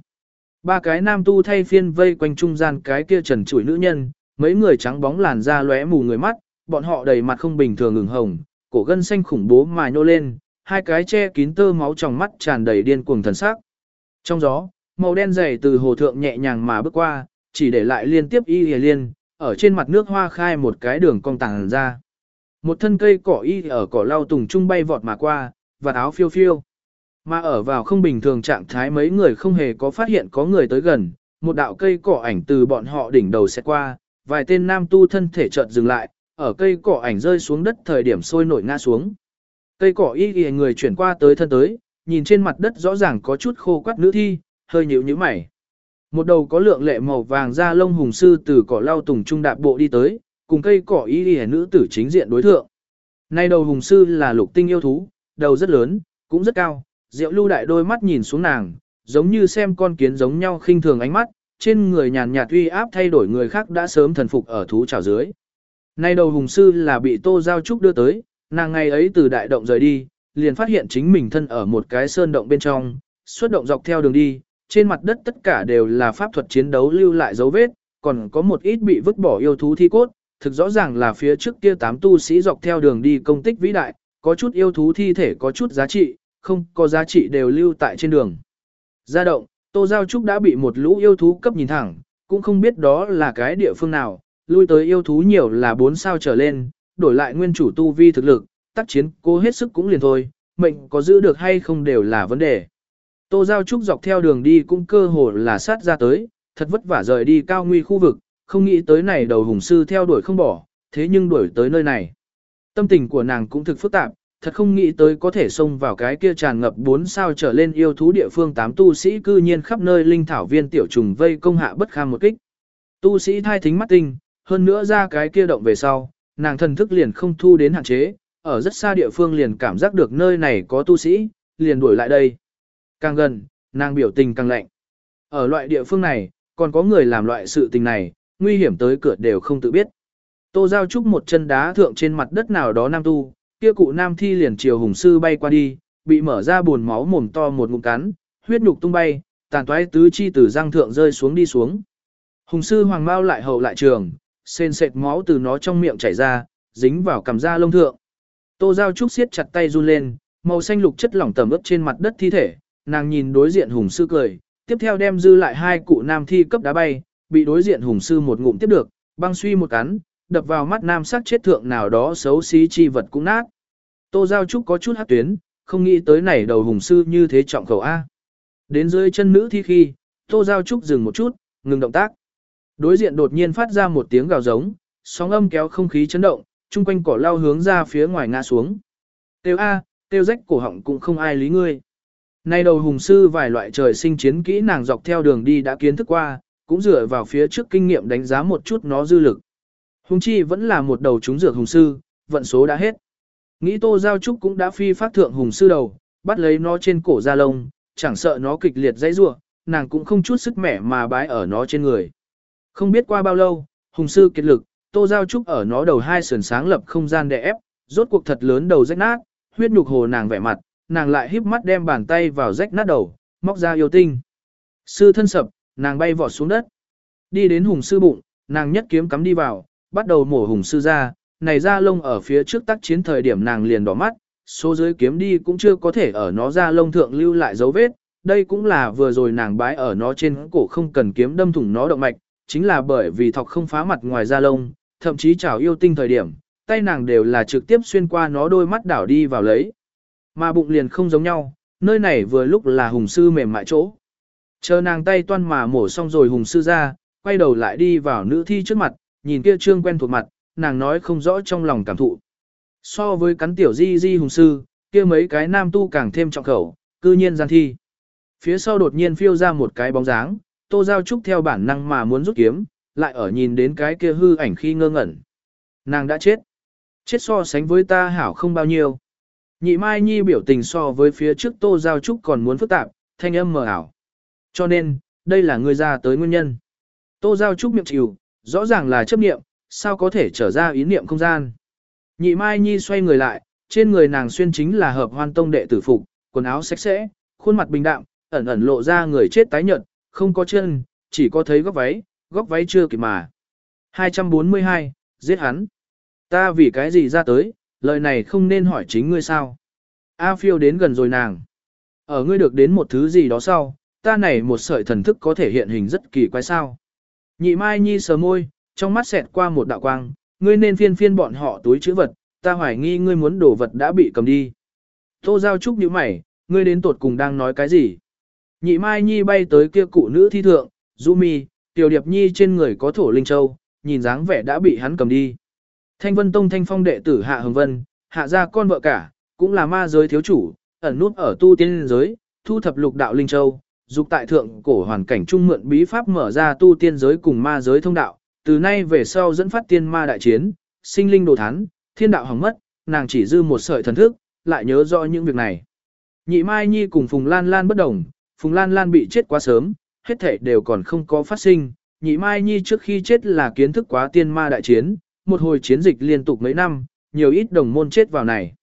Ba cái nam tu thay phiên vây quanh trung gian cái kia trần trụi nữ nhân, mấy người trắng bóng làn da lóe mù người mắt, bọn họ đầy mặt không bình thường ngừng hồng, cổ gân xanh khủng bố mà nhô lên, hai cái che kín tơ máu trong mắt tràn đầy điên cuồng thần sắc. Trong gió, màu đen dày từ hồ thượng nhẹ nhàng mà bước qua, chỉ để lại liên tiếp y hề liên, ở trên mặt nước hoa khai một cái đường cong tàng ra. Một thân cây cỏ y ở cỏ lau tùng trung bay vọt mà qua, và áo phiêu phiêu. Mà ở vào không bình thường trạng thái mấy người không hề có phát hiện có người tới gần, một đạo cây cỏ ảnh từ bọn họ đỉnh đầu sẽ qua, vài tên nam tu thân thể chợt dừng lại, ở cây cỏ ảnh rơi xuống đất thời điểm sôi nổi ngã xuống. Cây cỏ y y người chuyển qua tới thân tới, nhìn trên mặt đất rõ ràng có chút khô quắt nữ thi, hơi nhíu nhíu mày. Một đầu có lượng lệ màu vàng da lông hùng sư từ cỏ lau tùng trung đạp bộ đi tới, cùng cây cỏ y y nữ tử chính diện đối thượng. Nay đầu hùng sư là lục tinh yêu thú, đầu rất lớn, cũng rất cao, diệu lưu đại đôi mắt nhìn xuống nàng, giống như xem con kiến giống nhau khinh thường ánh mắt, trên người nhàn nhạt uy áp thay đổi người khác đã sớm thần phục ở thú trào dưới. Nay đầu hùng sư là bị tô giao trúc đưa tới, nàng ngày ấy từ đại động rời đi, liền phát hiện chính mình thân ở một cái sơn động bên trong, xuất động dọc theo đường đi, trên mặt đất tất cả đều là pháp thuật chiến đấu lưu lại dấu vết, còn có một ít bị vứt bỏ yêu thú thi cốt, thực rõ ràng là phía trước kia tám tu sĩ dọc theo đường đi công tích vĩ đại, có chút yêu thú thi thể có chút giá trị, không có giá trị đều lưu tại trên đường. Gia động, Tô Giao Trúc đã bị một lũ yêu thú cấp nhìn thẳng, cũng không biết đó là cái địa phương nào, lui tới yêu thú nhiều là 4 sao trở lên, đổi lại nguyên chủ tu vi thực lực, tác chiến cố hết sức cũng liền thôi, mệnh có giữ được hay không đều là vấn đề. Tô Giao Trúc dọc theo đường đi cũng cơ hồ là sát ra tới, thật vất vả rời đi cao nguy khu vực, không nghĩ tới này đầu hùng sư theo đuổi không bỏ, thế nhưng đuổi tới nơi này. Tâm tình của nàng cũng thực phức tạp, thật không nghĩ tới có thể xông vào cái kia tràn ngập 4 sao trở lên yêu thú địa phương tám tu sĩ cư nhiên khắp nơi linh thảo viên tiểu trùng vây công hạ bất kham một kích. Tu sĩ thai thính mắt tinh, hơn nữa ra cái kia động về sau, nàng thần thức liền không thu đến hạn chế, ở rất xa địa phương liền cảm giác được nơi này có tu sĩ, liền đuổi lại đây. Càng gần, nàng biểu tình càng lạnh. Ở loại địa phương này, còn có người làm loại sự tình này, nguy hiểm tới cửa đều không tự biết. Tô Giao Trúc một chân đá thượng trên mặt đất nào đó nam tu, kia cụ nam thi liền chiều hùng sư bay qua đi, bị mở ra buồn máu mồm to một ngụm cắn, huyết nhục tung bay, tàn toái tứ chi từ răng thượng rơi xuống đi xuống. Hùng sư hoàng mau lại hậu lại trường, sên sệt máu từ nó trong miệng chảy ra, dính vào cằm da lông thượng. Tô Giao Trúc siết chặt tay run lên, màu xanh lục chất lỏng tẩm ướt trên mặt đất thi thể, nàng nhìn đối diện hùng sư cười, tiếp theo đem dư lại hai cụ nam thi cấp đá bay, bị đối diện hùng sư một ngụm tiếp được, băng suy một cắn, đập vào mắt nam sắc chết thượng nào đó xấu xí chi vật cũng nát. Tô Giao Trúc có chút hát tuyến, không nghĩ tới này đầu hùng sư như thế trọng khẩu A. Đến dưới chân nữ thi khi, Tô Giao Trúc dừng một chút, ngừng động tác. Đối diện đột nhiên phát ra một tiếng gào giống, sóng âm kéo không khí chấn động, chung quanh cỏ lao hướng ra phía ngoài ngã xuống. Tiêu A, tiêu rách cổ họng cũng không ai lý ngươi. Nay đầu hùng sư vài loại trời sinh chiến kỹ nàng dọc theo đường đi đã kiến thức qua, cũng dựa vào phía trước kinh nghiệm đánh giá một chút nó dư lực. Hùng chi vẫn là một đầu trúng dược hùng sư, vận số đã hết. Nghĩ tô giao trúc cũng đã phi phát thượng hùng sư đầu, bắt lấy nó trên cổ da lông, chẳng sợ nó kịch liệt dãy rủa nàng cũng không chút sức mẻ mà bái ở nó trên người. Không biết qua bao lâu, hùng sư kiệt lực, tô giao trúc ở nó đầu hai sườn sáng lập không gian đè ép, rốt cuộc thật lớn đầu rách nát, huyết nhục hồ nàng vẻ mặt, nàng lại híp mắt đem bàn tay vào rách nát đầu, móc ra yêu tinh. Sư thân sập, nàng bay vọt xuống đất. Đi đến hùng sư bụng, nàng nhất kiếm cắm đi vào, bắt đầu mổ hùng sư ra, này ra lông ở phía trước tác chiến thời điểm nàng liền đỏ mắt, số dưới kiếm đi cũng chưa có thể ở nó ra lông thượng lưu lại dấu vết, đây cũng là vừa rồi nàng bái ở nó trên cổ không cần kiếm đâm thủng nó động mạch, chính là bởi vì thọc không phá mặt ngoài da lông, thậm chí chảo yêu tinh thời điểm, tay nàng đều là trực tiếp xuyên qua nó đôi mắt đảo đi vào lấy. Mà bụng liền không giống nhau, nơi này vừa lúc là hùng sư mềm mại chỗ. Chờ nàng tay toan mà mổ xong rồi hùng sư ra, quay đầu lại đi vào nữ thi trước mặt, nhìn kia trương quen thuộc mặt, nàng nói không rõ trong lòng cảm thụ. So với cắn tiểu di di hùng sư, kia mấy cái nam tu càng thêm trọng khẩu, cư nhiên gian thi. Phía sau đột nhiên phiêu ra một cái bóng dáng, tô giao trúc theo bản năng mà muốn rút kiếm, lại ở nhìn đến cái kia hư ảnh khi ngơ ngẩn. Nàng đã chết. Chết so sánh với ta hảo không bao nhiêu. Nhị Mai Nhi biểu tình so với phía trước Tô Giao Trúc còn muốn phức tạp, thanh âm mờ ảo. Cho nên, đây là người ra tới nguyên nhân. Tô Giao Trúc miệng chịu, rõ ràng là chấp niệm, sao có thể trở ra ý niệm không gian. Nhị Mai Nhi xoay người lại, trên người nàng xuyên chính là hợp hoan tông đệ tử phục, quần áo sạch sẽ, khuôn mặt bình đạm, ẩn ẩn lộ ra người chết tái nhợt, không có chân, chỉ có thấy góc váy, góc váy chưa kịp mà. 242, giết hắn. Ta vì cái gì ra tới, lời này không nên hỏi chính ngươi sao. A phiêu đến gần rồi nàng. Ở ngươi được đến một thứ gì đó sau, ta này một sợi thần thức có thể hiện hình rất kỳ quái sao. Nhị Mai Nhi sờ môi, trong mắt xẹt qua một đạo quang, ngươi nên phiên phiên bọn họ túi chữ vật, ta hoài nghi ngươi muốn đổ vật đã bị cầm đi. Tô Giao Trúc nhíu mày, ngươi đến tột cùng đang nói cái gì? Nhị Mai Nhi bay tới kia cụ nữ thi thượng, Du Mi, Tiểu Điệp Nhi trên người có thổ linh châu, nhìn dáng vẻ đã bị hắn cầm đi. Thanh Vân Tông Thanh Phong đệ tử Hạ Hồng Vân, hạ gia con vợ cả, cũng là ma giới thiếu chủ, ẩn nút ở tu tiên giới, thu thập lục đạo linh châu, dục tại thượng cổ hoàn cảnh trung mượn bí pháp mở ra tu tiên giới cùng ma giới thông đạo, từ nay về sau dẫn phát tiên ma đại chiến, sinh linh đồ thán, thiên đạo hỏng mất, nàng chỉ dư một sợi thần thức, lại nhớ rõ những việc này. Nhị Mai Nhi cùng Phùng Lan Lan bất đồng, Phùng Lan Lan bị chết quá sớm, hết thể đều còn không có phát sinh. Nhị Mai Nhi trước khi chết là kiến thức quá tiên ma đại chiến, một hồi chiến dịch liên tục mấy năm, nhiều ít đồng môn chết vào này.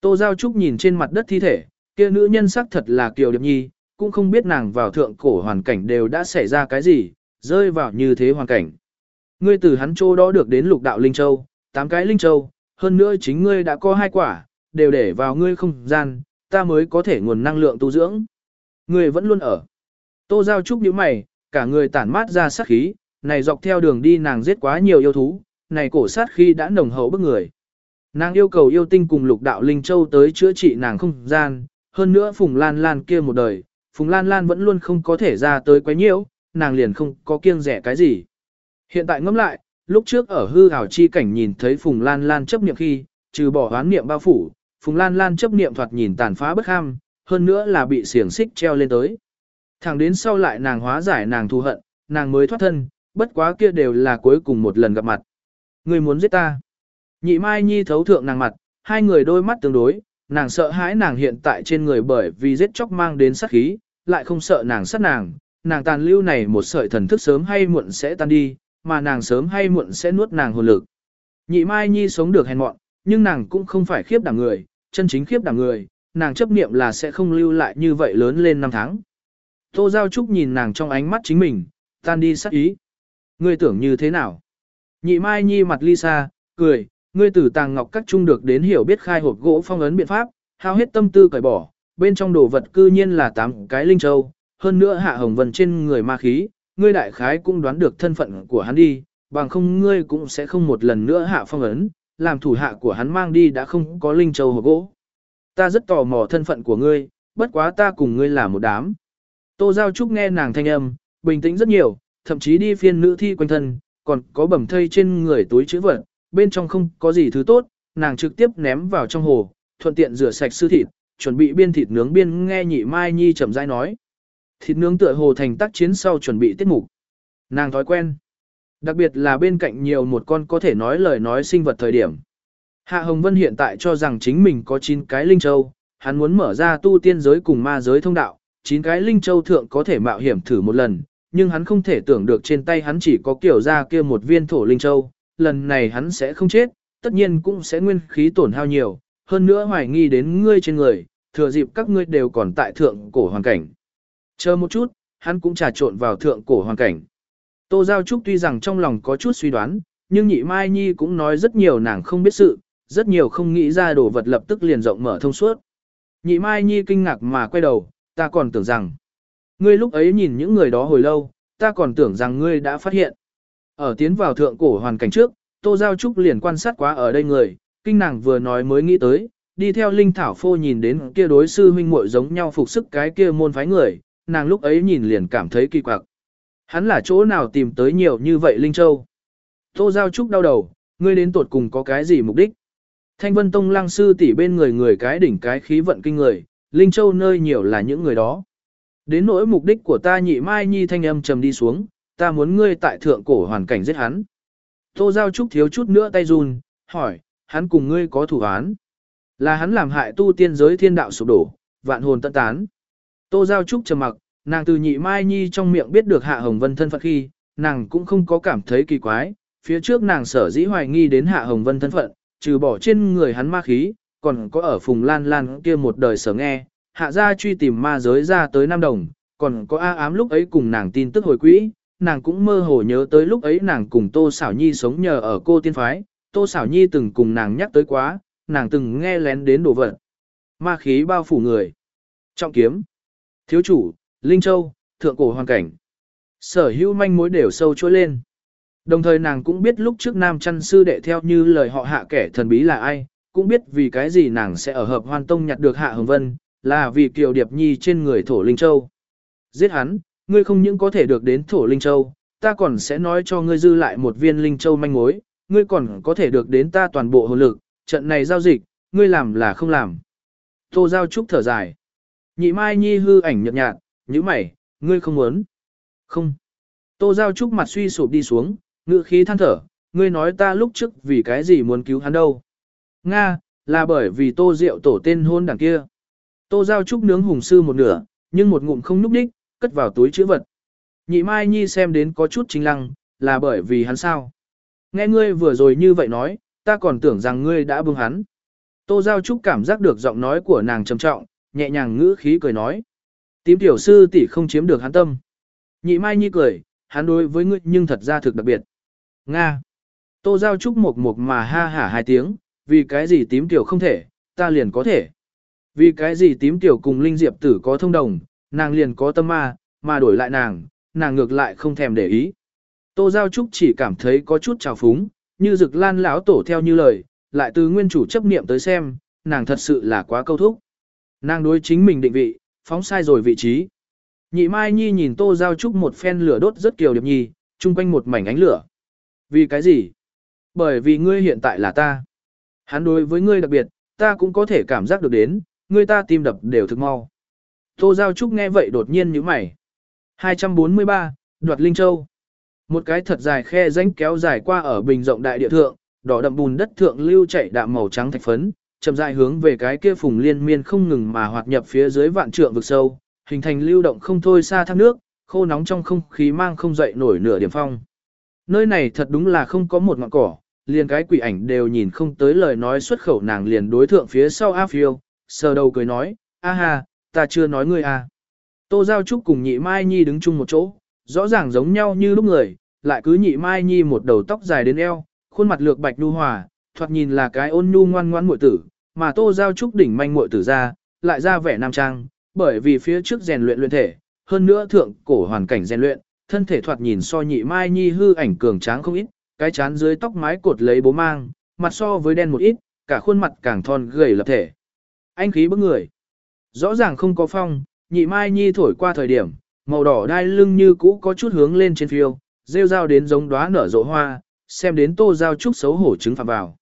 Tô Giao Trúc nhìn trên mặt đất thi thể, kia nữ nhân sắc thật là Kiều Điệp Nhi, cũng không biết nàng vào thượng cổ hoàn cảnh đều đã xảy ra cái gì, rơi vào như thế hoàn cảnh. Ngươi từ hắn chỗ đó được đến lục đạo Linh Châu, tám cái Linh Châu, hơn nữa chính ngươi đã có hai quả, đều để vào ngươi không gian, ta mới có thể nguồn năng lượng tu dưỡng. Ngươi vẫn luôn ở. Tô Giao Trúc nhíu mày, cả người tản mát ra sắc khí, này dọc theo đường đi nàng giết quá nhiều yêu thú, này cổ sát khi đã nồng hậu bức người. Nàng yêu cầu yêu tinh cùng lục đạo linh châu tới chữa trị nàng không gian, hơn nữa Phùng Lan Lan kia một đời, Phùng Lan Lan vẫn luôn không có thể ra tới quấy nhiễu, nàng liền không có kiêng rẻ cái gì. Hiện tại ngẫm lại, lúc trước ở hư ảo chi cảnh nhìn thấy Phùng Lan Lan chấp niệm khi, trừ bỏ hoán niệm bao phủ, Phùng Lan Lan chấp niệm thoạt nhìn tàn phá bất ham, hơn nữa là bị xiềng xích treo lên tới. Thẳng đến sau lại nàng hóa giải nàng thù hận, nàng mới thoát thân, bất quá kia đều là cuối cùng một lần gặp mặt. Người muốn giết ta. Nhị Mai Nhi thấu thượng nàng mặt, hai người đôi mắt tương đối, nàng sợ hãi nàng hiện tại trên người bởi vì giết chóc mang đến sát khí, lại không sợ nàng sát nàng, nàng tàn lưu này một sợi thần thức sớm hay muộn sẽ tan đi, mà nàng sớm hay muộn sẽ nuốt nàng hồn lực. Nhị Mai Nhi sống được hèn mọn, nhưng nàng cũng không phải khiếp đảm người, chân chính khiếp đảm người, nàng chấp niệm là sẽ không lưu lại như vậy lớn lên năm tháng. Tô Giao Trúc nhìn nàng trong ánh mắt chính mình, tan đi sát ý. Ngươi tưởng như thế nào? Nhị Mai Nhi mặt Lisa, cười, ngươi từ tàng ngọc các trung được đến hiểu biết khai hộp gỗ phong ấn biện pháp, hao hết tâm tư cởi bỏ, bên trong đồ vật cư nhiên là tám cái linh châu, hơn nữa hạ hồng vân trên người ma khí, ngươi đại khái cũng đoán được thân phận của hắn đi, bằng không ngươi cũng sẽ không một lần nữa hạ phong ấn, làm thủ hạ của hắn mang đi đã không có linh châu hộp gỗ. Ta rất tò mò thân phận của ngươi, bất quá ta cùng ngươi là một đám. Tô Giao Trúc nghe nàng thanh âm, bình tĩnh rất nhiều, thậm chí đi phiên nữ thi quanh thân, còn có bầm thây trên người túi chữ vật, bên trong không có gì thứ tốt, nàng trực tiếp ném vào trong hồ, thuận tiện rửa sạch sư thịt, chuẩn bị biên thịt nướng biên nghe nhị Mai Nhi chậm rãi nói. Thịt nướng tựa hồ thành tác chiến sau chuẩn bị tiết mục. Nàng thói quen. Đặc biệt là bên cạnh nhiều một con có thể nói lời nói sinh vật thời điểm. Hạ Hồng Vân hiện tại cho rằng chính mình có 9 cái linh châu, hắn muốn mở ra tu tiên giới cùng ma giới thông đạo, 9 cái linh châu thượng có thể mạo hiểm thử một lần, nhưng hắn không thể tưởng được trên tay hắn chỉ có kiểu ra kia một viên thổ linh châu, lần này hắn sẽ không chết, tất nhiên cũng sẽ nguyên khí tổn hao nhiều, hơn nữa hoài nghi đến ngươi trên người, thừa dịp các ngươi đều còn tại thượng cổ hoàn cảnh. Chờ một chút, hắn cũng trà trộn vào thượng cổ hoàn cảnh. Tô Giao Trúc tuy rằng trong lòng có chút suy đoán, nhưng nhị Mai Nhi cũng nói rất nhiều nàng không biết sự, rất nhiều không nghĩ ra đồ vật lập tức liền rộng mở thông suốt. Nhị Mai Nhi kinh ngạc mà quay đầu, ta còn tưởng rằng, ngươi lúc ấy nhìn những người đó hồi lâu, ta còn tưởng rằng ngươi đã phát hiện. Ở tiến vào thượng cổ hoàn cảnh trước, Tô Giao Trúc liền quan sát quá ở đây người, kinh nàng vừa nói mới nghĩ tới, đi theo Linh Thảo Phô nhìn đến kia đối sư huynh muội giống nhau phục sức cái kia môn phái người, nàng lúc ấy nhìn liền cảm thấy kỳ quặc. Hắn là chỗ nào tìm tới nhiều như vậy Linh Châu? Tô Giao Trúc đau đầu, ngươi đến tuột cùng có cái gì mục đích? Thanh Vân Tông lăng sư tỷ bên người người cái đỉnh cái khí vận kinh người, Linh Châu nơi nhiều là những người đó. Đến nỗi mục đích của ta nhị mai nhi thanh âm trầm đi xuống, ta muốn ngươi tại thượng cổ hoàn cảnh giết hắn. Tô Giao Trúc thiếu chút nữa tay run, hỏi, hắn cùng ngươi có thủ án. Là hắn làm hại tu tiên giới thiên đạo sụp đổ, vạn hồn tận tán. Tô Giao Trúc trầm mặc, nàng từ nhị mai nhi trong miệng biết được Hạ Hồng Vân thân phận khi, nàng cũng không có cảm thấy kỳ quái, phía trước nàng sở dĩ hoài nghi đến Hạ Hồng Vân thân phận, trừ bỏ trên người hắn ma khí, còn có ở Phùng Lan Lan kia một đời sở nghe, Hạ gia truy tìm ma giới ra tới Nam Đồng, còn có A ám lúc ấy cùng nàng tin tức hồi quỹ, nàng cũng mơ hồ nhớ tới lúc ấy nàng cùng Tô Xảo Nhi sống nhờ ở cô tiên phái, Tô Xảo Nhi từng cùng nàng nhắc tới quá, nàng từng nghe lén đến đồ vật. Ma khí bao phủ người. Trọng kiếm. Thiếu chủ, Linh Châu, thượng cổ hoàn cảnh. Sở hữu manh mối đều sâu trôi lên. Đồng thời nàng cũng biết lúc trước nam chăn sư đệ theo như lời họ hạ kẻ thần bí là ai, cũng biết vì cái gì nàng sẽ ở hợp hoan tông nhặt được hạ hồng vân, là vì kiều điệp nhi trên người thổ Linh Châu. Giết hắn, ngươi không những có thể được đến thổ Linh Châu, ta còn sẽ nói cho ngươi dư lại một viên Linh Châu manh mối, ngươi còn có thể được đến ta toàn bộ hồn lực, trận này giao dịch, ngươi làm là không làm. Tô Giao Trúc thở dài. Nhị Mai Nhi hư ảnh nhợt nhạt, như mày, ngươi không muốn. Không. Tô Giao Trúc mặt suy sụp đi xuống, ngự khí than thở, ngươi nói ta lúc trước vì cái gì muốn cứu hắn đâu. Nga, là bởi vì Tô Diệu tổ tên hôn đằng kia. Tô Giao Trúc nướng hùng sư một nửa, nhưng một ngụm không núp đích, cất vào túi chữ vật. Nhị Mai Nhi xem đến có chút chính lăng, là bởi vì hắn sao. Nghe ngươi vừa rồi như vậy nói, ta còn tưởng rằng ngươi đã bưng hắn. Tô Giao Trúc cảm giác được giọng nói của nàng trầm trọng, nhẹ nhàng ngữ khí cười nói. Tím tiểu sư tỷ không chiếm được hắn tâm. Nhị Mai Nhi cười, hắn đối với ngươi nhưng thật ra thực đặc biệt. Nga. Tô Giao Trúc một một mà ha hả hai tiếng, vì cái gì tím tiểu không thể, ta liền có thể. Vì cái gì tím tiểu cùng Linh Diệp tử có thông đồng, nàng liền có tâm ma, mà đổi lại nàng, nàng ngược lại không thèm để ý. Tô Giao Trúc chỉ cảm thấy có chút trào phúng, như rực lan lão tổ theo như lời, lại từ nguyên chủ chấp niệm tới xem, nàng thật sự là quá câu thúc. Nàng đối chính mình định vị, phóng sai rồi vị trí. Nhị Mai Nhi nhìn Tô Giao Trúc một phen lửa đốt rất kiều điệp nhi, chung quanh một mảnh ánh lửa. Vì cái gì? Bởi vì ngươi hiện tại là ta. Hắn đối với ngươi đặc biệt, ta cũng có thể cảm giác được đến, Người ta tim đập đều thực mau. Tô Giao Trúc nghe vậy đột nhiên như mày. 243, Đoạt Linh Châu. Một cái thật dài khe rãnh kéo dài qua ở bình rộng đại địa thượng, đỏ đậm bùn đất thượng lưu chảy đạm màu trắng thạch phấn, chậm rãi hướng về cái kia phùng liên miên không ngừng mà hoạt nhập phía dưới vạn trượng vực sâu, hình thành lưu động không thôi xa thác nước, khô nóng trong không khí mang không dậy nổi nửa điểm phong. Nơi này thật đúng là không có một ngọn cỏ, liền cái quỷ ảnh đều nhìn không tới lời nói xuất khẩu nàng liền đối thượng phía sau A Phiêu, sờ đầu cười nói, a ha, ta chưa nói ngươi à. Tô Giao Trúc cùng nhị Mai Nhi đứng chung một chỗ, rõ ràng giống nhau như lúc người, lại cứ nhị Mai Nhi một đầu tóc dài đến eo, khuôn mặt lược bạch nhu hòa, thoạt nhìn là cái ôn nhu ngoan ngoan muội tử, mà Tô Giao Trúc đỉnh manh muội tử ra, lại ra vẻ nam trang, bởi vì phía trước rèn luyện luyện thể, hơn nữa thượng cổ hoàn cảnh rèn luyện, thân thể thoạt nhìn so nhị Mai Nhi hư ảnh cường tráng không ít, cái chán dưới tóc mái cột lấy bố mang, mặt so với đen một ít, cả khuôn mặt càng thon gầy lập thể. Anh khí bức người. Rõ ràng không có phong, nhị mai nhi thổi qua thời điểm, màu đỏ đai lưng như cũ có chút hướng lên trên phiêu, rêu rao đến giống đóa nở rộ hoa, xem đến tô giao trúc xấu hổ trứng phạm vào.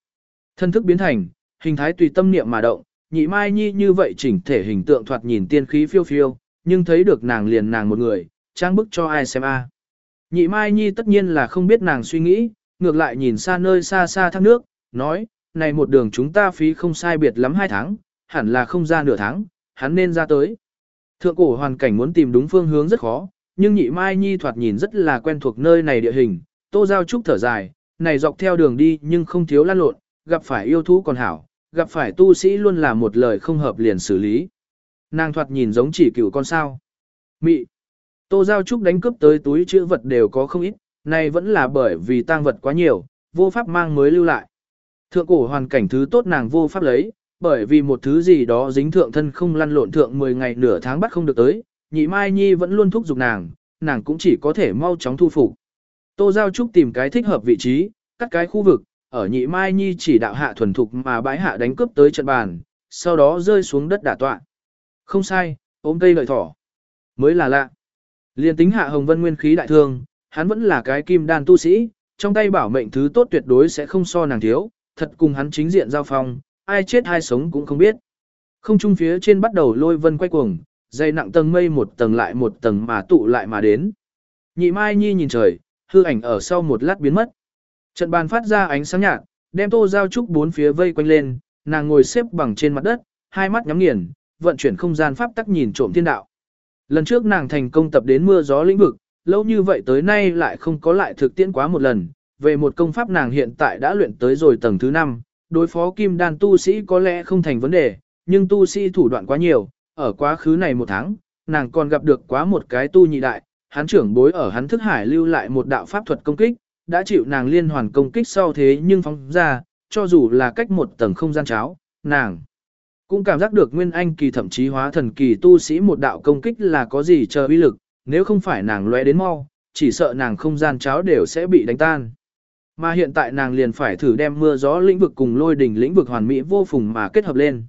Thân thức biến thành, hình thái tùy tâm niệm mà động, nhị mai nhi như vậy chỉnh thể hình tượng thoạt nhìn tiên khí phiêu phiêu, nhưng thấy được nàng liền nàng một người, trang bức cho ai xem a. Nhị mai nhi tất nhiên là không biết nàng suy nghĩ, ngược lại nhìn xa nơi xa xa thác nước, nói, này một đường chúng ta phí không sai biệt lắm hai tháng, hẳn là không ra nửa tháng, hắn nên ra tới. Thượng cổ hoàn cảnh muốn tìm đúng phương hướng rất khó, nhưng nhị mai nhi thoạt nhìn rất là quen thuộc nơi này địa hình, tô giao trúc thở dài, này dọc theo đường đi nhưng không thiếu lan lộn, gặp phải yêu thú còn hảo, gặp phải tu sĩ luôn là một lời không hợp liền xử lý. Nàng thoạt nhìn giống chỉ cựu con sao. Mị. Tô giao trúc đánh cướp tới túi chữ vật đều có không ít, này vẫn là bởi vì tang vật quá nhiều, vô pháp mang mới lưu lại. Thượng cổ hoàn cảnh thứ tốt nàng vô pháp lấy, bởi vì một thứ gì đó dính thượng thân không lăn lộn thượng 10 ngày nửa tháng bắt không được tới, nhị mai nhi vẫn luôn thúc giục nàng, nàng cũng chỉ có thể mau chóng thu phục. Tô Giao Trúc tìm cái thích hợp vị trí, cắt cái khu vực, ở nhị mai nhi chỉ đạo hạ thuần thục mà bãi hạ đánh cướp tới trận bàn, sau đó rơi xuống đất đả tọa. Không sai, ôm cây lợi thỏ. Mới là lạ. Liên tính hạ hồng vân nguyên khí đại thương, hắn vẫn là cái kim đan tu sĩ, trong tay bảo mệnh thứ tốt tuyệt đối sẽ không so nàng thiếu, thật cùng hắn chính diện giao phong, ai chết ai sống cũng không biết. Không trung phía trên bắt đầu lôi vân quay cuồng, dây nặng tầng mây một tầng lại một tầng mà tụ lại mà đến. Nhị Mai Nhi nhìn trời, hư ảnh ở sau một lát biến mất. Trận bàn phát ra ánh sáng nhạt, đem tô giao trúc bốn phía vây quanh lên, nàng ngồi xếp bằng trên mặt đất, hai mắt nhắm nghiền, vận chuyển không gian pháp tắc nhìn trộm thiên đạo. Lần trước nàng thành công tập đến mưa gió lĩnh vực, lâu như vậy tới nay lại không có lại thực tiễn quá một lần, về một công pháp nàng hiện tại đã luyện tới rồi tầng thứ 5, đối phó kim đan tu sĩ có lẽ không thành vấn đề, nhưng tu sĩ thủ đoạn quá nhiều, ở quá khứ này một tháng, nàng còn gặp được quá một cái tu nhị đại, hắn trưởng bối ở hắn thức hải lưu lại một đạo pháp thuật công kích, đã chịu nàng liên hoàn công kích sau thế nhưng phóng ra, cho dù là cách một tầng không gian cháo, nàng cũng cảm giác được nguyên anh kỳ thậm chí hóa thần kỳ tu sĩ một đạo công kích là có gì chờ uy lực, nếu không phải nàng lóe đến mau, chỉ sợ nàng không gian cháo đều sẽ bị đánh tan. Mà hiện tại nàng liền phải thử đem mưa gió lĩnh vực cùng lôi đỉnh lĩnh vực hoàn mỹ vô phùng mà kết hợp lên.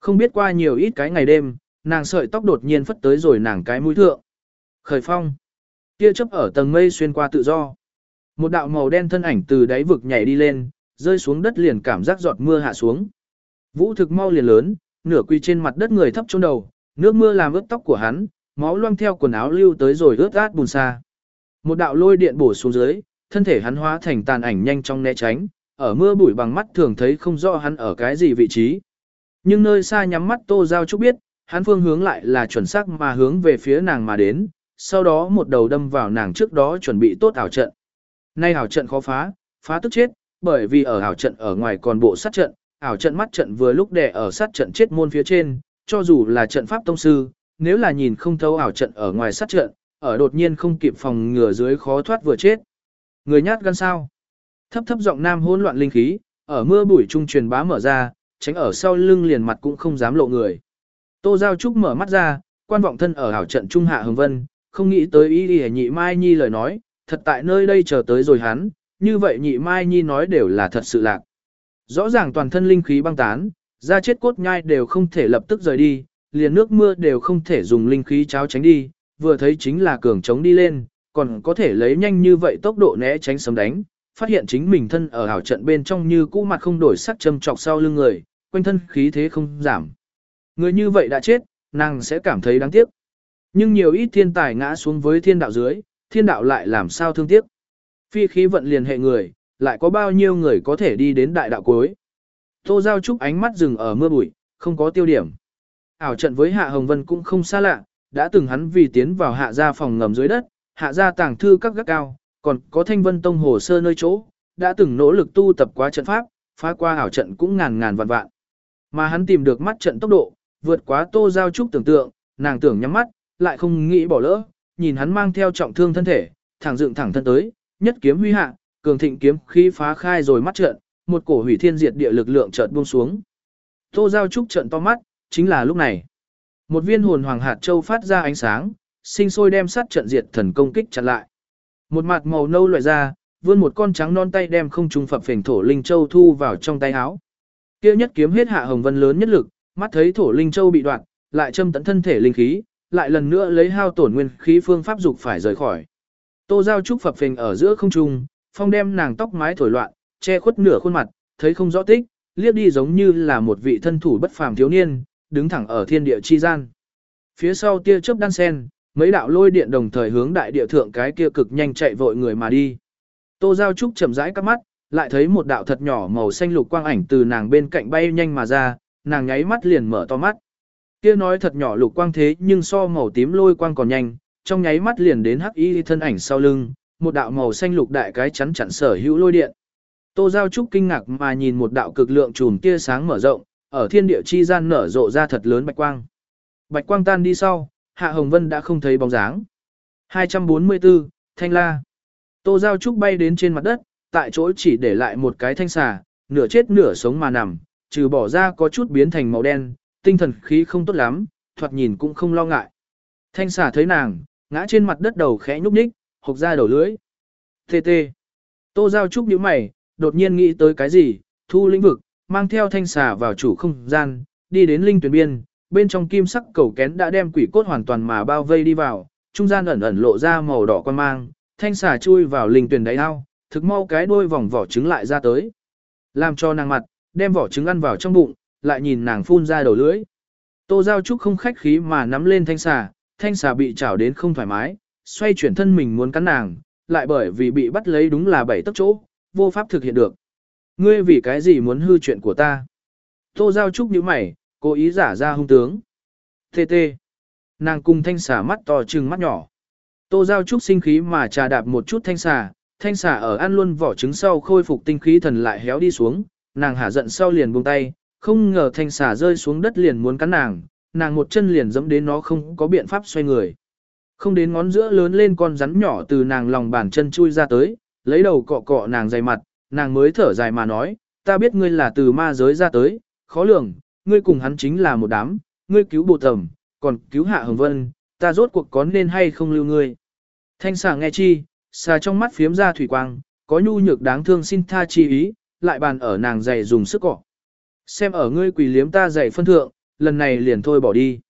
Không biết qua nhiều ít cái ngày đêm, nàng sợi tóc đột nhiên phất tới rồi nàng cái mũi thượng. Khởi phong. Tia chớp ở tầng mây xuyên qua tự do. Một đạo màu đen thân ảnh từ đáy vực nhảy đi lên, rơi xuống đất liền cảm giác giọt mưa hạ xuống. Vũ thực mau liền lớn, nửa quỳ trên mặt đất người thấp chôn đầu, nước mưa làm ướt tóc của hắn, máu loang theo quần áo lưu tới rồi ướt át bùn xa. Một đạo lôi điện bổ xuống dưới, thân thể hắn hóa thành tàn ảnh nhanh trong né tránh, ở mưa bụi bằng mắt thường thấy không rõ hắn ở cái gì vị trí. Nhưng nơi xa nhắm mắt Tô Giao Trúc biết, hắn phương hướng lại là chuẩn xác mà hướng về phía nàng mà đến, sau đó một đầu đâm vào nàng trước đó chuẩn bị tốt ảo trận. Nay ảo trận khó phá, phá tức chết, bởi vì ở ảo trận ở ngoài còn bộ sát trận, ảo trận mắt trận vừa lúc đè ở sát trận chết môn phía trên, cho dù là trận pháp tông sư, nếu là nhìn không thấu ảo trận ở ngoài sát trận, ở đột nhiên không kịp phòng ngừa dưới khó thoát vừa chết. Người nhát gan sao? Thấp thấp giọng nam hỗn loạn linh khí, ở mưa bụi trung truyền bá mở ra, tránh ở sau lưng liền mặt cũng không dám lộ người. Tô Giao Trúc mở mắt ra, quan vọng thân ở hảo trận trung hạ hồng vân, không nghĩ tới ý đi nhị mai nhi lời nói, thật tại nơi đây chờ tới rồi hắn, như vậy nhị mai nhi nói đều là thật sự lạc. Rõ ràng toàn thân linh khí băng tán, da chết cốt nhai đều không thể lập tức rời đi, liền nước mưa đều không thể dùng linh khí cháo tránh đi, vừa thấy chính là cường chống đi lên, còn có thể lấy nhanh như vậy tốc độ né tránh sấm đánh, phát hiện chính mình thân ở hảo trận bên trong như cũ mặt không đổi sắc châm trọc sau lưng người, quanh thân khí thế không giảm. Người như vậy đã chết, nàng sẽ cảm thấy đáng tiếc. Nhưng nhiều ít thiên tài ngã xuống với thiên đạo dưới, thiên đạo lại làm sao thương tiếc. Phi khí vận liền hệ người, lại có bao nhiêu người có thể đi đến đại đạo cuối. Tô Giao Trúc ánh mắt dừng ở mưa bụi, không có tiêu điểm. Ảo trận với Hạ Hồng Vân cũng không xa lạ, đã từng hắn vì tiến vào hạ gia phòng ngầm dưới đất, hạ gia tàng thư các gác cao, còn có thanh vân tông hồ sơ nơi chỗ, đã từng nỗ lực tu tập quá trận pháp, phá qua ảo trận cũng ngàn ngàn vạn vạn. Mà hắn tìm được mắt trận tốc độ, vượt quá Tô Giao Trúc tưởng tượng, nàng tưởng nhắm mắt, lại không nghĩ bỏ lỡ, nhìn hắn mang theo trọng thương thân thể, thẳng dựng thẳng thân tới, nhất kiếm huy hạ, cường thịnh kiếm khí phá khai rồi mắt trận, một cổ hủy thiên diệt địa lực lượng chợt buông xuống. Tô Giao Trúc trận to mắt, chính là lúc này. Một viên hồn hoàng hạt châu phát ra ánh sáng, sinh sôi đem sát trận diệt thần công kích chặn lại. Một mặt màu nâu loại ra, vươn một con trắng non tay đem không trung phập phình thổ linh châu thu vào trong tay áo. Kia nhất kiếm hết hạ hồng vân lớn nhất lực, mắt thấy thổ linh châu bị đoạn, lại châm tận thân thể linh khí, lại lần nữa lấy hao tổn nguyên khí phương pháp dục phải rời khỏi. Tô Giao Trúc phập phình ở giữa không trung, phong đem nàng tóc mái thổi loạn, che khuất nửa khuôn mặt, thấy không rõ tích, liếc đi giống như là một vị thân thủ bất phàm thiếu niên, đứng thẳng ở thiên địa chi gian. Phía sau tia chớp đan sen, mấy đạo lôi điện đồng thời hướng đại địa thượng cái kia cực nhanh chạy vội người mà đi. Tô Giao Trúc chậm rãi các mắt, lại thấy một đạo thật nhỏ màu xanh lục quang ảnh từ nàng bên cạnh bay nhanh mà ra, nàng nháy mắt liền mở to mắt. Kia nói thật nhỏ lục quang thế nhưng so màu tím lôi quang còn nhanh, trong nháy mắt liền đến hắc y thân ảnh sau lưng, một đạo màu xanh lục đại cái chắn chặn sở hữu lôi điện. Tô Giao Trúc kinh ngạc mà nhìn một đạo cực lượng chùm tia sáng mở rộng, ở thiên địa chi gian nở rộ ra thật lớn bạch quang. Bạch quang tan đi sau, Hạ Hồng Vân đã không thấy bóng dáng. 244, Thanh La. Tô Giao Trúc bay đến trên mặt đất, tại chỗ chỉ để lại một cái thanh xà, nửa chết nửa sống mà nằm, trừ bỏ ra có chút biến thành màu đen, tinh thần khí không tốt lắm, thoạt nhìn cũng không lo ngại. Thanh xà thấy nàng, ngã trên mặt đất đầu khẽ nhúc nhích, hộc ra đầu lưỡi. Tê tê. Tô Giao Trúc nhíu mày, đột nhiên nghĩ tới cái gì, thu lĩnh vực, mang theo thanh xà vào chủ không gian, đi đến linh tuyển biên, bên trong kim sắc cầu kén đã đem quỷ cốt hoàn toàn mà bao vây đi vào, trung gian ẩn ẩn lộ ra màu đỏ quan mang, thanh xà chui vào linh tuyển đáy ao, thực mau cái đuôi vòng vỏ trứng lại ra tới. Làm cho nàng mặt, đem vỏ trứng ăn vào trong bụng, lại nhìn nàng phun ra đầu lưỡi. Tô Giao Trúc không khách khí mà nắm lên thanh xà, thanh xà bị chảo đến không thoải mái, xoay chuyển thân mình muốn cắn nàng, lại bởi vì bị bắt lấy đúng là bảy tấc chỗ, vô pháp thực hiện được. Ngươi vì cái gì muốn hư chuyện của ta? Tô Giao Trúc như mày, cố ý giả ra hung tướng. Tê tê. Nàng cùng thanh xà mắt to trừng mắt nhỏ. Tô Giao Trúc sinh khí mà trà đạp một chút thanh xà, thanh xà ở ăn luôn vỏ trứng sau khôi phục tinh khí thần lại héo đi xuống, nàng hả giận sau liền buông tay, không ngờ thanh xà rơi xuống đất liền muốn cắn nàng, nàng một chân liền dẫm đến nó không có biện pháp xoay người. Không đến ngón giữa lớn lên con rắn nhỏ từ nàng lòng bàn chân chui ra tới, lấy đầu cọ cọ nàng dày mặt, nàng mới thở dài mà nói, ta biết ngươi là từ ma giới ra tới, khó lường, ngươi cùng hắn chính là một đám, ngươi cứu bộ tầm, còn cứu hạ hồng vân, ta rốt cuộc có nên hay không lưu ngươi. Thanh xà nghe chi, xà trong mắt phiếm ra thủy quang, có nhu nhược đáng thương xin tha chi ý, lại bàn ở nàng dày dùng sức cọ. Xem ở ngươi quỳ liếm ta dày phân thượng, lần này liền thôi bỏ đi.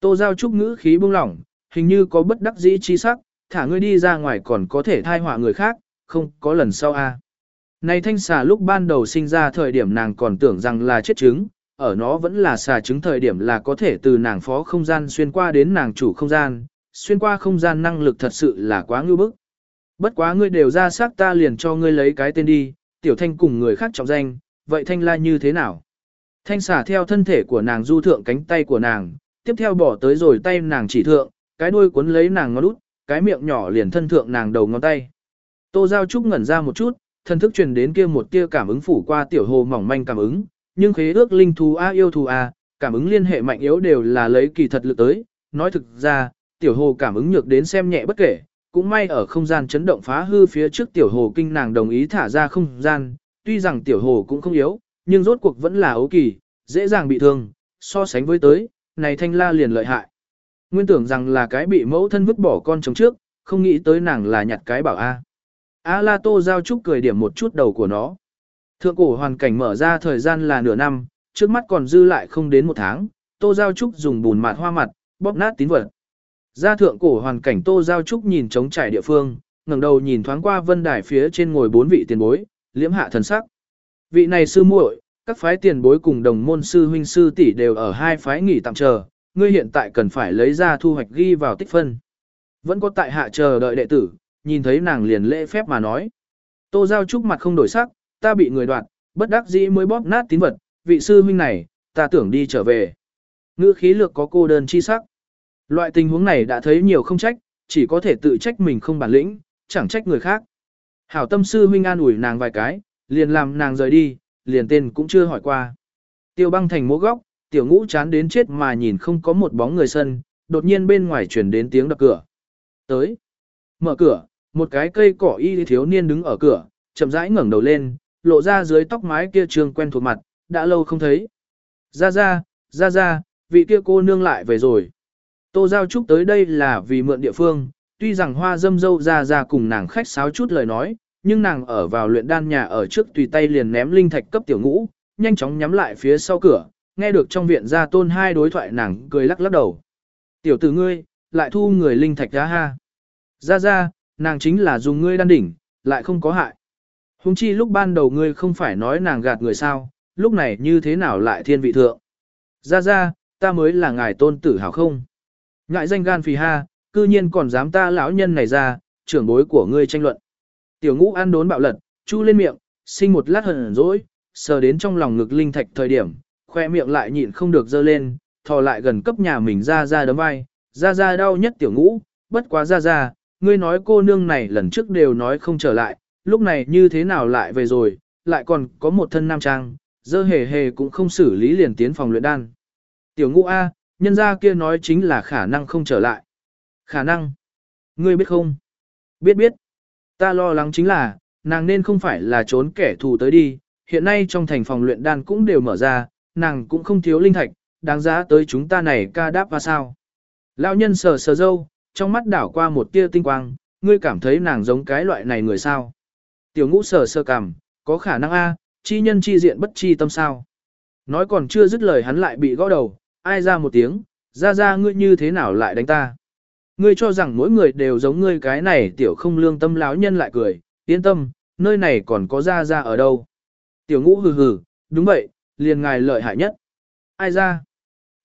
Tô giao trúc ngữ khí buông lỏng, hình như có bất đắc dĩ chi sắc, thả ngươi đi ra ngoài còn có thể thai họa người khác, không có lần sau a. Này thanh xà lúc ban đầu sinh ra thời điểm nàng còn tưởng rằng là chết trứng, ở nó vẫn là xà trứng thời điểm là có thể từ nàng phó không gian xuyên qua đến nàng chủ không gian, xuyên qua không gian năng lực thật sự là quá ngưu bức. Bất quá ngươi đều ra xác ta liền cho ngươi lấy cái tên đi, tiểu thanh cùng người khác trọng danh, vậy thanh la như thế nào? Thanh xà theo thân thể của nàng du thượng cánh tay của nàng, tiếp theo bỏ tới rồi tay nàng chỉ thượng, cái đuôi cuốn lấy nàng ngón út, cái miệng nhỏ liền thân thượng nàng đầu ngón tay. Tô Giao Trúc ngẩn ra một chút, thân thức truyền đến kia một tia cảm ứng phủ qua tiểu hồ mỏng manh cảm ứng, nhưng khế ước linh thú A yêu thú A, cảm ứng liên hệ mạnh yếu đều là lấy kỳ thật lực tới, nói thực ra, tiểu hồ cảm ứng nhược đến xem nhẹ bất kể, cũng may ở không gian chấn động phá hư phía trước tiểu hồ kinh nàng đồng ý thả ra không gian, tuy rằng tiểu hồ cũng không yếu, nhưng rốt cuộc vẫn là ấu kỳ, dễ dàng bị thương, so sánh với tới, này thanh la liền lợi hại. Nguyên tưởng rằng là cái bị mẫu thân vứt bỏ con trống trước, không nghĩ tới nàng là nhặt cái bảo A. A La Tô Giao Trúc cười điểm một chút đầu của nó. Thượng cổ hoàn cảnh mở ra thời gian là nửa năm, trước mắt còn dư lại không đến một tháng, Tô Giao Trúc dùng bùn mạt hoa mặt, bóp nát tín vật. Ra thượng cổ hoàn cảnh Tô Giao Trúc nhìn trống trải địa phương, ngẩng đầu nhìn thoáng qua vân đài phía trên ngồi bốn vị tiền bối, liễm hạ thần sắc. Vị này sư muội, các phái tiền bối cùng đồng môn sư huynh sư tỷ đều ở hai phái nghỉ tạm chờ, ngươi hiện tại cần phải lấy ra thu hoạch ghi vào tích phân. Vẫn có tại hạ chờ đợi đệ tử, nhìn thấy nàng liền lễ phép mà nói. Tô Giao Trúc mặt không đổi sắc, ta bị người đoạt, bất đắc dĩ mới bóp nát tín vật, vị sư huynh này, ta tưởng đi trở về. Ngữ khí lược có cô đơn chi sắc. Loại tình huống này đã thấy nhiều không trách, chỉ có thể tự trách mình không bản lĩnh, chẳng trách người khác. Hảo tâm sư huynh an ủi nàng vài cái, liền làm nàng rời đi, liền tên cũng chưa hỏi qua. Tiêu băng thành mố góc, tiểu ngũ chán đến chết mà nhìn không có một bóng người sân, đột nhiên bên ngoài chuyển đến tiếng đập cửa. Tới. Mở cửa, một cái cây cỏ y thiếu niên đứng ở cửa, chậm rãi ngẩng đầu lên, lộ ra dưới tóc mái kia trường quen thuộc mặt, đã lâu không thấy. Ra ra, ra ra, vị kia cô nương lại về rồi. Tô Giao Trúc tới đây là vì mượn địa phương, tuy rằng hoa dâm dâu ra ra cùng nàng khách sáo chút lời nói, nhưng nàng ở vào luyện đan nhà ở trước tùy tay liền ném linh thạch cấp tiểu ngũ, nhanh chóng nhắm lại phía sau cửa, nghe được trong viện ra tôn hai đối thoại nàng cười lắc lắc đầu. Tiểu tử ngươi, lại thu người linh thạch ra ha. Ra ra, nàng chính là dùng ngươi đan đỉnh, lại không có hại. Hùng chi lúc ban đầu ngươi không phải nói nàng gạt người sao, lúc này như thế nào lại thiên vị thượng. Ra ra, ta mới là ngài tôn tử hảo không? Ngại danh gan phì ha, cư nhiên còn dám ta lão nhân này ra, trưởng bối của ngươi tranh luận. Tiểu ngũ ăn đốn bạo lật, chu lên miệng, sinh một lát hờn dỗi, sờ đến trong lòng ngực linh thạch thời điểm, khoe miệng lại nhịn không được dơ lên, thò lại gần cấp nhà mình ra ra đấm vai, ra ra đau nhất tiểu ngũ, bất quá ra ra, ngươi nói cô nương này lần trước đều nói không trở lại, lúc này như thế nào lại về rồi, lại còn có một thân nam trang, dơ hề hề cũng không xử lý liền tiến phòng luyện đan. Tiểu ngũ A, nhân gia kia nói chính là khả năng không trở lại. Khả năng. Ngươi biết không? Biết biết. Ta lo lắng chính là, nàng nên không phải là trốn kẻ thù tới đi, hiện nay trong thành phòng luyện đan cũng đều mở ra, nàng cũng không thiếu linh thạch, đáng giá tới chúng ta này ca đáp và sao. Lão nhân sờ sờ dâu, trong mắt đảo qua một tia tinh quang, ngươi cảm thấy nàng giống cái loại này người sao. Tiểu ngũ sờ sơ cằm, có khả năng A, chi nhân chi diện bất chi tâm sao. Nói còn chưa dứt lời hắn lại bị gõ đầu, ai ra một tiếng, ra ra ngươi như thế nào lại đánh ta. Ngươi cho rằng mỗi người đều giống ngươi cái này tiểu không lương tâm láo nhân lại cười, yên tâm, nơi này còn có ra ra ở đâu. Tiểu ngũ hừ hừ, đúng vậy, liền ngài lợi hại nhất. Ai ra?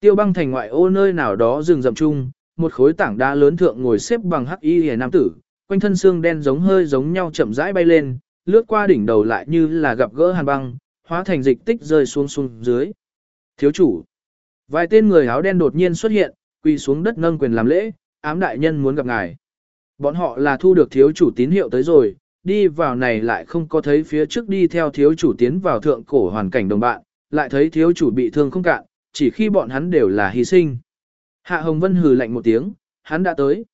Tiêu băng thành ngoại ô nơi nào đó rừng rậm chung, một khối tảng đá lớn thượng ngồi xếp bằng hắc y hề nam tử, quanh thân xương đen giống hơi giống nhau chậm rãi bay lên, lướt qua đỉnh đầu lại như là gặp gỡ hàn băng, hóa thành dịch tích rơi xuống xuống dưới. Thiếu chủ. Vài tên người áo đen đột nhiên xuất hiện, quỳ xuống đất nâng quyền làm lễ, ám đại nhân muốn gặp ngài. Bọn họ là thu được thiếu chủ tín hiệu tới rồi, đi vào này lại không có thấy phía trước đi theo thiếu chủ tiến vào thượng cổ hoàn cảnh đồng bạn, lại thấy thiếu chủ bị thương không cạn, chỉ khi bọn hắn đều là hy sinh. Hạ Hồng Vân hừ lạnh một tiếng, hắn đã tới.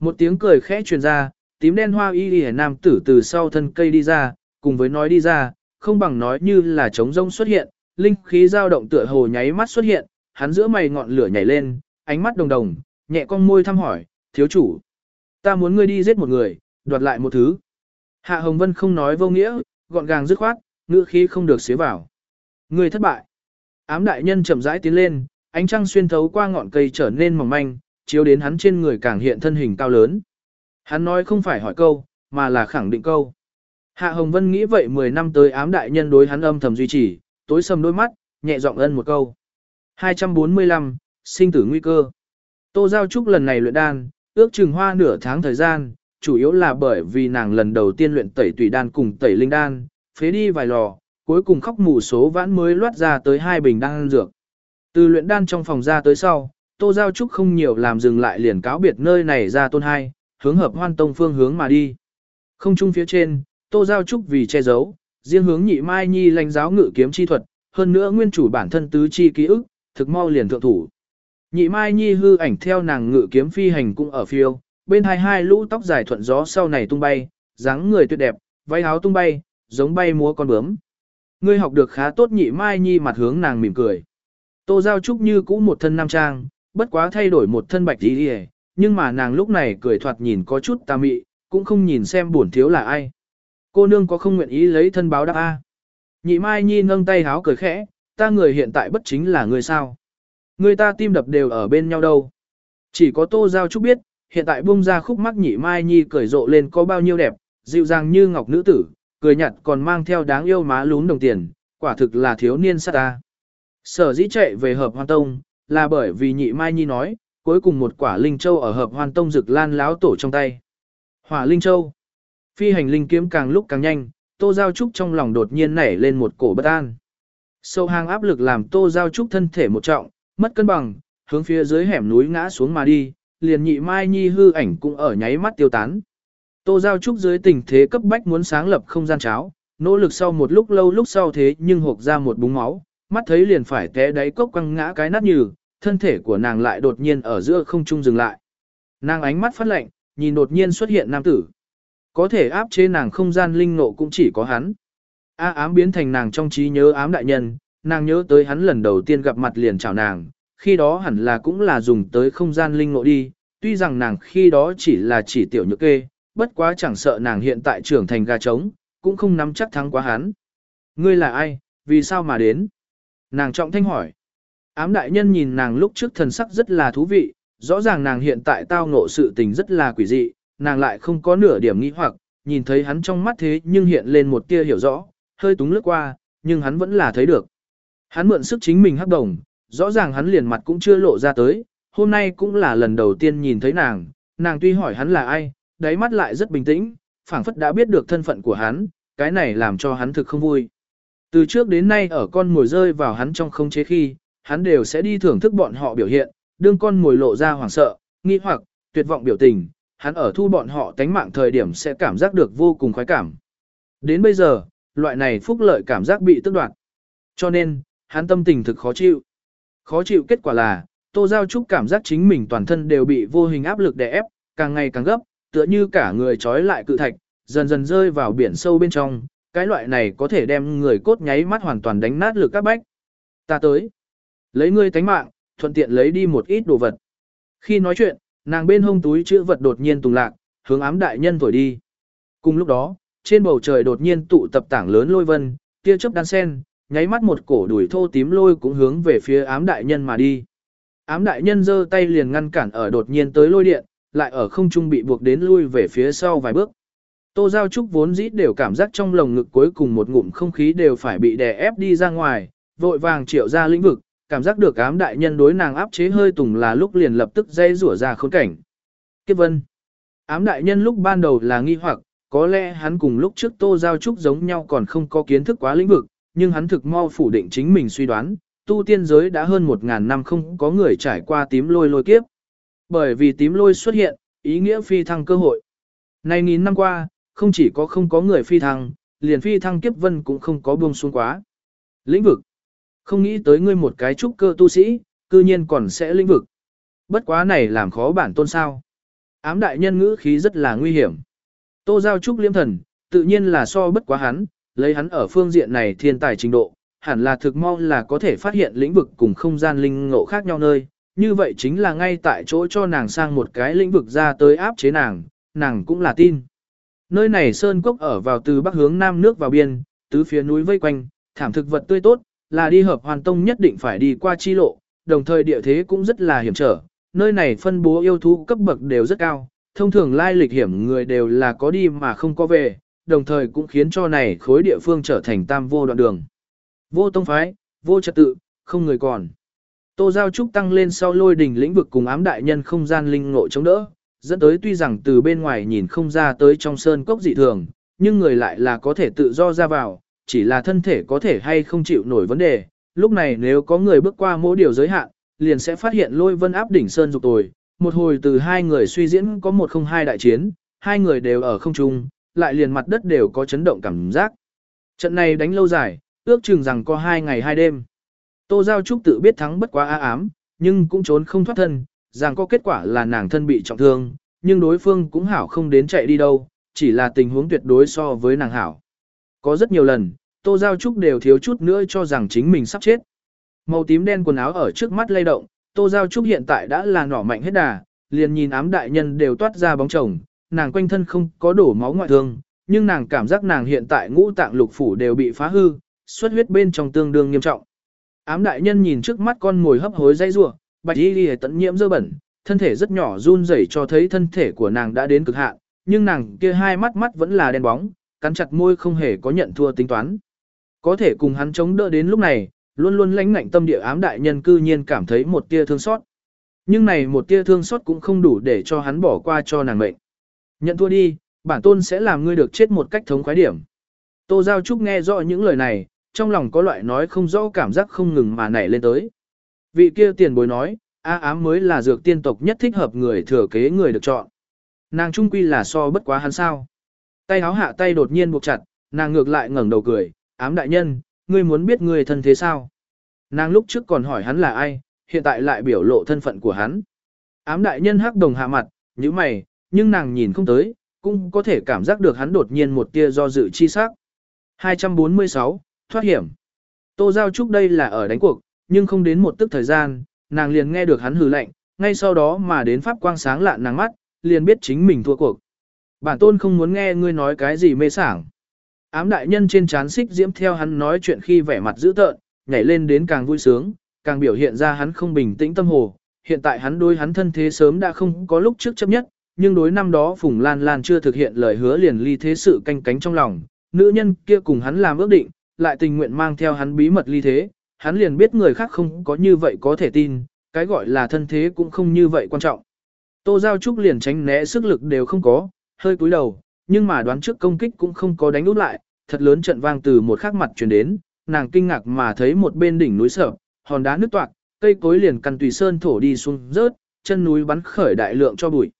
Một tiếng cười khẽ truyền ra, tím đen hoa y y nam tử từ sau thân cây đi ra, cùng với nói đi ra, không bằng nói như là trống rông xuất hiện, linh khí dao động tựa hồ nháy mắt xuất hiện, hắn giữa mày ngọn lửa nhảy lên, ánh mắt đồng đồng, nhẹ con môi thăm hỏi, thiếu chủ. Ta muốn ngươi đi giết một người, đoạt lại một thứ. Hạ Hồng Vân không nói vô nghĩa, gọn gàng dứt khoát, ngữ khí không được xế vào. Ngươi thất bại. Ám đại nhân chậm rãi tiến lên, ánh trăng xuyên thấu qua ngọn cây trở nên mỏng manh, chiếu đến hắn trên người càng hiện thân hình cao lớn. Hắn nói không phải hỏi câu, mà là khẳng định câu. Hạ Hồng Vân nghĩ vậy 10 năm tới ám đại nhân đối hắn âm thầm duy trì, tối sầm đôi mắt, nhẹ giọng ân một câu. 245, sinh tử nguy cơ. Tô Giao Trúc lần này luyện đan, ước chừng hoa nửa tháng thời gian, chủ yếu là bởi vì nàng lần đầu tiên luyện tẩy tùy đan cùng tẩy linh đan, phế đi vài lò, cuối cùng khóc mù số vãn mới loát ra tới hai bình đan dược. Từ luyện đan trong phòng ra tới sau, Tô Giao Trúc không nhiều làm dừng lại liền cáo biệt nơi này ra tôn hai, hướng hợp hoan tông phương hướng mà đi. Không chung phía trên, Tô Giao Trúc vì che giấu, riêng hướng nhị mai nhi lãnh giáo ngự kiếm chi thuật, hơn nữa nguyên chủ bản thân tứ chi ký ức, thực mau liền thượng thủ. Nhị mai nhi hư ảnh theo nàng ngự kiếm phi hành cũng ở phiêu, bên hai hai lũ tóc dài thuận gió sau này tung bay, dáng người tuyệt đẹp, váy áo tung bay, giống bay múa con bướm. Ngươi học được khá tốt nhị mai nhi mặt hướng nàng mỉm cười. Tô Giao Trúc như cũ một thân nam trang, bất quá thay đổi một thân bạch đi đi nhưng mà nàng lúc này cười thoạt nhìn có chút tà mị, cũng không nhìn xem bổn thiếu là ai. Cô nương có không nguyện ý lấy thân báo đáp A. Nhị Mai Nhi nâng tay háo cười khẽ, ta người hiện tại bất chính là người sao. Người ta tim đập đều ở bên nhau đâu. Chỉ có Tô Giao Trúc biết, hiện tại bung ra khúc mắc nhị Mai Nhi cười rộ lên có bao nhiêu đẹp, dịu dàng như ngọc nữ tử, cười nhạt còn mang theo đáng yêu má lún đồng tiền, quả thực là thiếu niên sát ta. Sở dĩ chạy về hợp hoan tông, là bởi vì nhị Mai Nhi nói, cuối cùng một quả linh châu ở hợp hoan tông rực lan láo tổ trong tay. Hỏa linh châu. Phi hành linh kiếm càng lúc càng nhanh, Tô Giao Trúc trong lòng đột nhiên nảy lên một cổ bất an. Sâu hang áp lực làm Tô Giao Trúc thân thể một trọng, mất cân bằng, hướng phía dưới hẻm núi ngã xuống mà đi, liền nhị Mai Nhi hư ảnh cũng ở nháy mắt tiêu tán. Tô Giao Trúc dưới tình thế cấp bách muốn sáng lập không gian cháo, nỗ lực sau một lúc lâu lúc sau thế nhưng hộp ra một búng máu, mắt thấy liền phải té đáy cốc quăng ngã cái nát như, thân thể của nàng lại đột nhiên ở giữa không trung dừng lại. Nàng ánh mắt phát lạnh, nhìn đột nhiên xuất hiện nam tử. Có thể áp chế nàng không gian linh nộ cũng chỉ có hắn. A ám biến thành nàng trong trí nhớ ám đại nhân, nàng nhớ tới hắn lần đầu tiên gặp mặt liền chào nàng, khi đó hẳn là cũng là dùng tới không gian linh nộ đi, tuy rằng nàng khi đó chỉ là chỉ tiểu nhược kê, bất quá chẳng sợ nàng hiện tại trưởng thành gà trống, cũng không nắm chắc thắng quá hắn. Ngươi là ai, vì sao mà đến? Nàng trọng thanh hỏi. Ám đại nhân nhìn nàng lúc trước thần sắc rất là thú vị, rõ ràng nàng hiện tại tao ngộ sự tình rất là quỷ dị, nàng lại không có nửa điểm nghĩ hoặc, nhìn thấy hắn trong mắt thế nhưng hiện lên một tia hiểu rõ, hơi túng lướt qua, nhưng hắn vẫn là thấy được. Hắn mượn sức chính mình hắc đồng, rõ ràng hắn liền mặt cũng chưa lộ ra tới, hôm nay cũng là lần đầu tiên nhìn thấy nàng, nàng tuy hỏi hắn là ai, đáy mắt lại rất bình tĩnh, phảng phất đã biết được thân phận của hắn, cái này làm cho hắn thực không vui. Từ trước đến nay ở con mồi rơi vào hắn trong không chế khi, hắn đều sẽ đi thưởng thức bọn họ biểu hiện, đương con mồi lộ ra hoảng sợ, nghi hoặc, tuyệt vọng biểu tình, hắn ở thu bọn họ tánh mạng thời điểm sẽ cảm giác được vô cùng khoái cảm. Đến bây giờ, loại này phúc lợi cảm giác bị tức đoạt. Cho nên, hắn tâm tình thực khó chịu. Khó chịu kết quả là, Tô Giao Trúc cảm giác chính mình toàn thân đều bị vô hình áp lực đè ép, càng ngày càng gấp, tựa như cả người trói lại cự thạch, dần dần rơi vào biển sâu bên trong, cái loại này có thể đem người cốt nháy mắt hoàn toàn đánh nát lực các bách. Ta tới. Lấy ngươi tánh mạng, thuận tiện lấy đi một ít đồ vật. Khi nói chuyện, nàng bên hông túi chữ vật đột nhiên tùng lạc, hướng ám đại nhân thổi đi. Cùng lúc đó, trên bầu trời đột nhiên tụ tập tảng lớn lôi vân, tia chớp đan sen, nháy mắt một cổ đuổi thô tím lôi cũng hướng về phía ám đại nhân mà đi. Ám đại nhân giơ tay liền ngăn cản ở đột nhiên tới lôi điện, lại ở không trung bị buộc đến lui về phía sau vài bước. Tô Giao Trúc vốn dĩ đều cảm giác trong lồng ngực cuối cùng một ngụm không khí đều phải bị đè ép đi ra ngoài, vội vàng triệu ra lĩnh vực, cảm giác được ám đại nhân đối nàng áp chế hơi tùng là lúc liền lập tức dây rủa ra khốn cảnh. Kiếp vân. Ám đại nhân lúc ban đầu là nghi hoặc, có lẽ hắn cùng lúc trước Tô Giao Trúc giống nhau còn không có kiến thức quá lĩnh vực, nhưng hắn thực mau phủ định chính mình suy đoán, tu tiên giới đã hơn một ngàn năm không có người trải qua tím lôi lôi kiếp. Bởi vì tím lôi xuất hiện, ý nghĩa phi thăng cơ hội. Này nghìn năm qua, không chỉ có không có người phi thăng, liền phi thăng kiếp vân cũng không có buông xuống quá. Lĩnh vực. Không nghĩ tới ngươi một cái trúc cơ tu sĩ, cư nhiên còn sẽ lĩnh vực. Bất quá này làm khó bản tôn sao. Ám đại nhân ngữ khí rất là nguy hiểm. Tô giao trúc liêm thần, tự nhiên là so bất quá hắn, lấy hắn ở phương diện này thiên tài trình độ, hẳn là thực mau là có thể phát hiện lĩnh vực cùng không gian linh ngộ khác nhau nơi. Như vậy chính là ngay tại chỗ cho nàng sang một cái lĩnh vực ra tới áp chế nàng, nàng cũng là tin. Nơi này sơn cốc ở vào từ bắc hướng nam nước vào biên, tứ phía núi vây quanh, thảm thực vật tươi tốt, là đi hợp hoàn tông nhất định phải đi qua chi lộ, đồng thời địa thế cũng rất là hiểm trở. Nơi này phân bố yêu thú cấp bậc đều rất cao, thông thường lai lịch hiểm người đều là có đi mà không có về, đồng thời cũng khiến cho này khối địa phương trở thành tam vô đoạn đường. Vô tông phái, vô trật tự, không người còn. Tô Giao Trúc tăng lên sau lôi đỉnh lĩnh vực cùng ám đại nhân không gian linh ngộ chống đỡ, dẫn tới tuy rằng từ bên ngoài nhìn không ra tới trong sơn cốc dị thường, nhưng người lại là có thể tự do ra vào, chỉ là thân thể có thể hay không chịu nổi vấn đề. Lúc này nếu có người bước qua mỗi điều giới hạn, liền sẽ phát hiện lôi vân áp đỉnh sơn dục tồi. Một hồi từ hai người suy diễn có một không hai đại chiến, hai người đều ở không trung, lại liền mặt đất đều có chấn động cảm giác. Trận này đánh lâu dài, ước chừng rằng có hai ngày hai đêm. Tô Giao Trúc tự biết thắng bất quá á ám, nhưng cũng trốn không thoát thân, rằng có kết quả là nàng thân bị trọng thương, nhưng đối phương cũng hảo không đến chạy đi đâu, chỉ là tình huống tuyệt đối so với nàng hảo. Có rất nhiều lần, Tô Giao Trúc đều thiếu chút nữa cho rằng chính mình sắp chết. Màu tím đen quần áo ở trước mắt lay động, Tô Giao Trúc hiện tại đã là nỏ mạnh hết đà, liền nhìn ám đại nhân đều toát ra bóng chồng, nàng quanh thân không có đổ máu ngoại thương, nhưng nàng cảm giác nàng hiện tại ngũ tạng lục phủ đều bị phá hư, xuất huyết bên trong tương đương nghiêm trọng. Ám đại nhân nhìn trước mắt con ngồi hấp hối dây rủa, bạch y liễu tận nhiễm dơ bẩn, thân thể rất nhỏ run rẩy cho thấy thân thể của nàng đã đến cực hạn, nhưng nàng kia hai mắt mắt vẫn là đen bóng, cắn chặt môi không hề có nhận thua tính toán. Có thể cùng hắn chống đỡ đến lúc này, luôn luôn lãnh ngạnh tâm địa ám đại nhân cư nhiên cảm thấy một tia thương xót. Nhưng này một tia thương xót cũng không đủ để cho hắn bỏ qua cho nàng mệnh. Nhận thua đi, bản tôn sẽ làm ngươi được chết một cách thống khoái điểm. Tô Giao Trúc nghe rõ những lời này, trong lòng có loại nói không rõ cảm giác không ngừng mà nảy lên tới. Vị kia tiền bối nói, A ám mới là dược tiên tộc nhất thích hợp người thừa kế người được chọn. Nàng trung quy là so bất quá hắn sao. Tay háo hạ tay đột nhiên buộc chặt, nàng ngược lại ngẩng đầu cười, ám đại nhân, ngươi muốn biết ngươi thân thế sao? Nàng lúc trước còn hỏi hắn là ai, hiện tại lại biểu lộ thân phận của hắn. Ám đại nhân hắc đồng hạ mặt, như mày, nhưng nàng nhìn không tới, cũng có thể cảm giác được hắn đột nhiên một tia do dự chi sắc. 246, thoát hiểm. Tô Giao Trúc đây là ở đánh cuộc, nhưng không đến một tức thời gian, nàng liền nghe được hắn hừ lạnh, ngay sau đó mà đến pháp quang sáng lạ nàng mắt, liền biết chính mình thua cuộc. Bản tôn không muốn nghe ngươi nói cái gì mê sảng. Ám đại nhân trên chán xích diễm theo hắn nói chuyện khi vẻ mặt dữ tợn, nhảy lên đến càng vui sướng, càng biểu hiện ra hắn không bình tĩnh tâm hồ. Hiện tại hắn đối hắn thân thế sớm đã không có lúc trước chấp nhất, nhưng đối năm đó Phùng Lan Lan chưa thực hiện lời hứa liền ly thế sự canh cánh trong lòng. Nữ nhân kia cùng hắn làm ước định, lại tình nguyện mang theo hắn bí mật ly thế, hắn liền biết người khác không có như vậy có thể tin, cái gọi là thân thế cũng không như vậy quan trọng. Tô Giao Trúc liền tránh né sức lực đều không có, hơi cúi đầu, nhưng mà đoán trước công kích cũng không có đánh út lại, thật lớn trận vang từ một khắc mặt truyền đến, nàng kinh ngạc mà thấy một bên đỉnh núi sở, hòn đá nứt toạc, cây cối liền căn tùy sơn thổ đi xuống rớt, chân núi bắn khởi đại lượng cho bụi.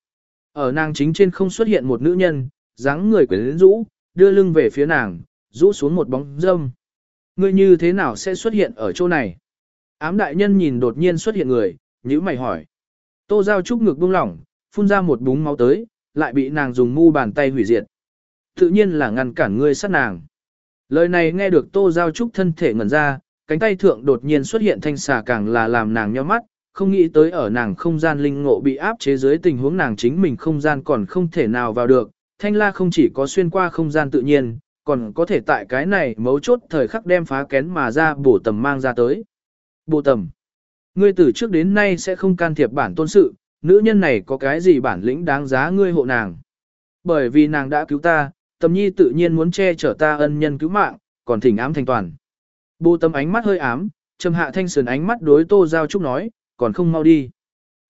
Ở nàng chính trên không xuất hiện một nữ nhân, dáng người quyến rũ, đưa lưng về phía nàng, rũ xuống một bóng dâm. Ngươi như thế nào sẽ xuất hiện ở chỗ này? Ám đại nhân nhìn đột nhiên xuất hiện người, nhíu mày hỏi. Tô Giao Trúc ngực buông lỏng, phun ra một búng máu tới, lại bị nàng dùng mu bàn tay hủy diệt. Tự nhiên là ngăn cản ngươi sát nàng. Lời này nghe được Tô Giao Trúc thân thể ngẩn ra, cánh tay thượng đột nhiên xuất hiện thanh xà càng là làm nàng nhíu mắt, không nghĩ tới ở nàng không gian linh ngộ bị áp chế dưới tình huống nàng chính mình không gian còn không thể nào vào được. Thanh la không chỉ có xuyên qua không gian tự nhiên, còn có thể tại cái này mấu chốt thời khắc đem phá kén mà ra bổ tầm mang ra tới. Bổ tầm. Ngươi từ trước đến nay sẽ không can thiệp bản tôn sự, nữ nhân này có cái gì bản lĩnh đáng giá ngươi hộ nàng. Bởi vì nàng đã cứu ta, tầm nhi tự nhiên muốn che chở ta ân nhân cứu mạng, còn thỉnh ám thành toàn. Bồ tầm ánh mắt hơi ám, trầm hạ thanh sườn ánh mắt đối tô giao trúc nói, còn không mau đi.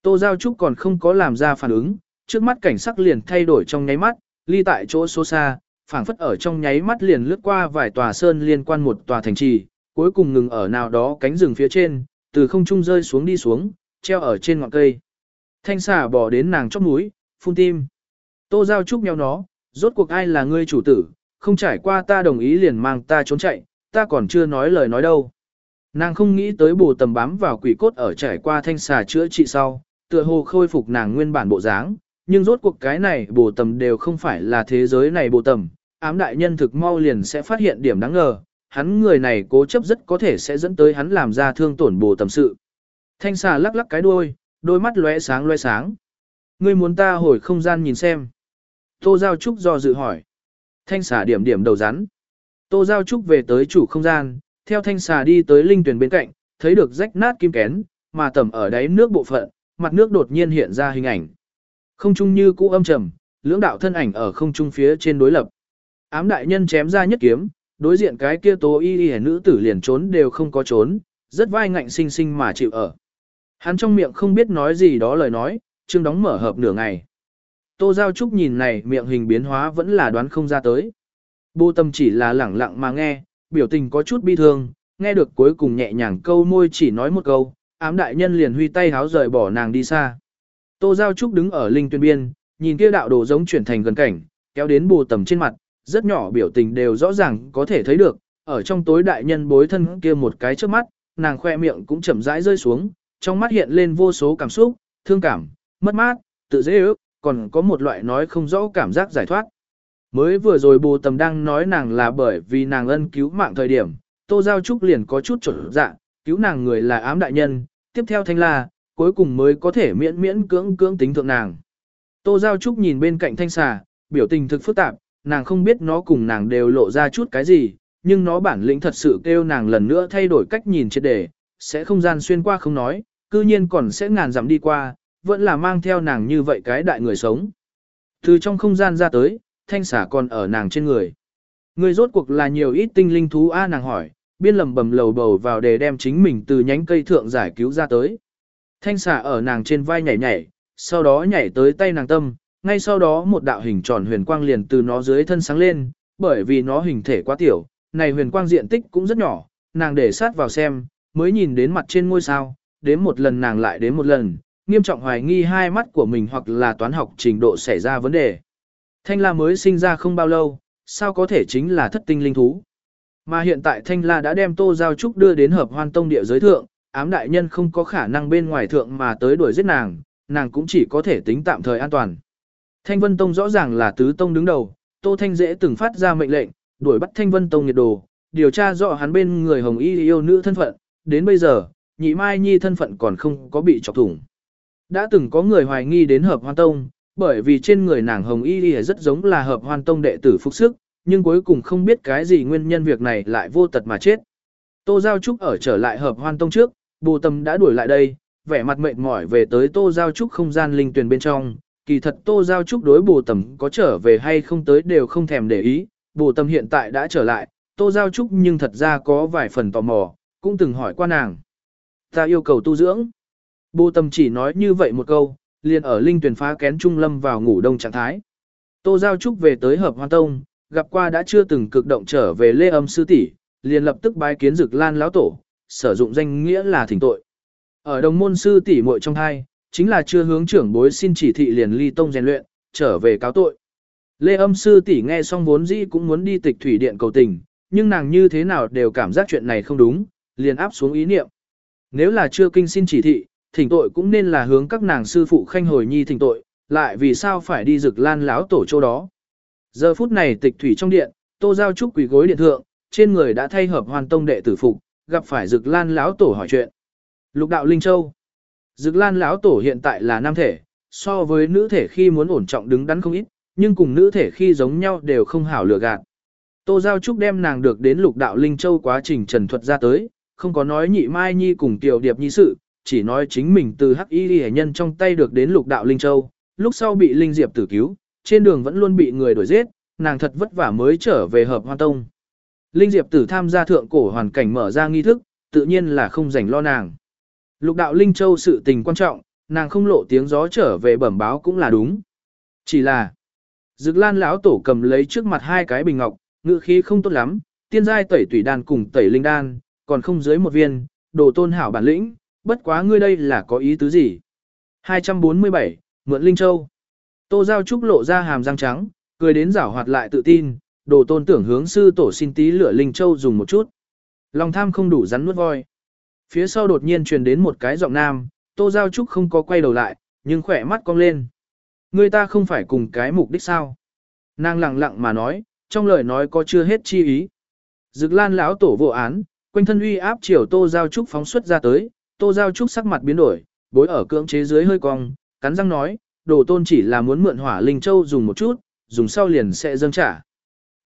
Tô giao trúc còn không có làm ra phản ứng, trước mắt cảnh sắc liền thay đổi trong nháy mắt, ly tại chỗ số xa, phảng phất ở trong nháy mắt liền lướt qua vài tòa sơn liên quan một tòa thành trì, cuối cùng ngừng ở nào đó cánh rừng phía trên, từ không trung rơi xuống đi xuống, treo ở trên ngọn cây. Thanh xà bỏ đến nàng chóp núi, phun tim. Tô Giao Trúc nhau nó, rốt cuộc ai là ngươi chủ tử, không trải qua ta đồng ý liền mang ta trốn chạy, ta còn chưa nói lời nói đâu. Nàng không nghĩ tới bù tầm bám vào quỷ cốt ở trải qua thanh xà chữa trị sau, tựa hồ khôi phục nàng nguyên bản bộ dáng, nhưng rốt cuộc cái này bồ tầm đều không phải là thế giới này bồ tầm, ám đại nhân thực mau liền sẽ phát hiện điểm đáng ngờ, hắn người này cố chấp rất có thể sẽ dẫn tới hắn làm ra thương tổn bồ tầm sự. Thanh xà lắc lắc cái đuôi, đôi mắt lóe sáng lóe sáng. Ngươi muốn ta hồi không gian nhìn xem. Tô Giao Trúc do dự hỏi. Thanh xà điểm điểm đầu rắn. Tô Giao Trúc về tới chủ không gian, theo thanh xà đi tới linh tuyển bên cạnh, thấy được rách nát kim kén, mà tẩm ở đáy nước bộ phận, mặt nước đột nhiên hiện ra hình ảnh. Không trung như cũ âm trầm, lưỡng đạo thân ảnh ở không trung phía trên đối lập. Ám đại nhân chém ra nhất kiếm, đối diện cái kia tố y y nữ tử liền trốn đều không có trốn, rất vai ngạnh sinh sinh mà chịu ở. Hắn trong miệng không biết nói gì đó lời nói, chương đóng mở hợp nửa ngày. Tô Giao Trúc nhìn này miệng hình biến hóa vẫn là đoán không ra tới. Bô tâm chỉ là lẳng lặng mà nghe, biểu tình có chút bi thương, nghe được cuối cùng nhẹ nhàng câu môi chỉ nói một câu, ám đại nhân liền huy tay háo rời bỏ nàng đi xa. Tô Giao Trúc đứng ở linh tuyên biên, nhìn kia đạo đồ giống chuyển thành gần cảnh, kéo đến bồ tầm trên mặt, rất nhỏ biểu tình đều rõ ràng có thể thấy được, ở trong tối đại nhân bối thân kia một cái trước mắt, nàng khoe miệng cũng chậm rãi rơi xuống, trong mắt hiện lên vô số cảm xúc, thương cảm, mất mát, tự dễ ước, còn có một loại nói không rõ cảm giác giải thoát. Mới vừa rồi bồ tầm đang nói nàng là bởi vì nàng ân cứu mạng thời điểm, Tô Giao Trúc liền có chút trở dạ, cứu nàng người là ám đại nhân, tiếp theo thanh la, cuối cùng mới có thể miễn miễn cưỡng cưỡng tính thượng nàng. Tô Giao Trúc nhìn bên cạnh thanh xà, biểu tình thực phức tạp, nàng không biết nó cùng nàng đều lộ ra chút cái gì, nhưng nó bản lĩnh thật sự kêu nàng lần nữa thay đổi cách nhìn triệt đề, sẽ không gian xuyên qua không nói, cư nhiên còn sẽ ngàn dặm đi qua, vẫn là mang theo nàng như vậy cái đại người sống. Từ trong không gian ra tới, thanh xà còn ở nàng trên người. Người rốt cuộc là nhiều ít tinh linh thú A nàng hỏi, biên lầm bầm lầu bầu vào để đem chính mình từ nhánh cây thượng giải cứu ra tới. Thanh xà ở nàng trên vai nhảy nhảy, sau đó nhảy tới tay nàng tâm, ngay sau đó một đạo hình tròn huyền quang liền từ nó dưới thân sáng lên, bởi vì nó hình thể quá tiểu, này huyền quang diện tích cũng rất nhỏ, nàng để sát vào xem, mới nhìn đến mặt trên ngôi sao, đến một lần nàng lại đến một lần, nghiêm trọng hoài nghi hai mắt của mình hoặc là toán học trình độ xảy ra vấn đề. Thanh la mới sinh ra không bao lâu, sao có thể chính là thất tinh linh thú. Mà hiện tại Thanh la đã đem tô giao trúc đưa đến hợp hoan tông địa giới thượng, ám đại nhân không có khả năng bên ngoài thượng mà tới đuổi giết nàng, nàng cũng chỉ có thể tính tạm thời an toàn. Thanh Vân Tông rõ ràng là tứ tông đứng đầu, Tô Thanh Dễ từng phát ra mệnh lệnh, đuổi bắt Thanh Vân Tông nhiệt đồ, điều tra rõ hắn bên người Hồng Y yêu nữ thân phận, đến bây giờ, nhị mai nhi thân phận còn không có bị chọc thủng. Đã từng có người hoài nghi đến hợp hoan tông, bởi vì trên người nàng Hồng Y rất giống là hợp hoan tông đệ tử phục sức, nhưng cuối cùng không biết cái gì nguyên nhân việc này lại vô tật mà chết. Tô Giao Trúc ở trở lại hợp hoan tông trước, bù tâm đã đuổi lại đây, vẻ mặt mệt mỏi về tới Tô Giao Trúc không gian linh tuyển bên trong. Kỳ thật Tô Giao Trúc đối bù tầm có trở về hay không tới đều không thèm để ý, bù tâm hiện tại đã trở lại, Tô Giao Trúc nhưng thật ra có vài phần tò mò, cũng từng hỏi qua nàng. Ta yêu cầu tu dưỡng. Bù tâm chỉ nói như vậy một câu, liền ở linh tuyển phá kén trung lâm vào ngủ đông trạng thái. Tô Giao Trúc về tới hợp hoan tông, gặp qua đã chưa từng cực động trở về lê âm sư tỷ, liền lập tức bái kiến dực lan lão tổ, sử dụng danh nghĩa là thỉnh tội. Ở đồng môn sư tỷ muội trong hai, chính là chưa hướng trưởng bối xin chỉ thị liền ly tông rèn luyện, trở về cáo tội. Lê âm sư tỷ nghe xong vốn dĩ cũng muốn đi tịch thủy điện cầu tình, nhưng nàng như thế nào đều cảm giác chuyện này không đúng, liền áp xuống ý niệm. Nếu là chưa kinh xin chỉ thị, thỉnh tội cũng nên là hướng các nàng sư phụ khanh hồi nhi thỉnh tội, lại vì sao phải đi rực lan láo tổ chỗ đó. Giờ phút này tịch thủy trong điện, tô giao trúc quỷ gối điện thượng, trên người đã thay hợp hoàn tông đệ tử phục, gặp phải rực lan láo tổ hỏi chuyện. Lục đạo Linh Châu Dực lan lão tổ hiện tại là nam thể, so với nữ thể khi muốn ổn trọng đứng đắn không ít, nhưng cùng nữ thể khi giống nhau đều không hảo lựa gạt. Tô Giao Trúc đem nàng được đến lục đạo Linh Châu quá trình trần thuật ra tới, không có nói nhị mai nhi cùng tiểu điệp nhi sự, chỉ nói chính mình từ hắc y hệ nhân trong tay được đến lục đạo Linh Châu, lúc sau bị Linh Diệp tử cứu, trên đường vẫn luôn bị người đuổi giết, nàng thật vất vả mới trở về hợp hoa tông. Linh Diệp tử tham gia thượng cổ hoàn cảnh mở ra nghi thức, tự nhiên là không rảnh lo nàng. Lục đạo Linh Châu sự tình quan trọng, nàng không lộ tiếng gió trở về bẩm báo cũng là đúng. Chỉ là, Dực Lan lão tổ cầm lấy trước mặt hai cái bình ngọc, ngữ khí không tốt lắm, tiên giai tẩy tủy đan cùng tẩy linh đan, còn không dưới một viên, đồ tôn hảo bản lĩnh, bất quá ngươi đây là có ý tứ gì? 247, Mượn Linh Châu. Tô Giao Trúc lộ ra hàm răng trắng, cười đến giảo hoạt lại tự tin, đồ tôn tưởng hướng sư tổ xin tí lửa Linh Châu dùng một chút. Lòng tham không đủ rắn nuốt voi. Phía sau đột nhiên truyền đến một cái giọng nam, Tô Giao Trúc không có quay đầu lại, nhưng khỏe mắt cong lên. Người ta không phải cùng cái mục đích sao? Nàng lặng lặng mà nói, trong lời nói có chưa hết chi ý. Dực lan lão tổ vô án, quanh thân uy áp chiều Tô Giao Trúc phóng xuất ra tới, Tô Giao Trúc sắc mặt biến đổi, bối ở cưỡng chế dưới hơi cong, cắn răng nói, đồ tôn chỉ là muốn mượn hỏa linh châu dùng một chút, dùng sau liền sẽ dâng trả.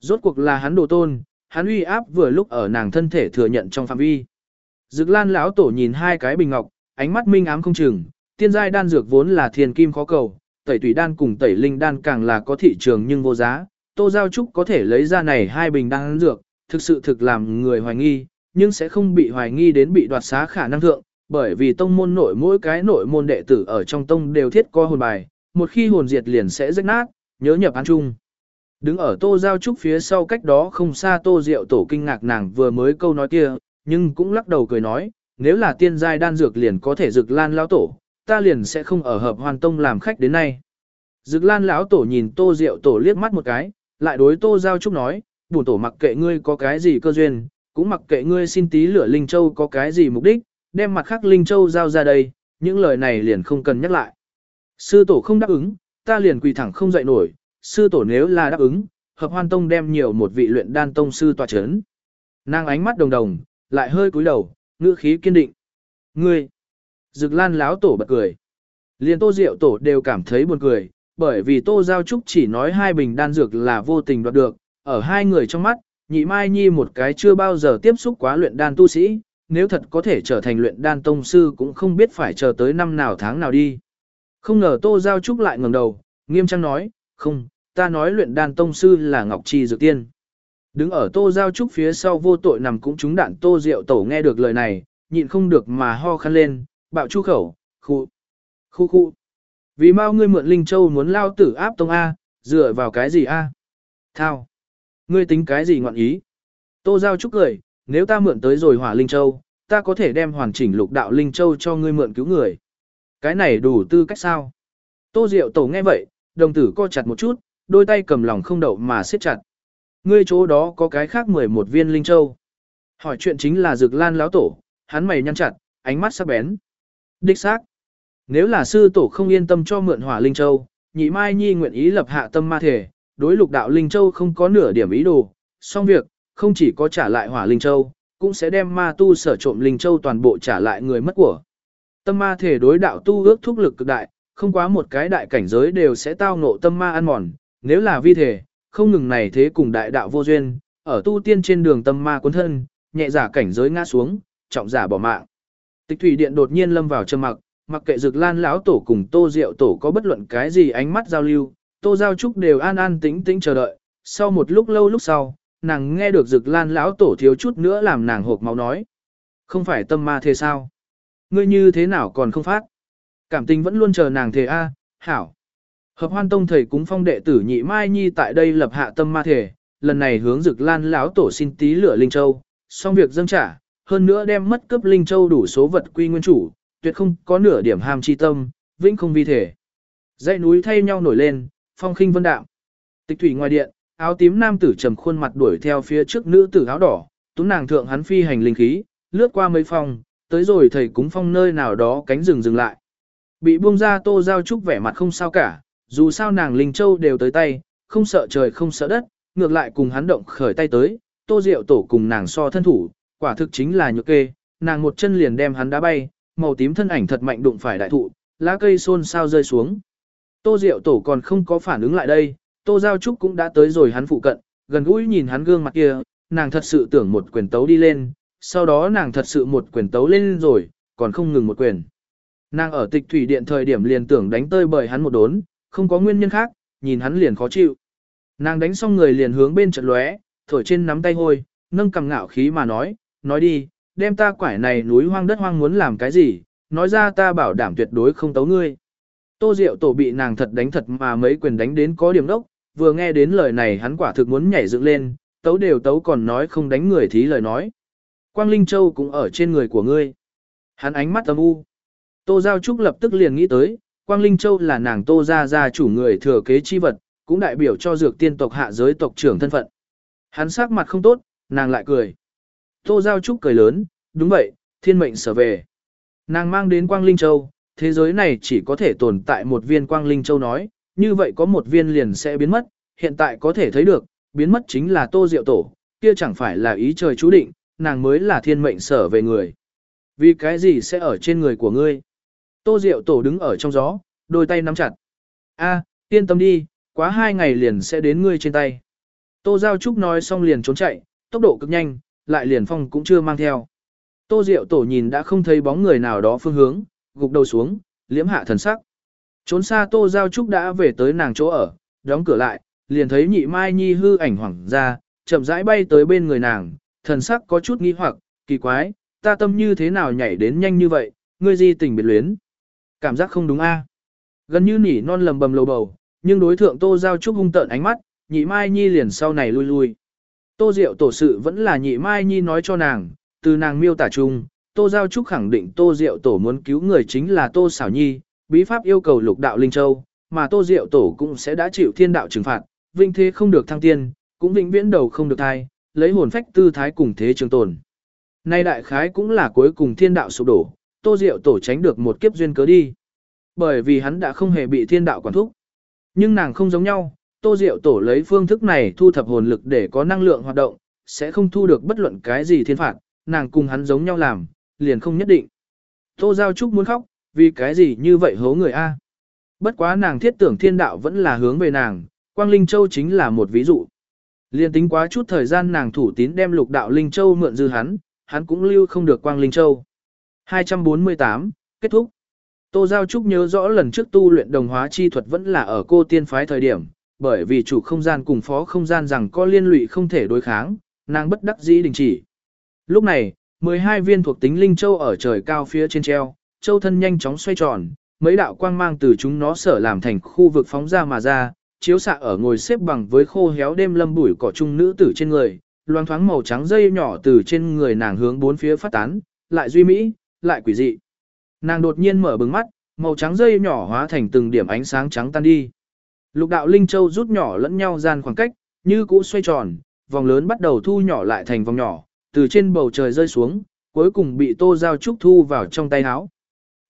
Rốt cuộc là hắn đồ tôn, hắn uy áp vừa lúc ở nàng thân thể thừa nhận trong phạm vi. Dực Lan lão tổ nhìn hai cái bình ngọc, ánh mắt minh ám không chừng, tiên giai đan dược vốn là thiên kim khó cầu, tẩy tùy đan cùng tẩy linh đan càng là có thị trường nhưng vô giá. Tô Giao Trúc có thể lấy ra này hai bình đan dược, thực sự thực làm người hoài nghi, nhưng sẽ không bị hoài nghi đến bị đoạt xá khả năng thượng, bởi vì tông môn nội mỗi cái nội môn đệ tử ở trong tông đều thiết co hồn bài, một khi hồn diệt liền sẽ rách nát, nhớ nhập án chung. Đứng ở Tô Giao Trúc phía sau cách đó không xa Tô Diệu Tổ kinh ngạc nàng vừa mới câu nói kia, nhưng cũng lắc đầu cười nói, nếu là tiên giai đan dược liền có thể dược lan lão tổ, ta liền sẽ không ở hợp hoàn tông làm khách đến nay. Dực lan lão tổ nhìn tô diệu tổ liếc mắt một cái, lại đối tô giao trúc nói, bổn tổ mặc kệ ngươi có cái gì cơ duyên, cũng mặc kệ ngươi xin tí lửa Linh Châu có cái gì mục đích, đem mặt khác Linh Châu giao ra đây, những lời này liền không cần nhắc lại. Sư tổ không đáp ứng, ta liền quỳ thẳng không dậy nổi, sư tổ nếu là đáp ứng, hợp hoan tông đem nhiều một vị luyện đan tông sư tòa chấn. Nàng ánh mắt đồng đồng, lại hơi cúi đầu, ngữ khí kiên định. Ngươi, Dực lan láo tổ bật cười. Liên tô rượu tổ đều cảm thấy buồn cười, bởi vì tô giao trúc chỉ nói hai bình đan dược là vô tình đoạt được, ở hai người trong mắt, nhị mai nhi một cái chưa bao giờ tiếp xúc quá luyện đan tu sĩ, nếu thật có thể trở thành luyện đan tông sư cũng không biết phải chờ tới năm nào tháng nào đi. Không ngờ tô giao trúc lại ngẩng đầu, nghiêm trang nói, không, ta nói luyện đan tông sư là Ngọc Trì Dược Tiên. Đứng ở tô giao trúc phía sau vô tội nằm cũng trúng đạn tô rượu tổ nghe được lời này, nhịn không được mà ho khăn lên, bạo chu khẩu, khu, khu khu. Vì mau ngươi mượn Linh Châu muốn lao tử áp tông A, dựa vào cái gì A? Thao. Ngươi tính cái gì ngọn ý? Tô giao trúc cười, nếu ta mượn tới rồi hỏa Linh Châu, ta có thể đem hoàn chỉnh lục đạo Linh Châu cho ngươi mượn cứu người. Cái này đủ tư cách sao? Tô Diệu Tổ nghe vậy, đồng tử co chặt một chút, đôi tay cầm lòng không đậu mà siết chặt. Ngươi chỗ đó có cái khác 11 viên linh châu. Hỏi chuyện chính là Dực Lan lão tổ, hắn mày nhăn chặt, ánh mắt sắc bén. Đích xác. Nếu là sư tổ không yên tâm cho mượn hỏa linh châu, nhị mai nhi nguyện ý lập hạ tâm ma thể, đối lục đạo linh châu không có nửa điểm ý đồ, xong việc, không chỉ có trả lại hỏa linh châu, cũng sẽ đem ma tu sở trộm linh châu toàn bộ trả lại người mất của. Tâm ma thể đối đạo tu ước thúc lực cực đại, không quá một cái đại cảnh giới đều sẽ tao ngộ tâm ma ăn mòn, nếu là vi thể, không ngừng này thế cùng đại đạo vô duyên, ở tu tiên trên đường tâm ma cuốn thân, nhẹ giả cảnh giới ngã xuống, trọng giả bỏ mạng. Tịch thủy điện đột nhiên lâm vào trầm mặc, mặc kệ Dực Lan lão tổ cùng Tô Diệu tổ có bất luận cái gì ánh mắt giao lưu, Tô Giao Trúc đều an an tĩnh tĩnh chờ đợi. Sau một lúc lâu lúc sau, nàng nghe được Dực Lan lão tổ thiếu chút nữa làm nàng hộp máu nói: "Không phải tâm ma thế sao? Ngươi như thế nào còn không phát?" Cảm tình vẫn luôn chờ nàng thề a, hảo. Hợp hoan tông thầy cúng phong đệ tử nhị mai nhi tại đây lập hạ tâm ma thể, lần này hướng dực lan lão tổ xin tí lửa linh châu, xong việc dâng trả, hơn nữa đem mất cướp linh châu đủ số vật quy nguyên chủ, tuyệt không có nửa điểm ham chi tâm, vĩnh không vi thể. Dãy núi thay nhau nổi lên, phong khinh vân đạm. Tịch thủy ngoài điện, áo tím nam tử trầm khuôn mặt đuổi theo phía trước nữ tử áo đỏ, tú nàng thượng hắn phi hành linh khí, lướt qua mấy phòng, tới rồi thầy cúng phong nơi nào đó cánh rừng dừng lại. Bị buông ra tô giao trúc vẻ mặt không sao cả, dù sao nàng Linh Châu đều tới tay, không sợ trời không sợ đất, ngược lại cùng hắn động khởi tay tới, tô diệu tổ cùng nàng so thân thủ, quả thực chính là nhược kê, nàng một chân liền đem hắn đá bay, màu tím thân ảnh thật mạnh đụng phải đại thụ, lá cây xôn sao rơi xuống. Tô diệu tổ còn không có phản ứng lại đây, tô giao trúc cũng đã tới rồi hắn phụ cận, gần gũi nhìn hắn gương mặt kia, nàng thật sự tưởng một quyền tấu đi lên, sau đó nàng thật sự một quyền tấu lên rồi, còn không ngừng một quyền. Nàng ở tịch thủy điện thời điểm liền tưởng đánh tơi bởi hắn một đốn, không có nguyên nhân khác, nhìn hắn liền khó chịu. Nàng đánh xong người liền hướng bên trận lóe, thổi trên nắm tay hôi, nâng cầm ngạo khí mà nói, nói đi, đem ta quải này núi hoang đất hoang muốn làm cái gì, nói ra ta bảo đảm tuyệt đối không tấu ngươi. Tô Diệu tổ bị nàng thật đánh thật mà mấy quyền đánh đến có điểm đốc, vừa nghe đến lời này hắn quả thực muốn nhảy dựng lên, tấu đều tấu còn nói không đánh người thí lời nói. Quang Linh Châu cũng ở trên người của ngươi. Hắn ánh mắt âm u. Tô Giao Trúc lập tức liền nghĩ tới, Quang Linh Châu là nàng Tô gia gia chủ người thừa kế chi vật, cũng đại biểu cho dược tiên tộc hạ giới tộc trưởng thân phận. Hắn sắc mặt không tốt, nàng lại cười. Tô Giao Trúc cười lớn, đúng vậy, thiên mệnh sở về. Nàng mang đến Quang Linh Châu, thế giới này chỉ có thể tồn tại một viên Quang Linh Châu nói, như vậy có một viên liền sẽ biến mất, hiện tại có thể thấy được, biến mất chính là Tô Diệu Tổ, kia chẳng phải là ý trời chú định, nàng mới là thiên mệnh sở về người. Vì cái gì sẽ ở trên người của ngươi? Tô Diệu Tổ đứng ở trong gió, đôi tay nắm chặt. A, yên tâm đi, quá hai ngày liền sẽ đến ngươi trên tay. Tô Giao Trúc nói xong liền trốn chạy, tốc độ cực nhanh, lại liền phong cũng chưa mang theo. Tô Diệu Tổ nhìn đã không thấy bóng người nào đó phương hướng, gục đầu xuống, liễm hạ thần sắc. Trốn xa Tô Giao Trúc đã về tới nàng chỗ ở, đóng cửa lại, liền thấy nhị mai nhi hư ảnh hoảng ra, chậm rãi bay tới bên người nàng, thần sắc có chút nghi hoặc, kỳ quái, ta tâm như thế nào nhảy đến nhanh như vậy, ngươi di tình biệt luyến. Cảm giác không đúng a. Gần như nỉ non lầm bầm lầu bầu, nhưng đối thượng Tô Giao Trúc hung tợn ánh mắt, nhị Mai Nhi liền sau này lui lui. Tô Diệu tổ sự vẫn là nhị Mai Nhi nói cho nàng, từ nàng miêu tả chung, Tô Giao Trúc khẳng định Tô Diệu tổ muốn cứu người chính là Tô Xảo Nhi, bí pháp yêu cầu lục đạo Linh Châu, mà Tô Diệu tổ cũng sẽ đã chịu thiên đạo trừng phạt, vinh thế không được thăng tiên, cũng vĩnh viễn đầu không được thai, lấy hồn phách tư thái cùng thế trường tồn. Nay đại khái cũng là cuối cùng thiên đạo sụp đổ, Tô Diệu tổ tránh được một kiếp duyên cớ đi. Bởi vì hắn đã không hề bị thiên đạo quản thúc. Nhưng nàng không giống nhau, Tô Diệu tổ lấy phương thức này thu thập hồn lực để có năng lượng hoạt động, sẽ không thu được bất luận cái gì thiên phạt, nàng cùng hắn giống nhau làm, liền không nhất định. Tô Giao Trúc muốn khóc, vì cái gì như vậy hố người A. Bất quá nàng thiết tưởng thiên đạo vẫn là hướng về nàng, Quang Linh Châu chính là một ví dụ. Liên tính quá chút thời gian nàng thủ tín đem lục đạo Linh Châu mượn dư hắn, hắn cũng lưu không được Quang Linh Châu. 248, kết thúc. Tô Giao Trúc nhớ rõ lần trước tu luyện đồng hóa chi thuật vẫn là ở cô tiên phái thời điểm, bởi vì chủ không gian cùng phó không gian rằng có liên lụy không thể đối kháng, nàng bất đắc dĩ đình chỉ. Lúc này, 12 viên thuộc tính linh châu ở trời cao phía trên treo, châu thân nhanh chóng xoay tròn, mấy đạo quang mang từ chúng nó sở làm thành khu vực phóng ra mà ra, chiếu xạ ở ngồi xếp bằng với khô héo đêm lâm bụi cỏ trung nữ tử trên người, loang thoáng màu trắng dây nhỏ từ trên người nàng hướng bốn phía phát tán, lại duy mỹ, lại quỷ dị. Nàng đột nhiên mở bừng mắt, màu trắng dây nhỏ hóa thành từng điểm ánh sáng trắng tan đi. Lục đạo linh châu rút nhỏ lẫn nhau gian khoảng cách, như cũ xoay tròn, vòng lớn bắt đầu thu nhỏ lại thành vòng nhỏ, từ trên bầu trời rơi xuống, cuối cùng bị Tô Giao Trúc thu vào trong tay áo.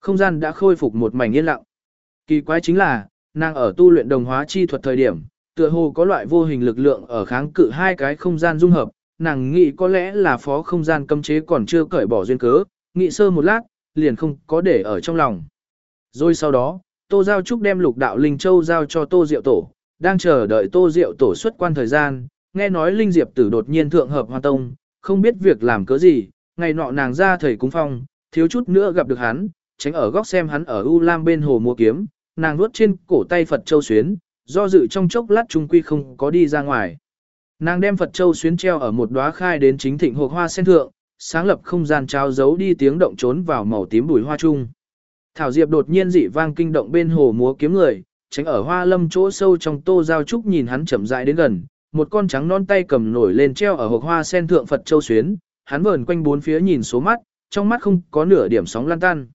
Không gian đã khôi phục một mảnh yên lặng. Kỳ quái chính là, nàng ở tu luyện đồng hóa chi thuật thời điểm, tựa hồ có loại vô hình lực lượng ở kháng cự hai cái không gian dung hợp, nàng nghĩ có lẽ là phó không gian cấm chế còn chưa cởi bỏ duyên cớ, nghĩ sơ một lát, liền không có để ở trong lòng. Rồi sau đó, Tô Giao Trúc đem lục đạo Linh Châu giao cho Tô Diệu Tổ, đang chờ đợi Tô Diệu Tổ xuất quan thời gian, nghe nói Linh Diệp Tử đột nhiên thượng hợp hoa tông, không biết việc làm cớ gì, ngày nọ nàng ra thầy cúng phong, thiếu chút nữa gặp được hắn, tránh ở góc xem hắn ở U Lam bên hồ mua kiếm, nàng nuốt trên cổ tay Phật Châu Xuyến, do dự trong chốc lát trung quy không có đi ra ngoài. Nàng đem Phật Châu Xuyến treo ở một đóa khai đến chính thịnh hộp hoa sen thượng, sáng lập không gian trao giấu đi tiếng động trốn vào màu tím bùi hoa trung. Thảo Diệp đột nhiên dị vang kinh động bên hồ múa kiếm người, tránh ở hoa lâm chỗ sâu trong tô giao trúc nhìn hắn chậm rãi đến gần, một con trắng non tay cầm nổi lên treo ở hộp hoa sen thượng Phật Châu Xuyến, hắn vờn quanh bốn phía nhìn số mắt, trong mắt không có nửa điểm sóng lan tan.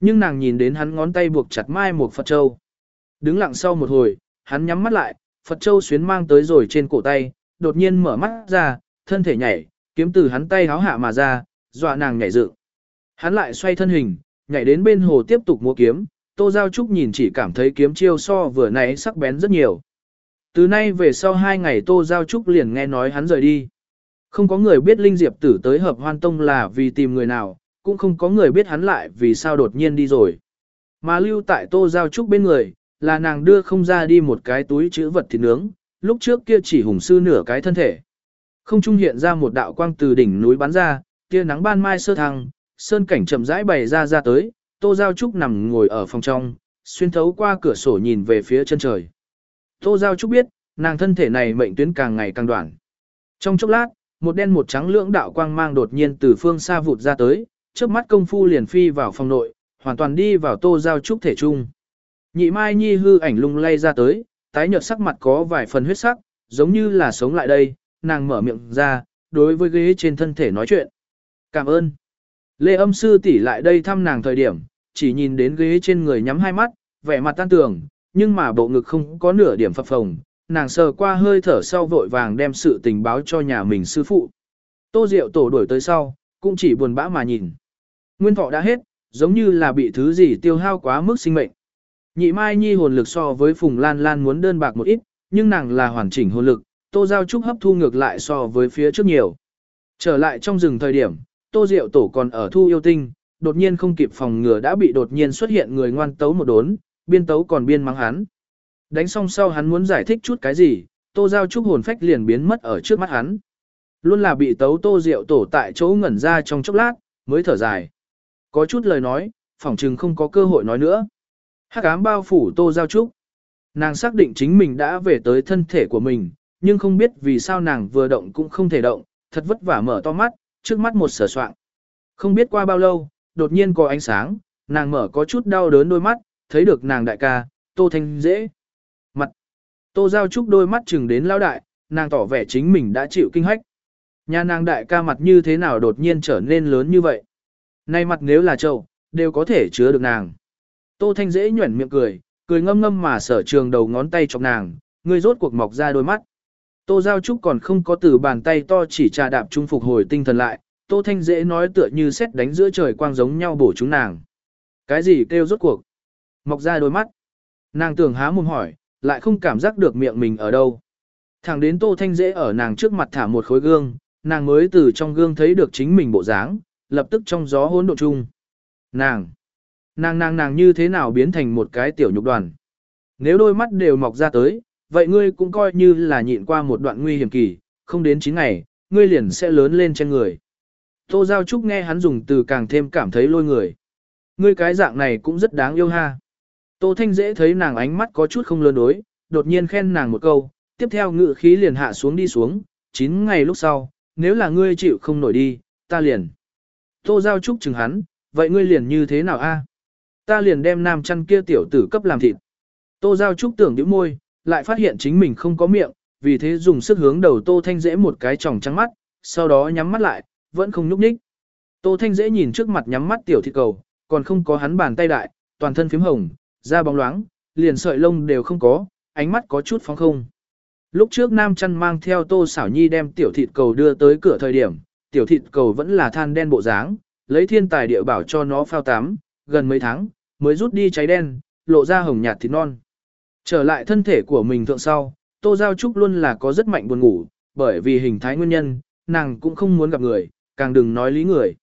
Nhưng nàng nhìn đến hắn ngón tay buộc chặt mai một Phật Châu. Đứng lặng sau một hồi, hắn nhắm mắt lại, Phật Châu Xuyến mang tới rồi trên cổ tay, đột nhiên mở mắt ra, thân thể nhảy, kiếm từ hắn tay háo hạ mà ra, dọa nàng nhảy dựng. Hắn lại xoay thân hình, nhảy đến bên hồ tiếp tục mua kiếm, Tô Giao Trúc nhìn chỉ cảm thấy kiếm chiêu so vừa nãy sắc bén rất nhiều. Từ nay về sau hai ngày Tô Giao Trúc liền nghe nói hắn rời đi. Không có người biết Linh Diệp tử tới hợp hoan tông là vì tìm người nào, cũng không có người biết hắn lại vì sao đột nhiên đi rồi. Mà lưu tại Tô Giao Trúc bên người, là nàng đưa không ra đi một cái túi chữ vật thịt nướng, lúc trước kia chỉ hùng sư nửa cái thân thể. Không trung hiện ra một đạo quang từ đỉnh núi bắn ra, tia nắng ban mai sơ thăng, sơn cảnh chậm rãi bày ra ra tới, Tô Giao Trúc nằm ngồi ở phòng trong, xuyên thấu qua cửa sổ nhìn về phía chân trời. Tô Giao Trúc biết, nàng thân thể này mệnh tuyến càng ngày càng đoạn. Trong chốc lát, một đen một trắng lưỡng đạo quang mang đột nhiên từ phương xa vụt ra tới, trước mắt công phu liền phi vào phòng nội, hoàn toàn đi vào Tô Giao Trúc thể trung. Nhị Mai Nhi hư ảnh lung lay ra tới, tái nhợt sắc mặt có vài phần huyết sắc, giống như là sống lại đây, nàng mở miệng ra, đối với ghế trên thân thể nói chuyện. Cảm ơn. Lê âm sư tỷ lại đây thăm nàng thời điểm, chỉ nhìn đến ghế trên người nhắm hai mắt, vẻ mặt tan tường, nhưng mà bộ ngực không có nửa điểm phập phồng, nàng sờ qua hơi thở sau vội vàng đem sự tình báo cho nhà mình sư phụ. Tô Diệu tổ đuổi tới sau, cũng chỉ buồn bã mà nhìn. Nguyên thọ đã hết, giống như là bị thứ gì tiêu hao quá mức sinh mệnh. Nhị Mai Nhi hồn lực so với Phùng Lan Lan muốn đơn bạc một ít, nhưng nàng là hoàn chỉnh hồn lực, Tô Giao Trúc hấp thu ngược lại so với phía trước nhiều. Trở lại trong rừng thời điểm, Tô Diệu Tổ còn ở thu yêu tinh, đột nhiên không kịp phòng ngừa đã bị đột nhiên xuất hiện người ngoan tấu một đốn, biên tấu còn biên mắng hắn. Đánh xong sau hắn muốn giải thích chút cái gì, Tô Giao Trúc hồn phách liền biến mất ở trước mắt hắn. Luôn là bị tấu Tô Diệu Tổ tại chỗ ngẩn ra trong chốc lát, mới thở dài. Có chút lời nói, phỏng chừng không có cơ hội nói nữa. Hắc ám bao phủ Tô Giao Trúc. Nàng xác định chính mình đã về tới thân thể của mình, nhưng không biết vì sao nàng vừa động cũng không thể động, thật vất vả mở to mắt, trước mắt một sở soạn. Không biết qua bao lâu, đột nhiên có ánh sáng, nàng mở có chút đau đớn đôi mắt, thấy được nàng đại ca, Tô Thanh dễ. Mặt. Tô Giao Trúc đôi mắt chừng đến lao đại, nàng tỏ vẻ chính mình đã chịu kinh hách. Nhà nàng đại ca mặt như thế nào đột nhiên trở nên lớn như vậy. Nay mặt nếu là trâu, đều có thể chứa được nàng. Tô Thanh dễ nhuẩn miệng cười, cười ngâm ngâm mà sở trường đầu ngón tay chọc nàng, người rốt cuộc mọc ra đôi mắt. Tô Giao Trúc còn không có từ bàn tay to chỉ trà đạp trung phục hồi tinh thần lại, Tô Thanh dễ nói tựa như xét đánh giữa trời quang giống nhau bổ chúng nàng. Cái gì kêu rốt cuộc? Mọc ra đôi mắt. Nàng tưởng há mồm hỏi, lại không cảm giác được miệng mình ở đâu. Thẳng đến Tô Thanh dễ ở nàng trước mặt thả một khối gương, nàng mới từ trong gương thấy được chính mình bộ dáng, lập tức trong gió hỗn độn chung. Nàng, nàng nàng nàng như thế nào biến thành một cái tiểu nhục đoàn. Nếu đôi mắt đều mọc ra tới, vậy ngươi cũng coi như là nhịn qua một đoạn nguy hiểm kỳ, không đến 9 ngày, ngươi liền sẽ lớn lên trên người. Tô Giao Trúc nghe hắn dùng từ càng thêm cảm thấy lôi người. Ngươi cái dạng này cũng rất đáng yêu ha. Tô Thanh dễ thấy nàng ánh mắt có chút không lơn đối, đột nhiên khen nàng một câu, tiếp theo ngự khí liền hạ xuống đi xuống, 9 ngày lúc sau, nếu là ngươi chịu không nổi đi, ta liền. Tô Giao Trúc chừng hắn, vậy ngươi liền như thế nào a? Ta liền đem nam chăn kia tiểu tử cấp làm thịt. Tô Giao Trúc tưởng điểm môi, lại phát hiện chính mình không có miệng, vì thế dùng sức hướng đầu Tô Thanh dễ một cái tròng trắng mắt, sau đó nhắm mắt lại, vẫn không nhúc nhích. Tô Thanh dễ nhìn trước mặt nhắm mắt tiểu thịt cầu, còn không có hắn bàn tay đại, toàn thân phím hồng, da bóng loáng, liền sợi lông đều không có, ánh mắt có chút phóng không. Lúc trước Nam Chăn mang theo Tô Xảo Nhi đem tiểu thịt cầu đưa tới cửa thời điểm, tiểu thịt cầu vẫn là than đen bộ dáng, lấy thiên tài địa bảo cho nó phao tắm, gần mấy tháng, mới rút đi cháy đen, lộ ra hồng nhạt thịt non. Trở lại thân thể của mình thượng sau, Tô Giao Trúc luôn là có rất mạnh buồn ngủ, bởi vì hình thái nguyên nhân, nàng cũng không muốn gặp người, càng đừng nói lý người.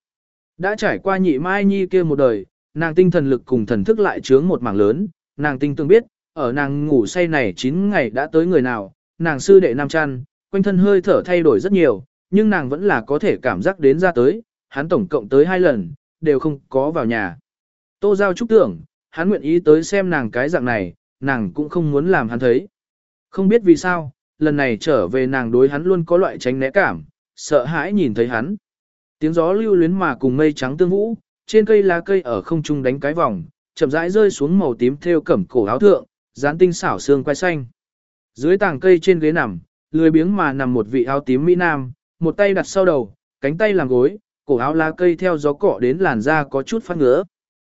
Đã trải qua nhị mai nhi kia một đời, nàng tinh thần lực cùng thần thức lại chướng một mảng lớn, nàng tinh tương biết, ở nàng ngủ say này 9 ngày đã tới người nào, nàng sư đệ nam chăn, quanh thân hơi thở thay đổi rất nhiều, nhưng nàng vẫn là có thể cảm giác đến ra tới, hắn tổng cộng tới hai lần, đều không có vào nhà. Tô Giao Trúc tưởng, hắn nguyện ý tới xem nàng cái dạng này, nàng cũng không muốn làm hắn thấy. Không biết vì sao, lần này trở về nàng đối hắn luôn có loại tránh né cảm, sợ hãi nhìn thấy hắn. Tiếng gió lưu luyến mà cùng mây trắng tương vũ, trên cây lá cây ở không trung đánh cái vòng, chậm rãi rơi xuống màu tím theo cẩm cổ áo thượng, dán tinh xảo xương quai xanh. Dưới tảng cây trên ghế nằm, lười biếng mà nằm một vị áo tím mỹ nam, một tay đặt sau đầu, cánh tay làm gối, cổ áo lá cây theo gió cọ đến làn da có chút phát ngứa.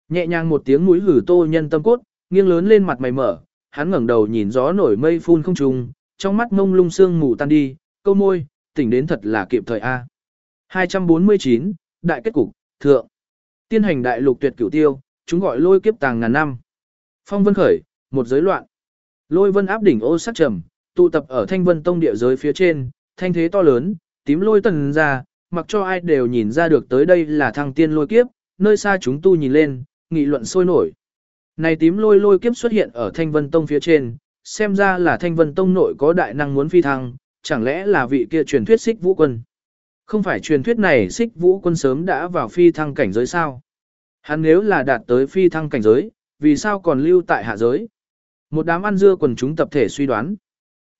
Nhẹ nhàng một tiếng mũi hử tô nhân tâm cốt, nghiêng lớn lên mặt mày mở, hắn ngẩng đầu nhìn gió nổi mây phun không trùng, trong mắt mông lung sương mù tan đi, câu môi, tỉnh đến thật là kịp thời A. 249, Đại kết cục, Thượng. Tiên hành đại lục tuyệt cửu tiêu, chúng gọi lôi kiếp tàng ngàn năm. Phong vân khởi, một giới loạn. Lôi vân áp đỉnh ô sắc trầm, tụ tập ở thanh vân tông địa giới phía trên, thanh thế to lớn, tím lôi tần ra, mặc cho ai đều nhìn ra được tới đây là thăng tiên lôi kiếp, nơi xa chúng tu nhìn lên, nghị luận sôi nổi. Này tím lôi lôi kiếp xuất hiện ở thanh vân tông phía trên, xem ra là thanh vân tông nội có đại năng muốn phi thăng, chẳng lẽ là vị kia truyền thuyết xích vũ quân. Không phải truyền thuyết này xích vũ quân sớm đã vào phi thăng cảnh giới sao? Hắn nếu là đạt tới phi thăng cảnh giới, vì sao còn lưu tại hạ giới? Một đám ăn dưa quần chúng tập thể suy đoán.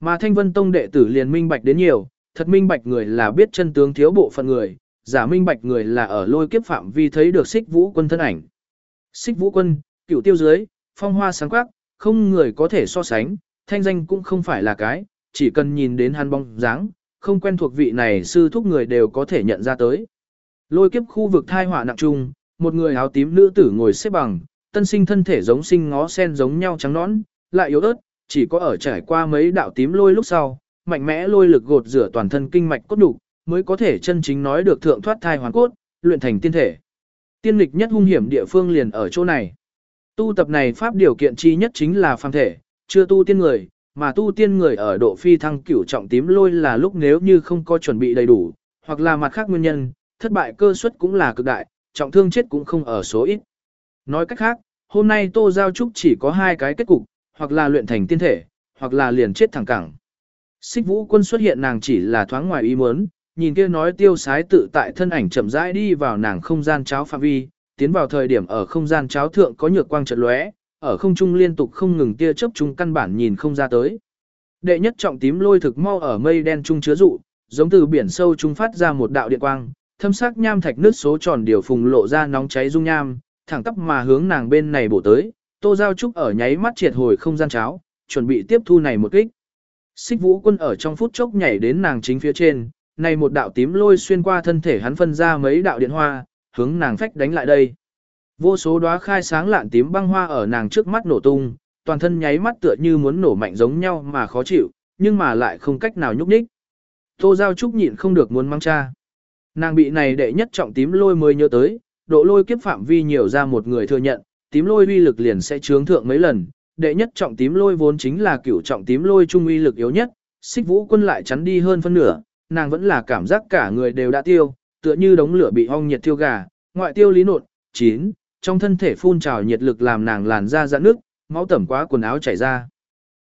Mà thanh vân tông đệ tử liền minh bạch đến nhiều, thật minh bạch người là biết chân tướng thiếu bộ phận người, giả minh bạch người là ở lôi kiếp phạm vi thấy được xích vũ quân thân ảnh. Xích vũ quân, cựu tiêu dưới, phong hoa sáng quắc, không người có thể so sánh, thanh danh cũng không phải là cái, chỉ cần nhìn đến hắn bóng dáng, không quen thuộc vị này sư thúc người đều có thể nhận ra tới. Lôi kiếp khu vực thai hỏa nặng trung, một người áo tím nữ tử ngồi xếp bằng, tân sinh thân thể giống sinh ngó sen giống nhau trắng nõn, lại yếu ớt, chỉ có ở trải qua mấy đạo tím lôi lúc sau, mạnh mẽ lôi lực gột rửa toàn thân kinh mạch cốt đủ, mới có thể chân chính nói được thượng thoát thai hoàn cốt, luyện thành tiên thể. Tiên lịch nhất hung hiểm địa phương liền ở chỗ này. Tu tập này pháp điều kiện chi nhất chính là phàm thể, chưa tu tiên người, mà tu tiên người ở độ phi thăng cửu trọng tím lôi là lúc nếu như không có chuẩn bị đầy đủ, hoặc là mặt khác nguyên nhân, thất bại cơ suất cũng là cực đại, trọng thương chết cũng không ở số ít. Nói cách khác, hôm nay Tô Giao Trúc chỉ có hai cái kết cục, hoặc là luyện thành tiên thể, hoặc là liền chết thẳng cẳng. Xích vũ quân xuất hiện nàng chỉ là thoáng ngoài ý muốn, nhìn kia nói tiêu sái tự tại thân ảnh chậm rãi đi vào nàng không gian cháo phạm vi, tiến vào thời điểm ở không gian cháo thượng có nhược quang trận lóe, ở không trung liên tục không ngừng tia chớp chúng căn bản nhìn không ra tới. Đệ nhất trọng tím lôi thực mau ở mây đen trung chứa dụ, giống từ biển sâu trung phát ra một đạo điện quang, thâm sắc nham thạch nước số tròn điều phùng lộ ra nóng cháy dung nham, thẳng tắp mà hướng nàng bên này bổ tới, Tô Giao Trúc ở nháy mắt triệt hồi không gian cháo, chuẩn bị tiếp thu này một kích. Xích vũ quân ở trong phút chốc nhảy đến nàng chính phía trên, này một đạo tím lôi xuyên qua thân thể hắn phân ra mấy đạo điện hoa, hướng nàng phách đánh lại đây. Vô số đóa khai sáng lạn tím băng hoa ở nàng trước mắt nổ tung, toàn thân nháy mắt tựa như muốn nổ mạnh giống nhau mà khó chịu, nhưng mà lại không cách nào nhúc nhích. Tô Giao Trúc nhịn không được muốn mang cha. Nàng bị này đệ nhất trọng tím lôi mới nhớ tới, độ lôi kiếp phạm vi nhiều ra một người thừa nhận, tím lôi uy lực liền sẽ trướng thượng mấy lần. Đệ nhất trọng tím lôi vốn chính là cửu trọng tím lôi trung uy lực yếu nhất, xích vũ quân lại chắn đi hơn phân nửa, nàng vẫn là cảm giác cả người đều đã tiêu, tựa như đống lửa bị ong nhiệt thiêu gà, ngoại tiêu lý nột, chín, trong thân thể phun trào nhiệt lực làm nàng làn da giãn nước, máu tẩm quá quần áo chảy ra.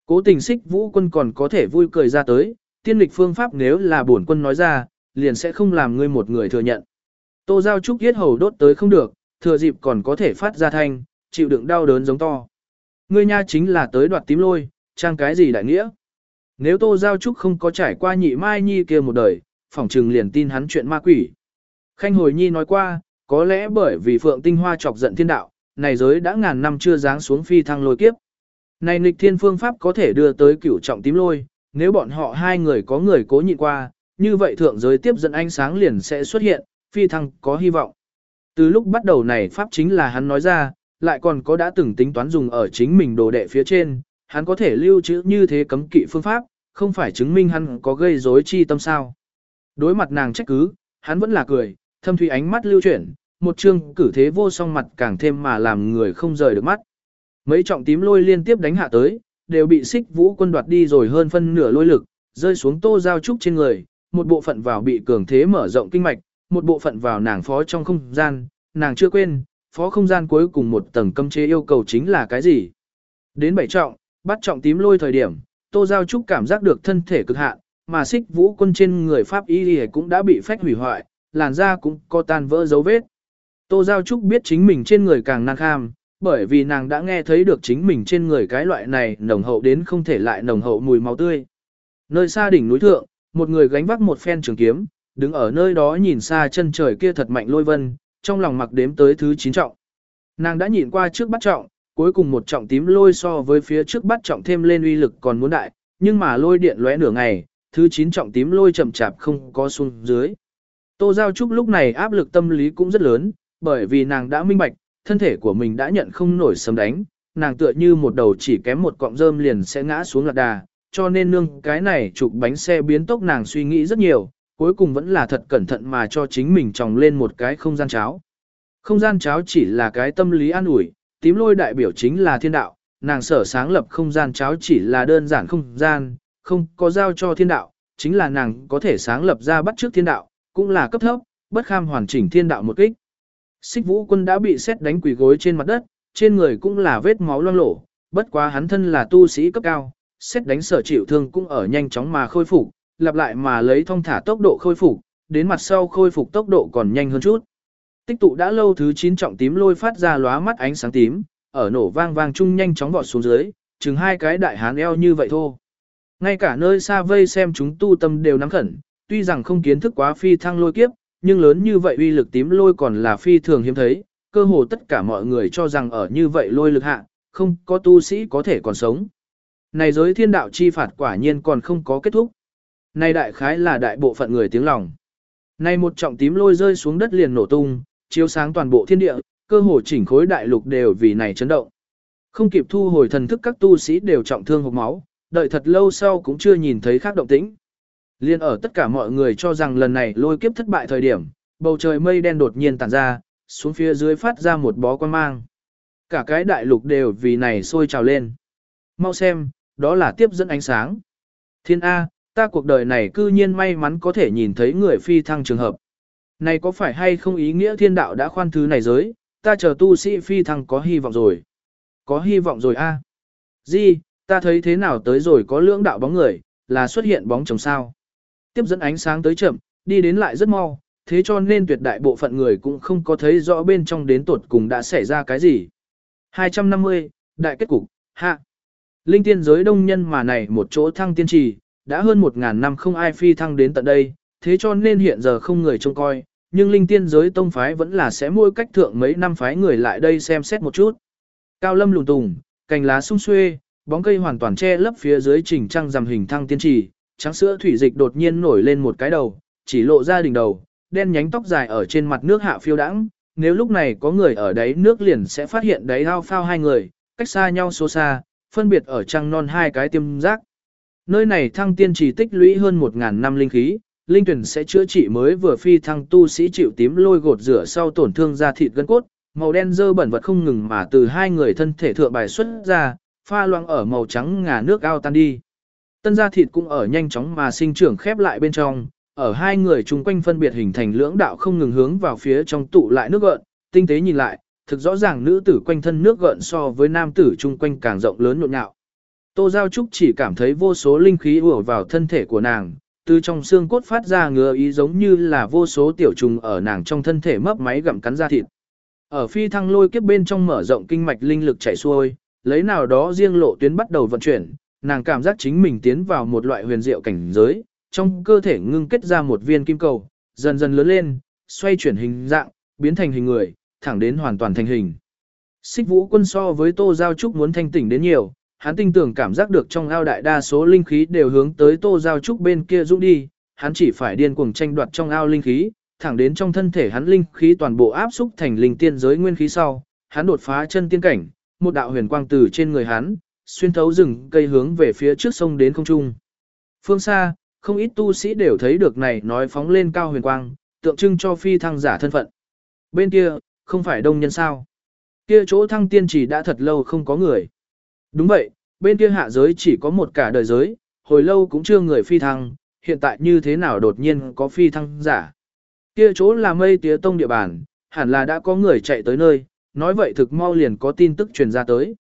Cố tình xích vũ quân còn có thể vui cười ra tới, tiên lịch phương pháp nếu là bổn quân nói ra, liền sẽ không làm ngươi một người thừa nhận. Tô Giao Trúc yết hầu đốt tới không được, thừa dịp còn có thể phát ra thanh, chịu đựng đau đớn giống to. Ngươi nha chính là tới đoạt tím lôi, trang cái gì đại nghĩa? Nếu Tô Giao Trúc không có trải qua nhị mai nhi kia một đời, phỏng trừng liền tin hắn chuyện ma quỷ. Khanh hồi nhi nói qua, có lẽ bởi vì phượng tinh hoa chọc giận thiên đạo, này giới đã ngàn năm chưa giáng xuống phi thăng lôi kiếp. Này nghịch thiên phương pháp có thể đưa tới cửu trọng tím lôi, nếu bọn họ hai người có người cố nhịn qua, như vậy thượng giới tiếp dẫn ánh sáng liền sẽ xuất hiện, phi thăng có hy vọng. Từ lúc bắt đầu này pháp chính là hắn nói ra, lại còn có đã từng tính toán dùng ở chính mình đồ đệ phía trên, hắn có thể lưu trữ như thế cấm kỵ phương pháp, không phải chứng minh hắn có gây rối chi tâm sao. Đối mặt nàng trách cứ, hắn vẫn là cười, thâm thủy ánh mắt lưu chuyển, một chương cử thế vô song mặt càng thêm mà làm người không rời được mắt. Mấy trọng tím lôi liên tiếp đánh hạ tới, đều bị xích vũ quân đoạt đi rồi hơn phân nửa lôi lực, rơi xuống tô giao trúc trên người, một bộ phận vào bị cường thế mở rộng kinh mạch, một bộ phận vào nàng phó trong không gian, nàng chưa quên, phó không gian cuối cùng một tầng cấm chế yêu cầu chính là cái gì. Đến bảy trọng, bắt trọng tím lôi thời điểm, tô giao trúc cảm giác được thân thể cực hạn, mà xích vũ quân trên người Pháp Y cũng đã bị phách hủy hoại, làn da cũng có tan vỡ dấu vết. Tô Giao Trúc biết chính mình trên người càng năng kham, bởi vì nàng đã nghe thấy được chính mình trên người cái loại này nồng hậu đến không thể lại nồng hậu mùi máu tươi. Nơi xa đỉnh núi thượng, một người gánh vác một phen trường kiếm, đứng ở nơi đó nhìn xa chân trời kia thật mạnh lôi vân, trong lòng mặc đếm tới thứ 9 trọng. Nàng đã nhìn qua trước bắt trọng, cuối cùng một trọng tím lôi so với phía trước bắt trọng thêm lên uy lực còn muốn đại, nhưng mà lôi điện lóe nửa ngày, thứ 9 trọng tím lôi chậm chạp không có xuống dưới. Tô Giao Trúc lúc này áp lực tâm lý cũng rất lớn, bởi vì nàng đã minh bạch, thân thể của mình đã nhận không nổi sấm đánh, nàng tựa như một đầu chỉ kém một cọng rơm liền sẽ ngã xuống lạc đà, cho nên nương cái này chụp bánh xe biến tốc nàng suy nghĩ rất nhiều, cuối cùng vẫn là thật cẩn thận mà cho chính mình tròng lên một cái không gian cháo. Không gian cháo chỉ là cái tâm lý an ủi, tím lôi đại biểu chính là thiên đạo, nàng sở sáng lập không gian cháo chỉ là đơn giản không gian, không có giao cho thiên đạo, chính là nàng có thể sáng lập ra bắt trước thiên đạo, cũng là cấp thấp, bất kham hoàn chỉnh thiên đạo một kích. Xích vũ quân đã bị xét đánh quỷ gối trên mặt đất, trên người cũng là vết máu loang lổ, bất quá hắn thân là tu sĩ cấp cao, xét đánh sở chịu thương cũng ở nhanh chóng mà khôi phục, lặp lại mà lấy thông thả tốc độ khôi phục, đến mặt sau khôi phục tốc độ còn nhanh hơn chút. Tích tụ đã lâu thứ 9 trọng tím lôi phát ra lóa mắt ánh sáng tím, ở nổ vang vang chung nhanh chóng vọt xuống dưới, chừng hai cái đại hán eo như vậy thôi. Ngay cả nơi xa vây xem chúng tu tâm đều nắm khẩn, tuy rằng không kiến thức quá phi thăng lôi kiếp, nhưng lớn như vậy uy lực tím lôi còn là phi thường hiếm thấy, cơ hồ tất cả mọi người cho rằng ở như vậy lôi lực hạ, không có tu sĩ có thể còn sống. Này giới thiên đạo chi phạt quả nhiên còn không có kết thúc. Này đại khái là đại bộ phận người tiếng lòng. Này một trọng tím lôi rơi xuống đất liền nổ tung, chiếu sáng toàn bộ thiên địa, cơ hồ chỉnh khối đại lục đều vì này chấn động. Không kịp thu hồi thần thức các tu sĩ đều trọng thương hộc máu, đợi thật lâu sau cũng chưa nhìn thấy khác động tĩnh. Liên ở tất cả mọi người cho rằng lần này lôi kiếp thất bại thời điểm, bầu trời mây đen đột nhiên tản ra, xuống phía dưới phát ra một bó quan mang. Cả cái đại lục đều vì này sôi trào lên. Mau xem, đó là tiếp dẫn ánh sáng. Thiên A, ta cuộc đời này cư nhiên may mắn có thể nhìn thấy người phi thăng trường hợp. Này có phải hay không ý nghĩa thiên đạo đã khoan thứ này giới, ta chờ tu sĩ phi thăng có hy vọng rồi. Có hy vọng rồi a. Di, ta thấy thế nào tới rồi có lưỡng đạo bóng người, là xuất hiện bóng chồng sao. Tiếp dẫn ánh sáng tới chậm, đi đến lại rất mau, thế cho nên tuyệt đại bộ phận người cũng không có thấy rõ bên trong đến tuột cùng đã xảy ra cái gì. 250, Đại kết cục, hạ. Linh tiên giới đông nhân mà này một chỗ thăng tiên trì, đã hơn một ngàn năm không ai phi thăng đến tận đây, thế cho nên hiện giờ không người trông coi, nhưng linh tiên giới tông phái vẫn là sẽ mua cách thượng mấy năm phái người lại đây xem xét một chút. Cao lâm lùng tùng, cành lá sung xuê, bóng cây hoàn toàn che lấp phía dưới trình trăng rằm hình thăng tiên trì, trắng sữa thủy dịch đột nhiên nổi lên một cái đầu, chỉ lộ ra đỉnh đầu, đen nhánh tóc dài ở trên mặt nước hạ phiêu đãng. Nếu lúc này có người ở đấy nước liền sẽ phát hiện đấy ao phao hai người, cách xa nhau số xa, phân biệt ở trăng non hai cái tiêm giác. Nơi này thăng tiên chỉ tích lũy hơn 1.000 năm linh khí, linh tuyển sẽ chữa trị mới vừa phi thăng tu sĩ chịu tím lôi gột rửa sau tổn thương da thịt gân cốt, màu đen dơ bẩn vật không ngừng mà từ hai người thân thể thượng bài xuất ra, pha loãng ở màu trắng ngà nước ao tan đi. Tân gia thịt cũng ở nhanh chóng mà sinh trưởng khép lại bên trong, ở hai người chung quanh phân biệt hình thành lưỡng đạo không ngừng hướng vào phía trong tụ lại nước gợn, tinh tế nhìn lại, thực rõ ràng nữ tử quanh thân nước gợn so với nam tử chung quanh càng rộng lớn nhộn nhạo. Tô Giao Trúc chỉ cảm thấy vô số linh khí ùa vào thân thể của nàng, từ trong xương cốt phát ra ngứa ý giống như là vô số tiểu trùng ở nàng trong thân thể mấp máy gặm cắn ra thịt. Ở phi thăng lôi kiếp bên trong mở rộng kinh mạch linh lực chảy xuôi, lấy nào đó riêng lộ tuyến bắt đầu vận chuyển, nàng cảm giác chính mình tiến vào một loại huyền diệu cảnh giới, trong cơ thể ngưng kết ra một viên kim cầu, dần dần lớn lên, xoay chuyển hình dạng, biến thành hình người, thẳng đến hoàn toàn thành hình. Xích vũ quân so với tô giao trúc muốn thanh tỉnh đến nhiều, hắn tinh tưởng cảm giác được trong ao đại đa số linh khí đều hướng tới tô giao trúc bên kia dũng đi, hắn chỉ phải điên cuồng tranh đoạt trong ao linh khí, thẳng đến trong thân thể hắn linh khí toàn bộ áp xúc thành linh tiên giới nguyên khí sau, hắn đột phá chân tiên cảnh, một đạo huyền quang từ trên người hắn, xuyên thấu rừng cây hướng về phía trước sông đến không trung. Phương xa, không ít tu sĩ đều thấy được này nói phóng lên cao huyền quang, tượng trưng cho phi thăng giả thân phận. Bên kia, không phải đông nhân sao. Kia chỗ thăng tiên chỉ đã thật lâu không có người. Đúng vậy, bên kia hạ giới chỉ có một cả đời giới, hồi lâu cũng chưa người phi thăng, hiện tại như thế nào đột nhiên có phi thăng giả. Kia chỗ là mây tía tông địa bàn, hẳn là đã có người chạy tới nơi, nói vậy thực mau liền có tin tức truyền ra tới.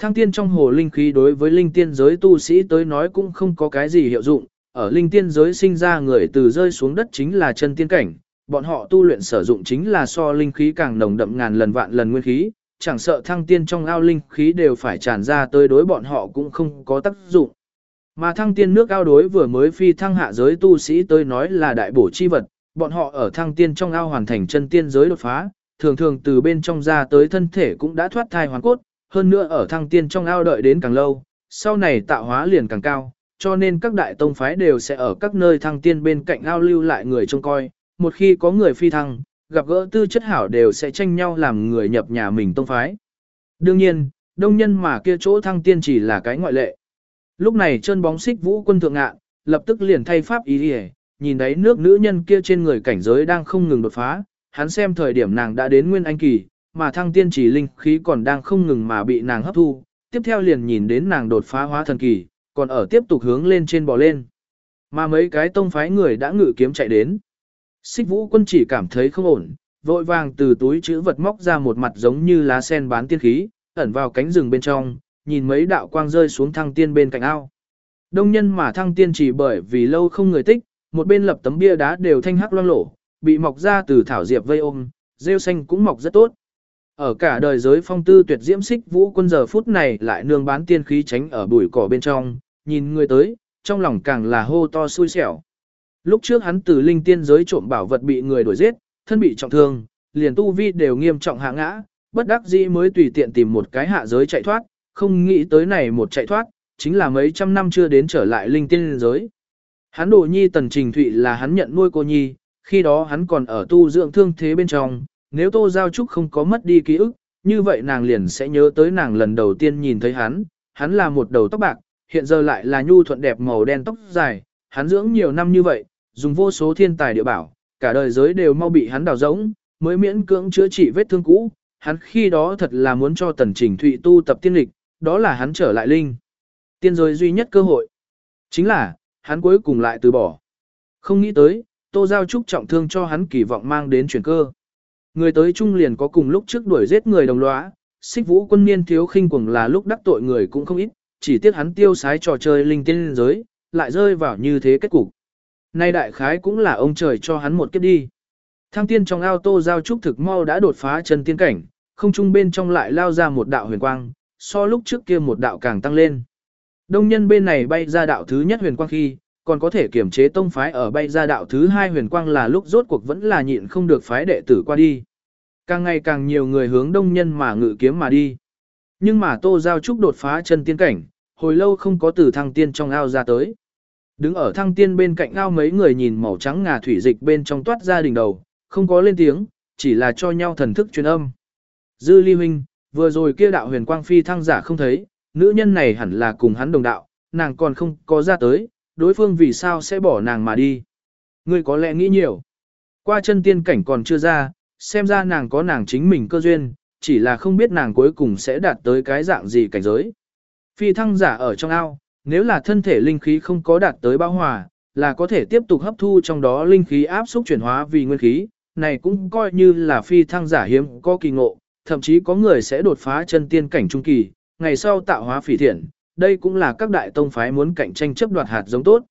Thăng tiên trong hồ linh khí đối với linh tiên giới tu sĩ tới nói cũng không có cái gì hiệu dụng, ở linh tiên giới sinh ra người từ rơi xuống đất chính là chân tiên cảnh, bọn họ tu luyện sử dụng chính là so linh khí càng nồng đậm ngàn lần vạn lần nguyên khí, chẳng sợ thăng tiên trong ao linh khí đều phải tràn ra tới đối bọn họ cũng không có tác dụng. Mà thăng tiên nước ao đối vừa mới phi thăng hạ giới tu sĩ tới nói là đại bổ chi vật, bọn họ ở thăng tiên trong ao hoàn thành chân tiên giới đột phá, thường thường từ bên trong ra tới thân thể cũng đã thoát thai hoàn cốt, hơn nữa ở thăng tiên trong ao đợi đến càng lâu, sau này tạo hóa liền càng cao, cho nên các đại tông phái đều sẽ ở các nơi thăng tiên bên cạnh ao lưu lại người trông coi, một khi có người phi thăng, gặp gỡ tư chất hảo đều sẽ tranh nhau làm người nhập nhà mình tông phái. Đương nhiên, đông nhân mà kia chỗ thăng tiên chỉ là cái ngoại lệ. Lúc này chân bóng xích vũ quân thượng ngạn, lập tức liền thay pháp ý đi nhìn thấy nước nữ nhân kia trên người cảnh giới đang không ngừng đột phá, hắn xem thời điểm nàng đã đến nguyên anh kỳ, mà thăng tiên chỉ linh khí còn đang không ngừng mà bị nàng hấp thu, tiếp theo liền nhìn đến nàng đột phá hóa thần kỳ, còn ở tiếp tục hướng lên trên bò lên. Mà mấy cái tông phái người đã ngự kiếm chạy đến. Xích vũ quân chỉ cảm thấy không ổn, vội vàng từ túi chữ vật móc ra một mặt giống như lá sen bán tiên khí, ẩn vào cánh rừng bên trong, nhìn mấy đạo quang rơi xuống thăng tiên bên cạnh ao. Đông nhân mà thăng tiên chỉ bởi vì lâu không người tích, một bên lập tấm bia đá đều thanh hắc loang lổ, bị mọc ra từ thảo diệp vây ôm, rêu xanh cũng mọc rất tốt. Ở cả đời giới phong tư tuyệt diễm xích vũ quân giờ phút này lại nương bán tiên khí tránh ở bụi cỏ bên trong, nhìn người tới, trong lòng càng là hô to xui xẻo. Lúc trước hắn từ linh tiên giới trộm bảo vật bị người đuổi giết, thân bị trọng thương, liền tu vi đều nghiêm trọng hạ ngã, bất đắc dĩ mới tùy tiện tìm một cái hạ giới chạy thoát, không nghĩ tới này một chạy thoát, chính là mấy trăm năm chưa đến trở lại linh tiên giới. Hắn đồ nhi tần trình thụy là hắn nhận nuôi cô nhi, khi đó hắn còn ở tu dưỡng thương thế bên trong, nếu tô giao trúc không có mất đi ký ức, như vậy nàng liền sẽ nhớ tới nàng lần đầu tiên nhìn thấy hắn, hắn là một đầu tóc bạc, hiện giờ lại là nhu thuận đẹp màu đen tóc dài, hắn dưỡng nhiều năm như vậy, dùng vô số thiên tài địa bảo, cả đời giới đều mau bị hắn đào rỗng, mới miễn cưỡng chữa trị vết thương cũ, hắn khi đó thật là muốn cho tần trình thụy tu tập tiên lịch, đó là hắn trở lại linh. Tiên giới duy nhất cơ hội. Chính là, hắn cuối cùng lại từ bỏ. Không nghĩ tới, Tô Giao Trúc trọng thương cho hắn kỳ vọng mang đến chuyển cơ. Người tới trung liền có cùng lúc trước đuổi giết người đồng lõa, xích vũ quân niên thiếu khinh quần là lúc đắc tội người cũng không ít, chỉ tiếc hắn tiêu sái trò chơi linh tiên giới, lại rơi vào như thế kết cục. Nay đại khái cũng là ông trời cho hắn một kiếp đi. Thăng tiên trong ao tô giao trúc thực mau đã đột phá chân tiên cảnh, không trung bên trong lại lao ra một đạo huyền quang, so lúc trước kia một đạo càng tăng lên. Đông nhân bên này bay ra đạo thứ nhất huyền quang khi, còn có thể kiểm chế tông phái ở bay ra đạo thứ hai huyền quang là lúc rốt cuộc vẫn là nhịn không được phái đệ tử qua đi. Càng ngày càng nhiều người hướng đông nhân mà ngự kiếm mà đi. Nhưng mà tô giao trúc đột phá chân tiên cảnh, hồi lâu không có từ thăng tiên trong ao ra tới. Đứng ở thăng tiên bên cạnh ao mấy người nhìn màu trắng ngà thủy dịch bên trong toát ra đỉnh đầu, không có lên tiếng, chỉ là cho nhau thần thức truyền âm. Dư ly huynh, vừa rồi kia đạo huyền quang phi thăng giả không thấy, nữ nhân này hẳn là cùng hắn đồng đạo, nàng còn không có ra tới, đối phương vì sao sẽ bỏ nàng mà đi. Ngươi có lẽ nghĩ nhiều. Qua chân tiên cảnh còn chưa ra, xem ra nàng có nàng chính mình cơ duyên, chỉ là không biết nàng cuối cùng sẽ đạt tới cái dạng gì cảnh giới. Phi thăng giả ở trong ao, nếu là thân thể linh khí không có đạt tới bao hòa, là có thể tiếp tục hấp thu trong đó linh khí áp xúc chuyển hóa vì nguyên khí, này cũng coi như là phi thăng giả hiếm có kỳ ngộ, thậm chí có người sẽ đột phá chân tiên cảnh trung kỳ, ngày sau tạo hóa phỉ thiện, đây cũng là các đại tông phái muốn cạnh tranh chấp đoạt hạt giống tốt.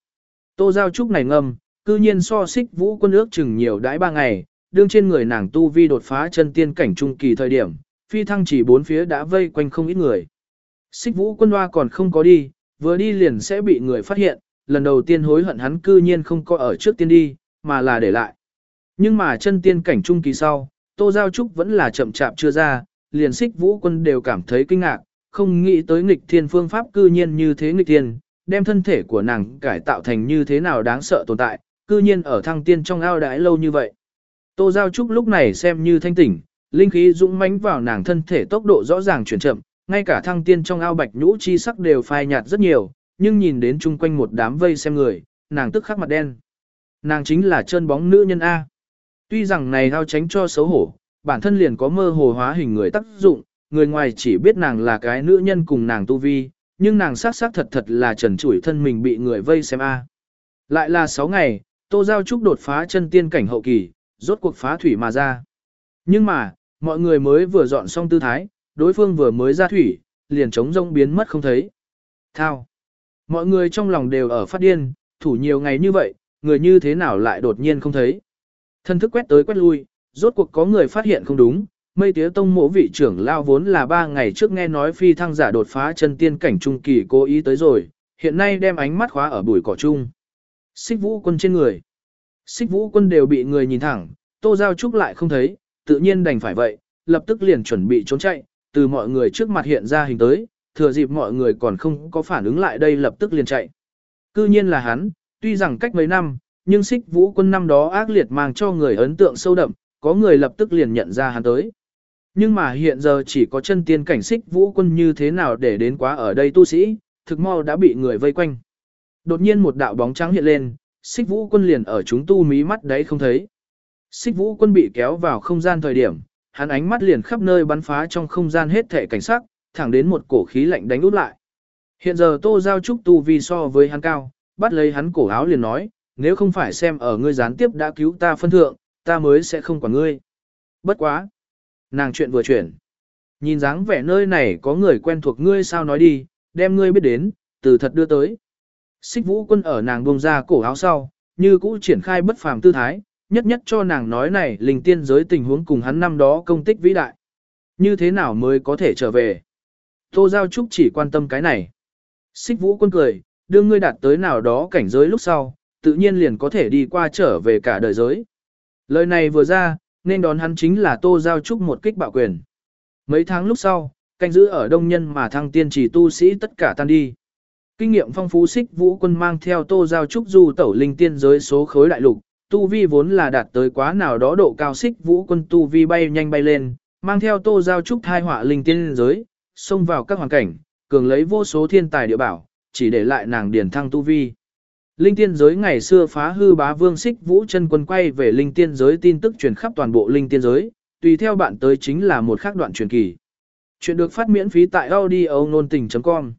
Tô Giao Trúc này ngâm, cư nhiên so xích vũ quân ước chừng nhiều đãi ba ngày, đương trên người nàng tu vi đột phá chân tiên cảnh trung kỳ thời điểm, phi thăng chỉ bốn phía đã vây quanh không ít người. Xích vũ quân hoa còn không có đi, vừa đi liền sẽ bị người phát hiện, lần đầu tiên hối hận hắn cư nhiên không có ở trước tiên đi, mà là để lại. Nhưng mà chân tiên cảnh trung kỳ sau, Tô Giao Trúc vẫn là chậm chạp chưa ra, liền xích vũ quân đều cảm thấy kinh ngạc, không nghĩ tới nghịch thiên phương pháp cư nhiên như thế nghịch thiên, đem thân thể của nàng cải tạo thành như thế nào đáng sợ tồn tại, cư nhiên ở thăng tiên trong ao đãi lâu như vậy. Tô Giao Trúc lúc này xem như thanh tỉnh, linh khí dũng mãnh vào nàng thân thể tốc độ rõ ràng chuyển chậm, ngay cả thăng tiên trong ao bạch nhũ chi sắc đều phai nhạt rất nhiều, nhưng nhìn đến chung quanh một đám vây xem người, nàng tức khắc mặt đen. Nàng chính là chân bóng nữ nhân A. Tuy rằng này thao tránh cho xấu hổ, bản thân liền có mơ hồ hóa hình người tác dụng, người ngoài chỉ biết nàng là cái nữ nhân cùng nàng tu vi, nhưng nàng xác xác thật thật là trần trụi thân mình bị người vây xem A. Lại là 6 ngày, Tô Giao Trúc đột phá chân tiên cảnh hậu kỳ, rốt cuộc phá thủy mà ra. Nhưng mà, mọi người mới vừa dọn xong tư thái, đối phương vừa mới ra thủy, liền trống rông biến mất không thấy. Thao. Mọi người trong lòng đều ở phát điên, thủ nhiều ngày như vậy, người như thế nào lại đột nhiên không thấy. Thân thức quét tới quét lui, rốt cuộc có người phát hiện không đúng, mây tía tông mộ vị trưởng lao vốn là ba ngày trước nghe nói phi thăng giả đột phá chân tiên cảnh trung kỳ cố ý tới rồi, hiện nay đem ánh mắt khóa ở bụi cỏ chung. Xích vũ quân trên người. Xích vũ quân đều bị người nhìn thẳng, tô giao trúc lại không thấy, tự nhiên đành phải vậy, lập tức liền chuẩn bị trốn chạy, từ mọi người trước mặt hiện ra hình tới, thừa dịp mọi người còn không có phản ứng lại đây lập tức liền chạy. Cư nhiên là hắn, tuy rằng cách mấy năm, nhưng xích vũ quân năm đó ác liệt mang cho người ấn tượng sâu đậm, có người lập tức liền nhận ra hắn tới. Nhưng mà hiện giờ chỉ có chân tiên cảnh xích vũ quân như thế nào để đến quá ở đây tu sĩ, thực mau đã bị người vây quanh. Đột nhiên một đạo bóng trắng hiện lên, xích vũ quân liền ở chúng tu mí mắt đấy không thấy. Xích vũ quân bị kéo vào không gian thời điểm, hắn ánh mắt liền khắp nơi bắn phá trong không gian hết thể cảnh sắc, thẳng đến một cổ khí lạnh đánh út lại. Hiện giờ tô giao trúc tu vi so với hắn cao, bắt lấy hắn cổ áo liền nói, nếu không phải xem ở ngươi gián tiếp đã cứu ta phân thượng, ta mới sẽ không quản ngươi. Bất quá. Nàng chuyện vừa chuyển. Nhìn dáng vẻ nơi này có người quen thuộc ngươi sao nói đi, đem ngươi biết đến, từ thật đưa tới. Xích vũ quân ở nàng buông ra cổ áo sau, như cũ triển khai bất phàm tư thái, nhất nhất cho nàng nói này linh tiên giới tình huống cùng hắn năm đó công tích vĩ đại. Như thế nào mới có thể trở về? Tô Giao Trúc chỉ quan tâm cái này. Xích vũ quân cười, đưa ngươi đạt tới nào đó cảnh giới lúc sau, tự nhiên liền có thể đi qua trở về cả đời giới. Lời này vừa ra, nên đón hắn chính là Tô Giao Trúc một kích bạo quyền. Mấy tháng lúc sau, canh giữ ở đông nhân mà thăng tiên chỉ tu sĩ tất cả tan đi. Kinh nghiệm phong phú xích vũ quân mang theo Tô Giao Trúc du tẩu linh tiên giới số khối đại lục, tu vi vốn là đạt tới quá nào đó độ cao xích vũ quân tu vi bay nhanh bay lên, mang theo Tô Giao Trúc thai họa linh tiên giới, xông vào các hoàn cảnh, cường lấy vô số thiên tài địa bảo, chỉ để lại nàng điển thăng tu vi. Linh tiên giới ngày xưa phá hư bá vương xích vũ chân quân quay về linh tiên giới tin tức truyền khắp toàn bộ linh tiên giới, tùy theo bạn tới chính là một khác đoạn truyền kỳ. Chuyện được phát miễn phí tại audio nôn tình.com